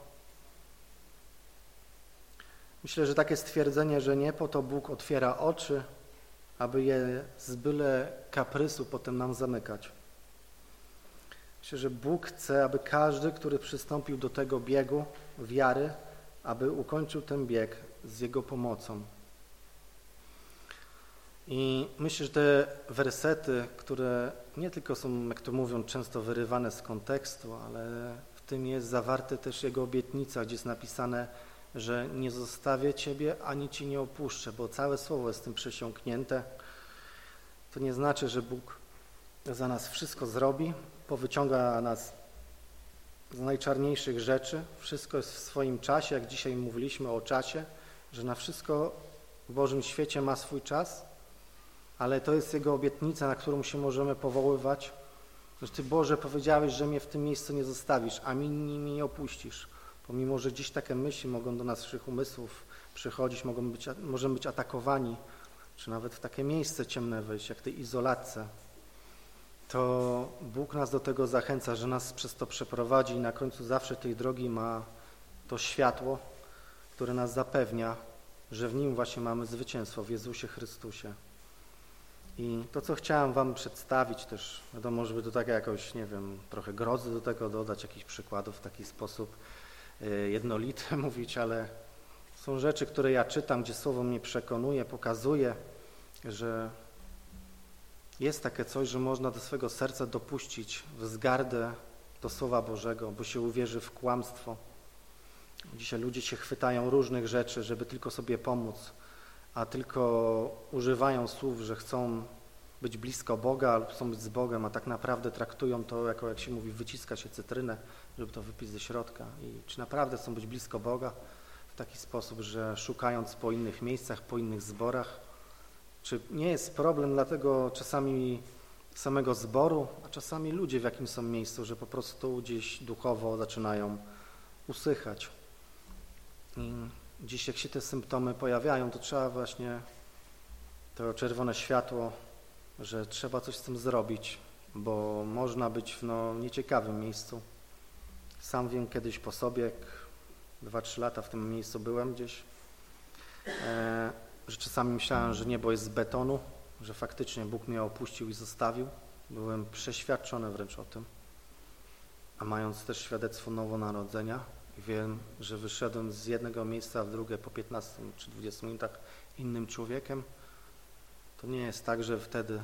Myślę, że takie stwierdzenie, że nie po to Bóg otwiera oczy, aby je z byle kaprysu potem nam zamykać. Myślę, że Bóg chce, aby każdy, który przystąpił do tego biegu wiary, aby ukończył ten bieg z Jego pomocą. I myślę, że te wersety, które nie tylko są, jak to mówią, często wyrywane z kontekstu, ale w tym jest zawarte też Jego obietnica, gdzie jest napisane że nie zostawię Ciebie, ani Ci nie opuszczę, bo całe słowo jest tym przesiąknięte. To nie znaczy, że Bóg za nas wszystko zrobi, powyciąga nas z najczarniejszych rzeczy. Wszystko jest w swoim czasie, jak dzisiaj mówiliśmy o czasie, że na wszystko w Bożym świecie ma swój czas, ale to jest Jego obietnica, na którą się możemy powoływać, że Ty Boże powiedziałeś, że mnie w tym miejscu nie zostawisz, a mi nie opuścisz. Pomimo, że dziś takie myśli mogą do naszych umysłów przychodzić, mogą być, możemy być atakowani, czy nawet w takie miejsce ciemne wejść, jak tej izolatce, to Bóg nas do tego zachęca, że nas przez to przeprowadzi i na końcu zawsze tej drogi ma to światło, które nas zapewnia, że w Nim właśnie mamy zwycięstwo, w Jezusie Chrystusie. I to, co chciałem Wam przedstawić też, wiadomo, żeby to tak jakoś, nie wiem, trochę grozy do tego dodać, jakichś przykładów w taki sposób, Y, jednolite mówić, ale są rzeczy, które ja czytam, gdzie Słowo mnie przekonuje, pokazuje, że jest takie coś, że można do swego serca dopuścić wzgardę do Słowa Bożego, bo się uwierzy w kłamstwo. Dzisiaj ludzie się chwytają różnych rzeczy, żeby tylko sobie pomóc, a tylko używają słów, że chcą być blisko Boga lub chcą być z Bogiem, a tak naprawdę traktują to jako, jak się mówi, wyciska się cytrynę, żeby to wypić ze środka. I czy naprawdę chcą być blisko Boga w taki sposób, że szukając po innych miejscach, po innych zborach, czy nie jest problem dlatego czasami samego zboru, a czasami ludzie w jakim są miejscu, że po prostu gdzieś duchowo zaczynają usychać. I gdzieś jak się te symptomy pojawiają, to trzeba właśnie to czerwone światło, że trzeba coś z tym zrobić, bo można być w no, nieciekawym miejscu. Sam wiem kiedyś po sobie, jak dwa, trzy lata w tym miejscu byłem gdzieś, e, że czasami myślałem, że niebo jest z betonu, że faktycznie Bóg mnie opuścił i zostawił. Byłem przeświadczony wręcz o tym. A mając też świadectwo nowonarodzenia, wiem, że wyszedłem z jednego miejsca w drugie po 15 czy 20 minutach innym człowiekiem, to nie jest tak, że wtedy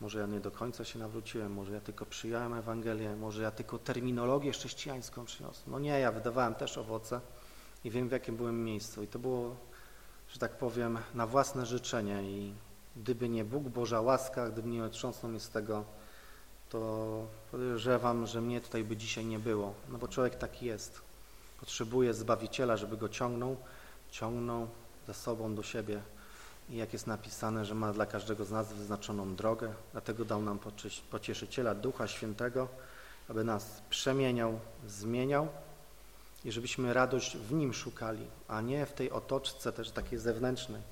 może ja nie do końca się nawróciłem, może ja tylko przyjąłem Ewangelię, może ja tylko terminologię chrześcijańską przyniosłem. No nie, ja wydawałem też owoce i wiem w jakim byłem miejscu i to było, że tak powiem, na własne życzenie i gdyby nie Bóg, Boża łaska, gdyby nie otrząsnął mnie z tego, to podejrzewam, że mnie tutaj by dzisiaj nie było, no bo człowiek taki jest. Potrzebuje Zbawiciela, żeby go ciągnął, ciągnął za sobą do siebie. I jak jest napisane, że ma dla każdego z nas wyznaczoną drogę, dlatego dał nam pocieszyciela Ducha Świętego, aby nas przemieniał, zmieniał i żebyśmy radość w Nim szukali, a nie w tej otoczce też takiej zewnętrznej.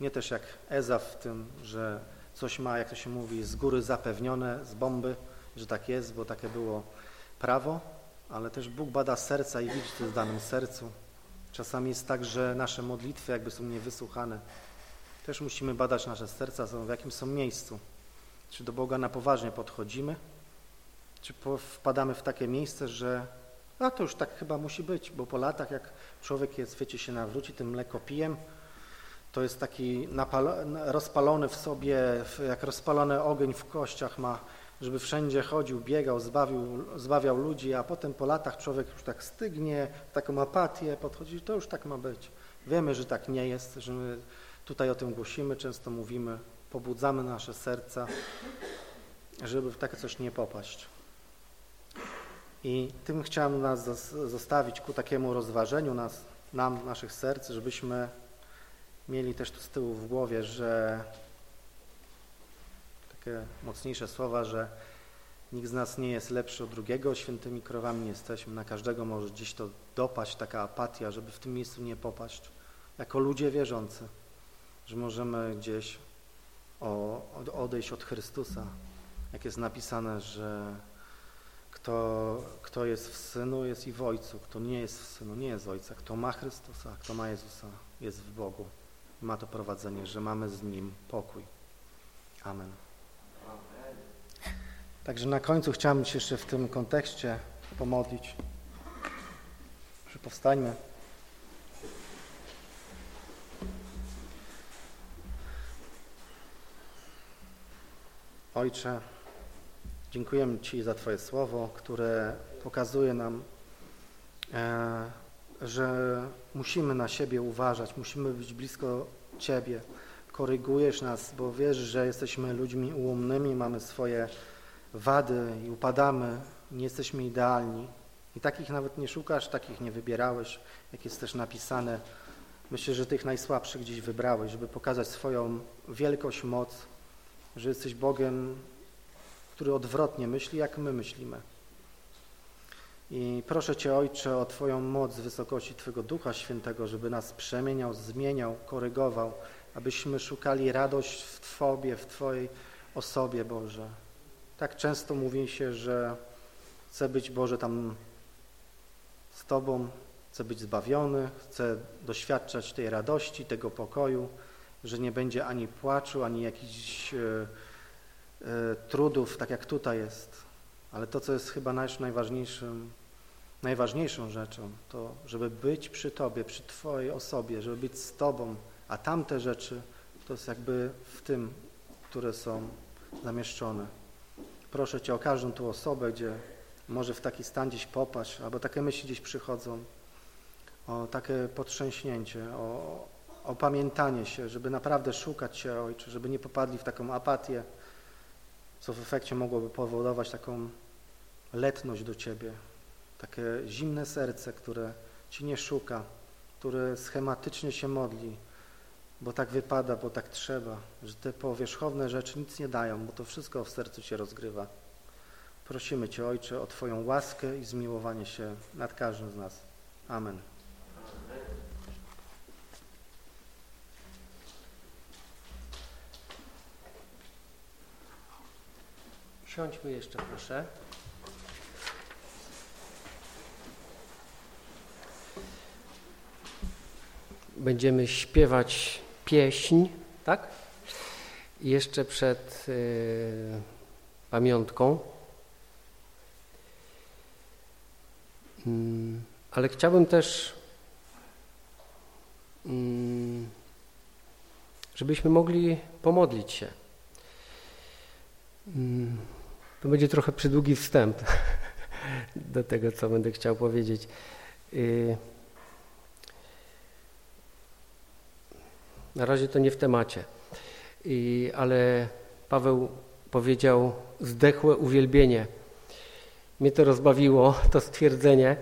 Nie też jak Eza w tym, że coś ma, jak to się mówi, z góry zapewnione, z bomby, że tak jest, bo takie było prawo, ale też Bóg bada serca i widzi, co jest w danym sercu. Czasami jest tak, że nasze modlitwy jakby są niewysłuchane. Też musimy badać nasze serca, w jakim są miejscu. Czy do Boga na poważnie podchodzimy, czy wpadamy w takie miejsce, że a to już tak chyba musi być, bo po latach jak człowiek jest, wiecie, się nawróci tym mlekopijem, to jest taki rozpalony w sobie, jak rozpalony ogień w kościach ma, żeby wszędzie chodził, biegał, zbawił, zbawiał ludzi, a potem po latach człowiek już tak stygnie, taką apatię podchodzi, to już tak ma być. Wiemy, że tak nie jest, że my tutaj o tym głosimy, często mówimy, pobudzamy nasze serca, żeby w takie coś nie popaść. I tym chciałem nas zostawić ku takiemu rozważeniu nas, nam, naszych serc, żebyśmy mieli też tu z tyłu w głowie, że takie mocniejsze słowa, że nikt z nas nie jest lepszy od drugiego, świętymi krowami nie jesteśmy, na każdego może gdzieś to dopaść, taka apatia, żeby w tym miejscu nie popaść, jako ludzie wierzący, że możemy gdzieś odejść od Chrystusa, jak jest napisane, że kto, kto jest w Synu, jest i w Ojcu, kto nie jest w Synu, nie jest Ojca, kto ma Chrystusa, kto ma Jezusa, jest w Bogu ma to prowadzenie, że mamy z Nim pokój. Amen. Także na końcu chciałbym się jeszcze w tym kontekście pomodlić. Że powstańmy. Ojcze, dziękujemy Ci za Twoje słowo, które pokazuje nam, e, że musimy na siebie uważać, musimy być blisko Ciebie. Korygujesz nas, bo wiesz, że jesteśmy ludźmi ułomnymi, mamy swoje wady i upadamy, nie jesteśmy idealni. I takich nawet nie szukasz, takich nie wybierałeś, jak jest też napisane. Myślę, że tych najsłabszych gdzieś wybrałeś, żeby pokazać swoją wielkość, moc, że jesteś Bogiem, który odwrotnie myśli, jak my myślimy. I proszę Cię, Ojcze, o Twoją moc w wysokości Twojego Ducha Świętego, żeby nas przemieniał, zmieniał, korygował, abyśmy szukali radość w Tobie, w Twojej osobie, Boże. Tak często mówi się, że chcę być, Boże, tam z Tobą, chcę być zbawiony, chcę doświadczać tej radości, tego pokoju, że nie będzie ani płaczu, ani jakichś e, trudów, tak jak tutaj jest. Ale to, co jest chyba najważniejszym, najważniejszą rzeczą, to żeby być przy Tobie, przy Twojej osobie, żeby być z Tobą, a tamte rzeczy to jest jakby w tym, które są zamieszczone. Proszę Cię o każdą tu osobę, gdzie może w taki stan gdzieś popaść, albo takie myśli gdzieś przychodzą, o takie potrzęśnięcie, o, opamiętanie się, żeby naprawdę szukać Cię, Ojcze, żeby nie popadli w taką apatię, co w efekcie mogłoby powodować taką letność do Ciebie, takie zimne serce, które Ci nie szuka, które schematycznie się modli, bo tak wypada, bo tak trzeba, że te powierzchowne rzeczy nic nie dają, bo to wszystko w sercu się rozgrywa. Prosimy Cię, Ojcze, o Twoją łaskę i zmiłowanie się nad każdym z nas. Amen. Siądźmy jeszcze, proszę. Będziemy śpiewać pieśń, tak? Jeszcze przed y, pamiątką. Mm, ale chciałbym też, mm, żebyśmy mogli pomodlić się. Mm, to będzie trochę przydługi wstęp do tego, co będę chciał powiedzieć. Y, na razie to nie w temacie, y, ale Paweł powiedział zdechłe uwielbienie. Mnie to rozbawiło, to stwierdzenie.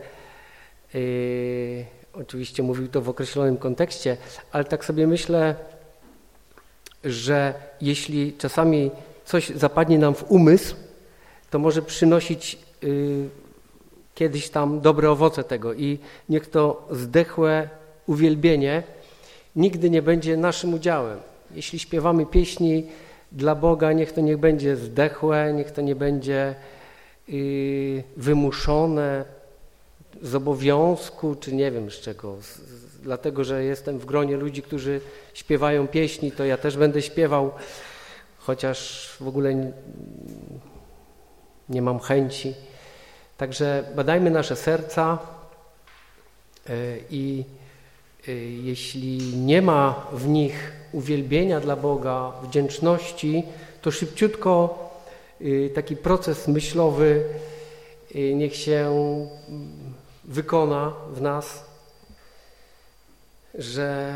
Y, oczywiście mówił to w określonym kontekście, ale tak sobie myślę, że jeśli czasami coś zapadnie nam w umysł, to może przynosić y, kiedyś tam dobre owoce tego i niech to zdechłe uwielbienie nigdy nie będzie naszym udziałem. Jeśli śpiewamy pieśni dla Boga, niech to niech będzie zdechłe, niech to nie będzie y, wymuszone z obowiązku, czy nie wiem z czego, z, z, dlatego, że jestem w gronie ludzi, którzy śpiewają pieśni, to ja też będę śpiewał, chociaż w ogóle nie mam chęci. Także badajmy nasze serca e, i e, jeśli nie ma w nich uwielbienia dla Boga, wdzięczności, to szybciutko e, taki proces myślowy niech się wykona w nas, że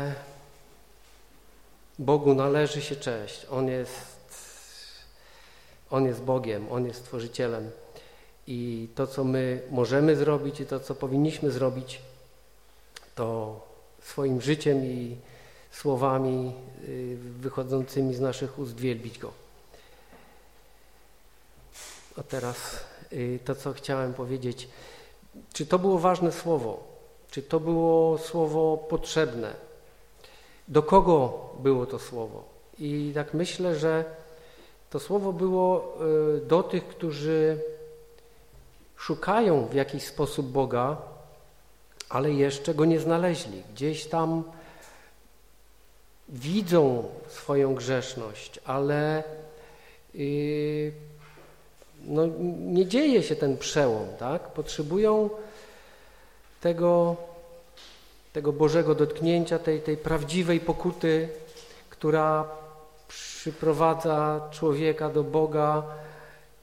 Bogu należy się cześć. On jest on jest Bogiem, On jest Stworzycielem. I to, co my możemy zrobić i to, co powinniśmy zrobić, to swoim życiem i słowami y, wychodzącymi z naszych ust wielbić Go. A teraz y, to, co chciałem powiedzieć. Czy to było ważne słowo? Czy to było słowo potrzebne? Do kogo było to słowo? I tak myślę, że to słowo było e, do tych, którzy szukają w jakiś sposób Boga, ale jeszcze Go nie znaleźli. Gdzieś tam widzą swoją grzeszność, ale yy, no, nie dzieje się ten przełom, tak? Potrzebują tego, tego Bożego dotknięcia, tej, tej prawdziwej pokuty, która przyprowadza człowieka do Boga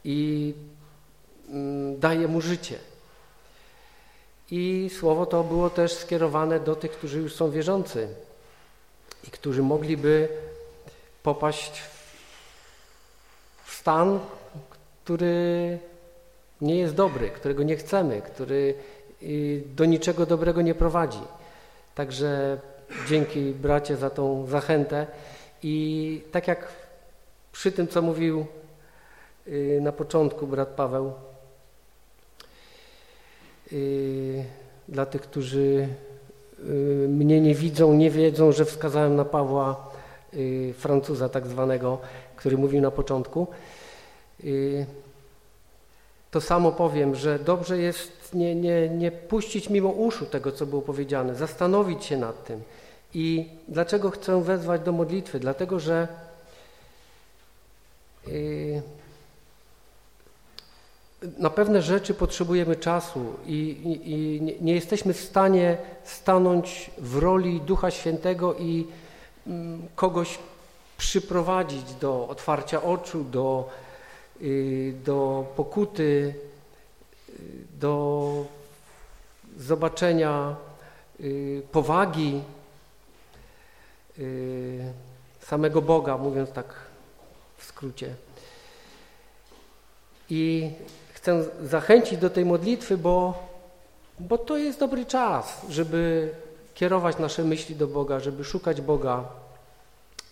i mm, daje mu życie. I słowo to było też skierowane do tych, którzy już są wierzący i którzy mogliby popaść w stan, który nie jest dobry, którego nie chcemy, który y, do niczego dobrego nie prowadzi. Także dzięki bracie za tą zachętę. I tak jak przy tym, co mówił y, na początku brat Paweł, y, dla tych, którzy y, mnie nie widzą, nie wiedzą, że wskazałem na Pawła Francuza tak zwanego, który mówił na początku, to samo powiem, że dobrze jest nie, nie, nie puścić mimo uszu tego, co było powiedziane, zastanowić się nad tym, i dlaczego chcę wezwać do modlitwy? Dlatego, że yy, na pewne rzeczy potrzebujemy czasu i, i, i, nie jesteśmy w stanie stanąć w roli Ducha Świętego i mm, kogoś przyprowadzić do otwarcia oczu, do, y, do pokuty, y, do zobaczenia powagi samego Boga, mówiąc tak w skrócie. I chcę zachęcić do tej modlitwy, bo, bo to jest dobry czas, żeby kierować nasze myśli do Boga, żeby szukać Boga,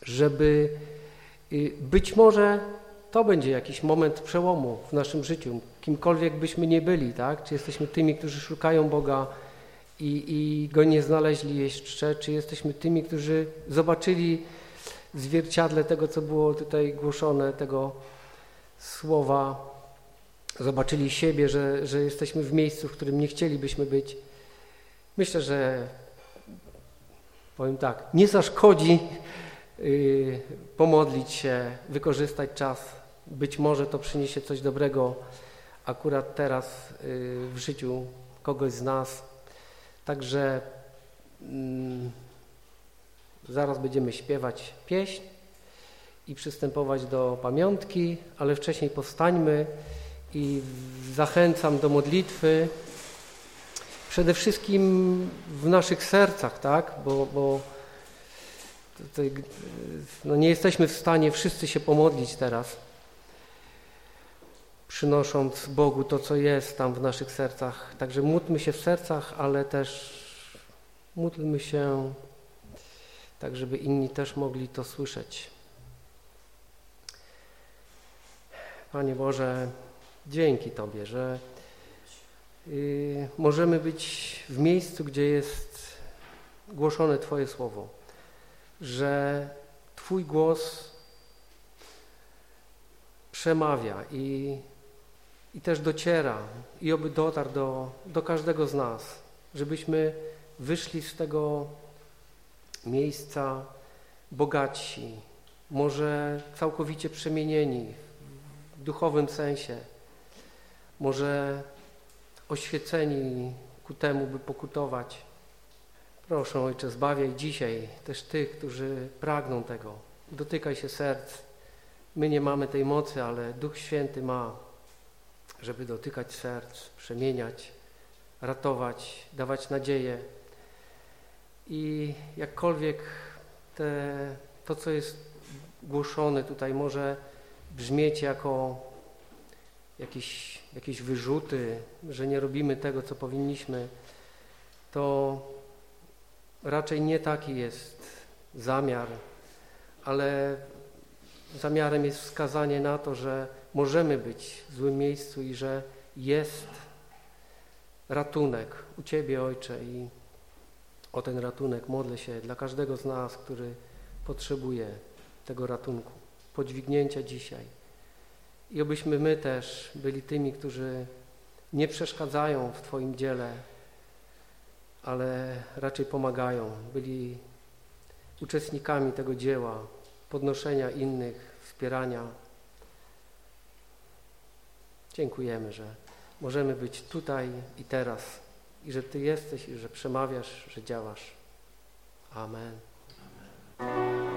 żeby y, być może to będzie jakiś moment przełomu w naszym życiu, kimkolwiek byśmy nie byli, tak? Czy jesteśmy tymi, którzy szukają Boga i, i Go nie znaleźli jeszcze, czy jesteśmy tymi, którzy zobaczyli zwierciadle tego, co było tutaj głoszone, tego słowa, zobaczyli siebie, że, że jesteśmy w miejscu, w którym nie chcielibyśmy być. Myślę, że powiem tak, nie zaszkodzi yy, pomodlić się, wykorzystać czas. Być może to przyniesie coś dobrego akurat teraz yy, w życiu kogoś z nas. Także yy, zaraz będziemy śpiewać pieśń i przystępować do pamiątki, ale wcześniej powstańmy i zachęcam do modlitwy przede wszystkim w naszych sercach, tak? bo, bo no nie jesteśmy w stanie wszyscy się pomodlić teraz, przynosząc Bogu to, co jest tam w naszych sercach. Także módlmy się w sercach, ale też módlmy się tak, żeby inni też mogli to słyszeć. Panie Boże, dzięki Tobie, że y, możemy być w miejscu, gdzie jest głoszone Twoje słowo, że Twój głos przemawia i, i też dociera i oby dotarł do, do każdego z nas, żebyśmy wyszli z tego miejsca bogatsi, może całkowicie przemienieni w duchowym sensie, może oświeceni ku temu, by pokutować. Proszę Ojcze, zbawiaj dzisiaj też tych, którzy pragną tego. Dotykaj się serc. My nie mamy tej mocy, ale Duch Święty ma, żeby dotykać serc, przemieniać, ratować, dawać nadzieję. I jakkolwiek te, to, co jest głoszone tutaj, może brzmieć jako jakieś, jakieś wyrzuty, że nie robimy tego, co powinniśmy, to raczej nie taki jest zamiar, ale zamiarem jest wskazanie na to, że możemy być w złym miejscu i że jest ratunek u Ciebie, Ojcze, i o ten ratunek modlę się dla każdego z nas, który potrzebuje tego ratunku, podźwignięcia dzisiaj. I obyśmy my też byli tymi, którzy nie przeszkadzają w Twoim dziele, ale raczej pomagają, byli uczestnikami tego dzieła, podnoszenia innych, wspierania. Dziękujemy, że możemy być tutaj i teraz i że Ty jesteś i że przemawiasz, że działasz. Amen. Amen.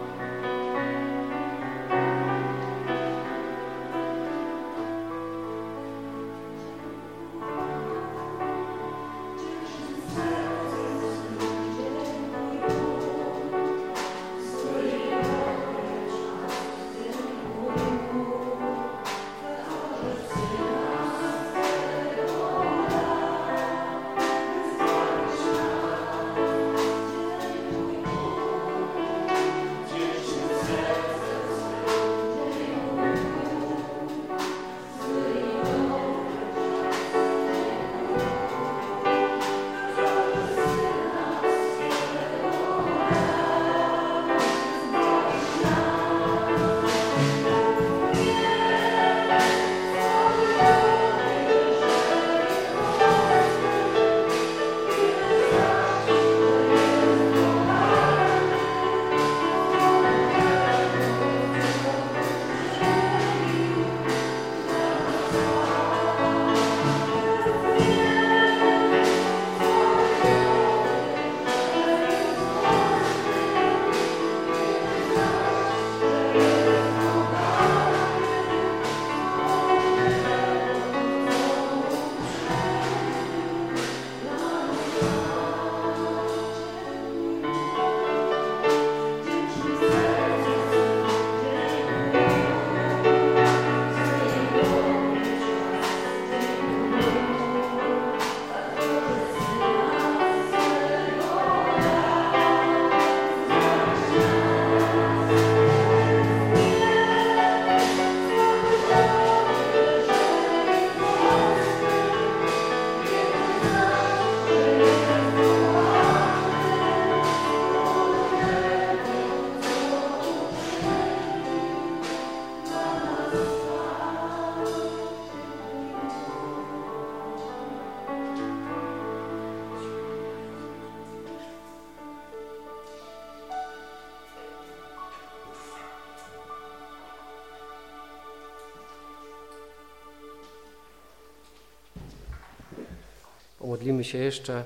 Pomodlimy się jeszcze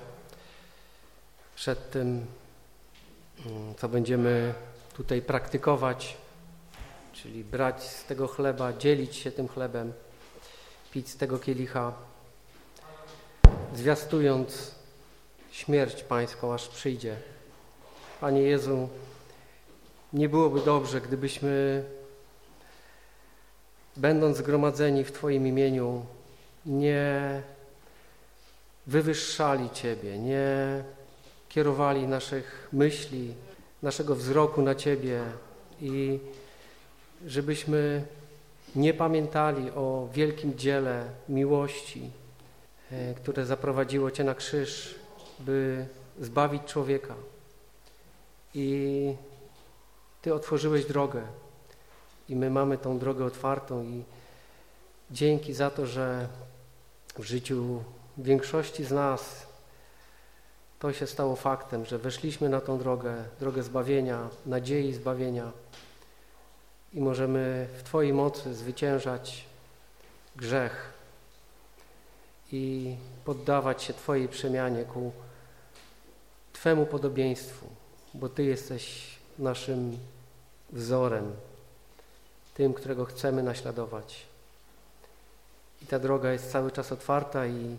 przed tym, mm, co będziemy tutaj praktykować, czyli brać z tego chleba, dzielić się tym chlebem, pić z tego kielicha, zwiastując śmierć Pańską, aż przyjdzie. Panie Jezu, nie byłoby dobrze, gdybyśmy, będąc zgromadzeni w Twoim imieniu, nie wywyższali Ciebie, nie kierowali naszych myśli, naszego wzroku na Ciebie i żebyśmy nie pamiętali o wielkim dziele miłości, e, które zaprowadziło Cię na krzyż, by zbawić człowieka. I Ty otworzyłeś drogę i my mamy tą drogę otwartą i dzięki za to, że w życiu większości z nas to się stało faktem, że weszliśmy na tą drogę, drogę zbawienia, nadziei zbawienia i możemy w Twojej mocy zwyciężać grzech i poddawać się Twojej przemianie ku Twemu podobieństwu, bo Ty jesteś naszym wzorem, tym, którego chcemy naśladować. I ta droga jest cały czas otwarta i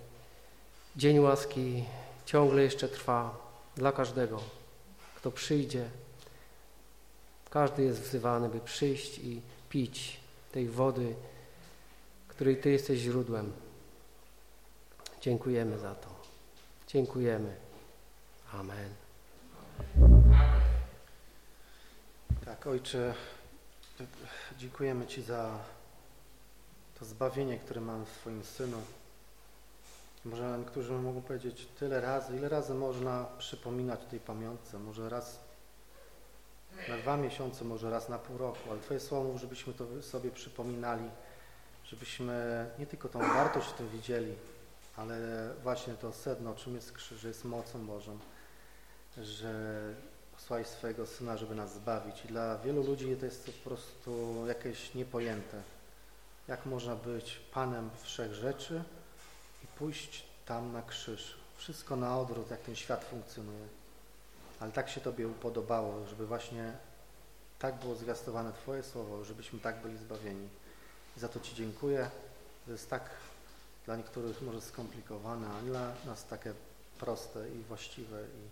dzień łaski ciągle jeszcze trwa dla każdego, kto przyjdzie. Każdy jest wzywany, by przyjść i pić tej wody, której Ty jesteś źródłem. Dziękujemy za to. Dziękujemy. Amen. Tak, Ojcze, dziękujemy Ci za to zbawienie, które mamy w Twoim Synu. Może niektórzy mogą powiedzieć tyle razy, ile razy można przypominać tej pamiątce, może raz na dwa miesiące, może raz na pół roku, ale Twoje słowo żebyśmy to sobie przypominali, żebyśmy nie tylko tą wartość w tym widzieli, ale właśnie to sedno, czym jest krzyż, jest mocą Bożą, że posłałeś swojego Syna, żeby nas zbawić i dla wielu ludzi to jest po prostu jakieś niepojęte. Jak można być Panem wszech rzeczy, pójść tam na krzyż. Wszystko na odwrót, jak ten świat funkcjonuje. Ale tak się Tobie upodobało, żeby właśnie tak było zwiastowane Twoje słowo, żebyśmy tak byli zbawieni. I za to Ci dziękuję. To jest tak dla niektórych może skomplikowane, a dla nas takie proste i właściwe. I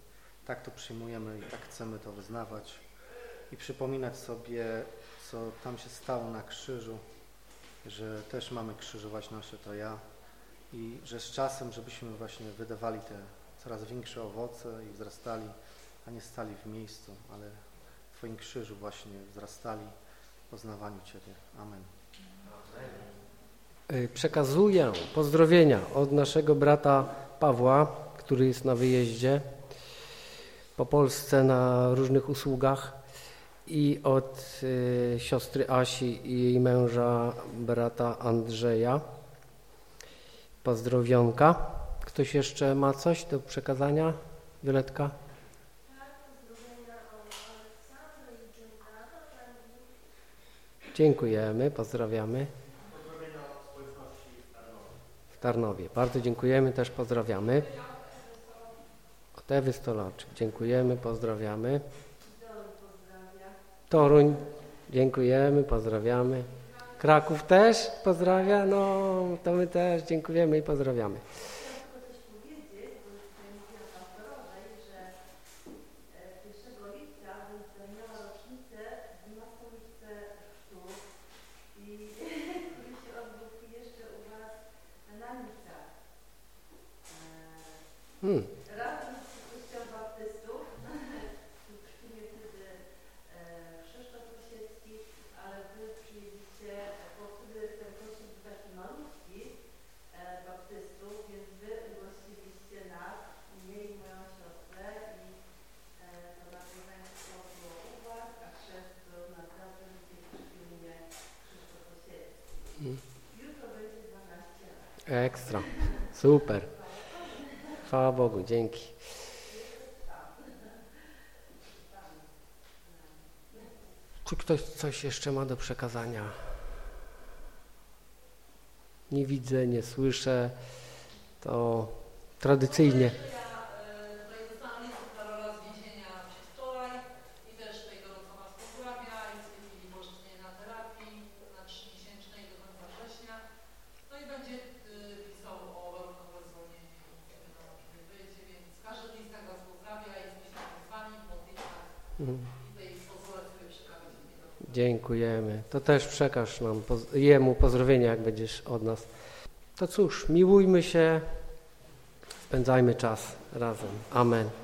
tak to przyjmujemy i tak chcemy to wyznawać. I przypominać sobie, co tam się stało na krzyżu, że też mamy krzyżować nasze to ja, i że z czasem, żebyśmy właśnie wydawali te coraz większe owoce i wzrastali, a nie stali w miejscu, ale w Twoim krzyżu właśnie wzrastali w poznawaniu Ciebie. Amen. Y, przekazuję pozdrowienia od naszego brata Pawła, który jest na wyjeździe po Polsce na różnych usługach i od y, siostry Asi i jej męża brata Andrzeja pozdrowionka. Ktoś jeszcze ma coś do przekazania? Violetka? Dziękujemy, pozdrawiamy. W Tarnowie. Bardzo dziękujemy, też pozdrawiamy. Od Ewy Stolaczek. Dziękujemy, pozdrawiamy. Toruń. Dziękujemy, pozdrawiamy. Kraków też pozdrawia, no to my też dziękujemy i pozdrawiamy. Hmm. Ekstra. Super. Chwała Bogu, dzięki. Czy ktoś coś jeszcze ma do przekazania? Nie widzę, nie słyszę. To tradycyjnie. dziękujemy. To też przekaż nam, Jemu pozdrowienia, jak będziesz od nas. To cóż, miłujmy się, spędzajmy czas razem. Amen.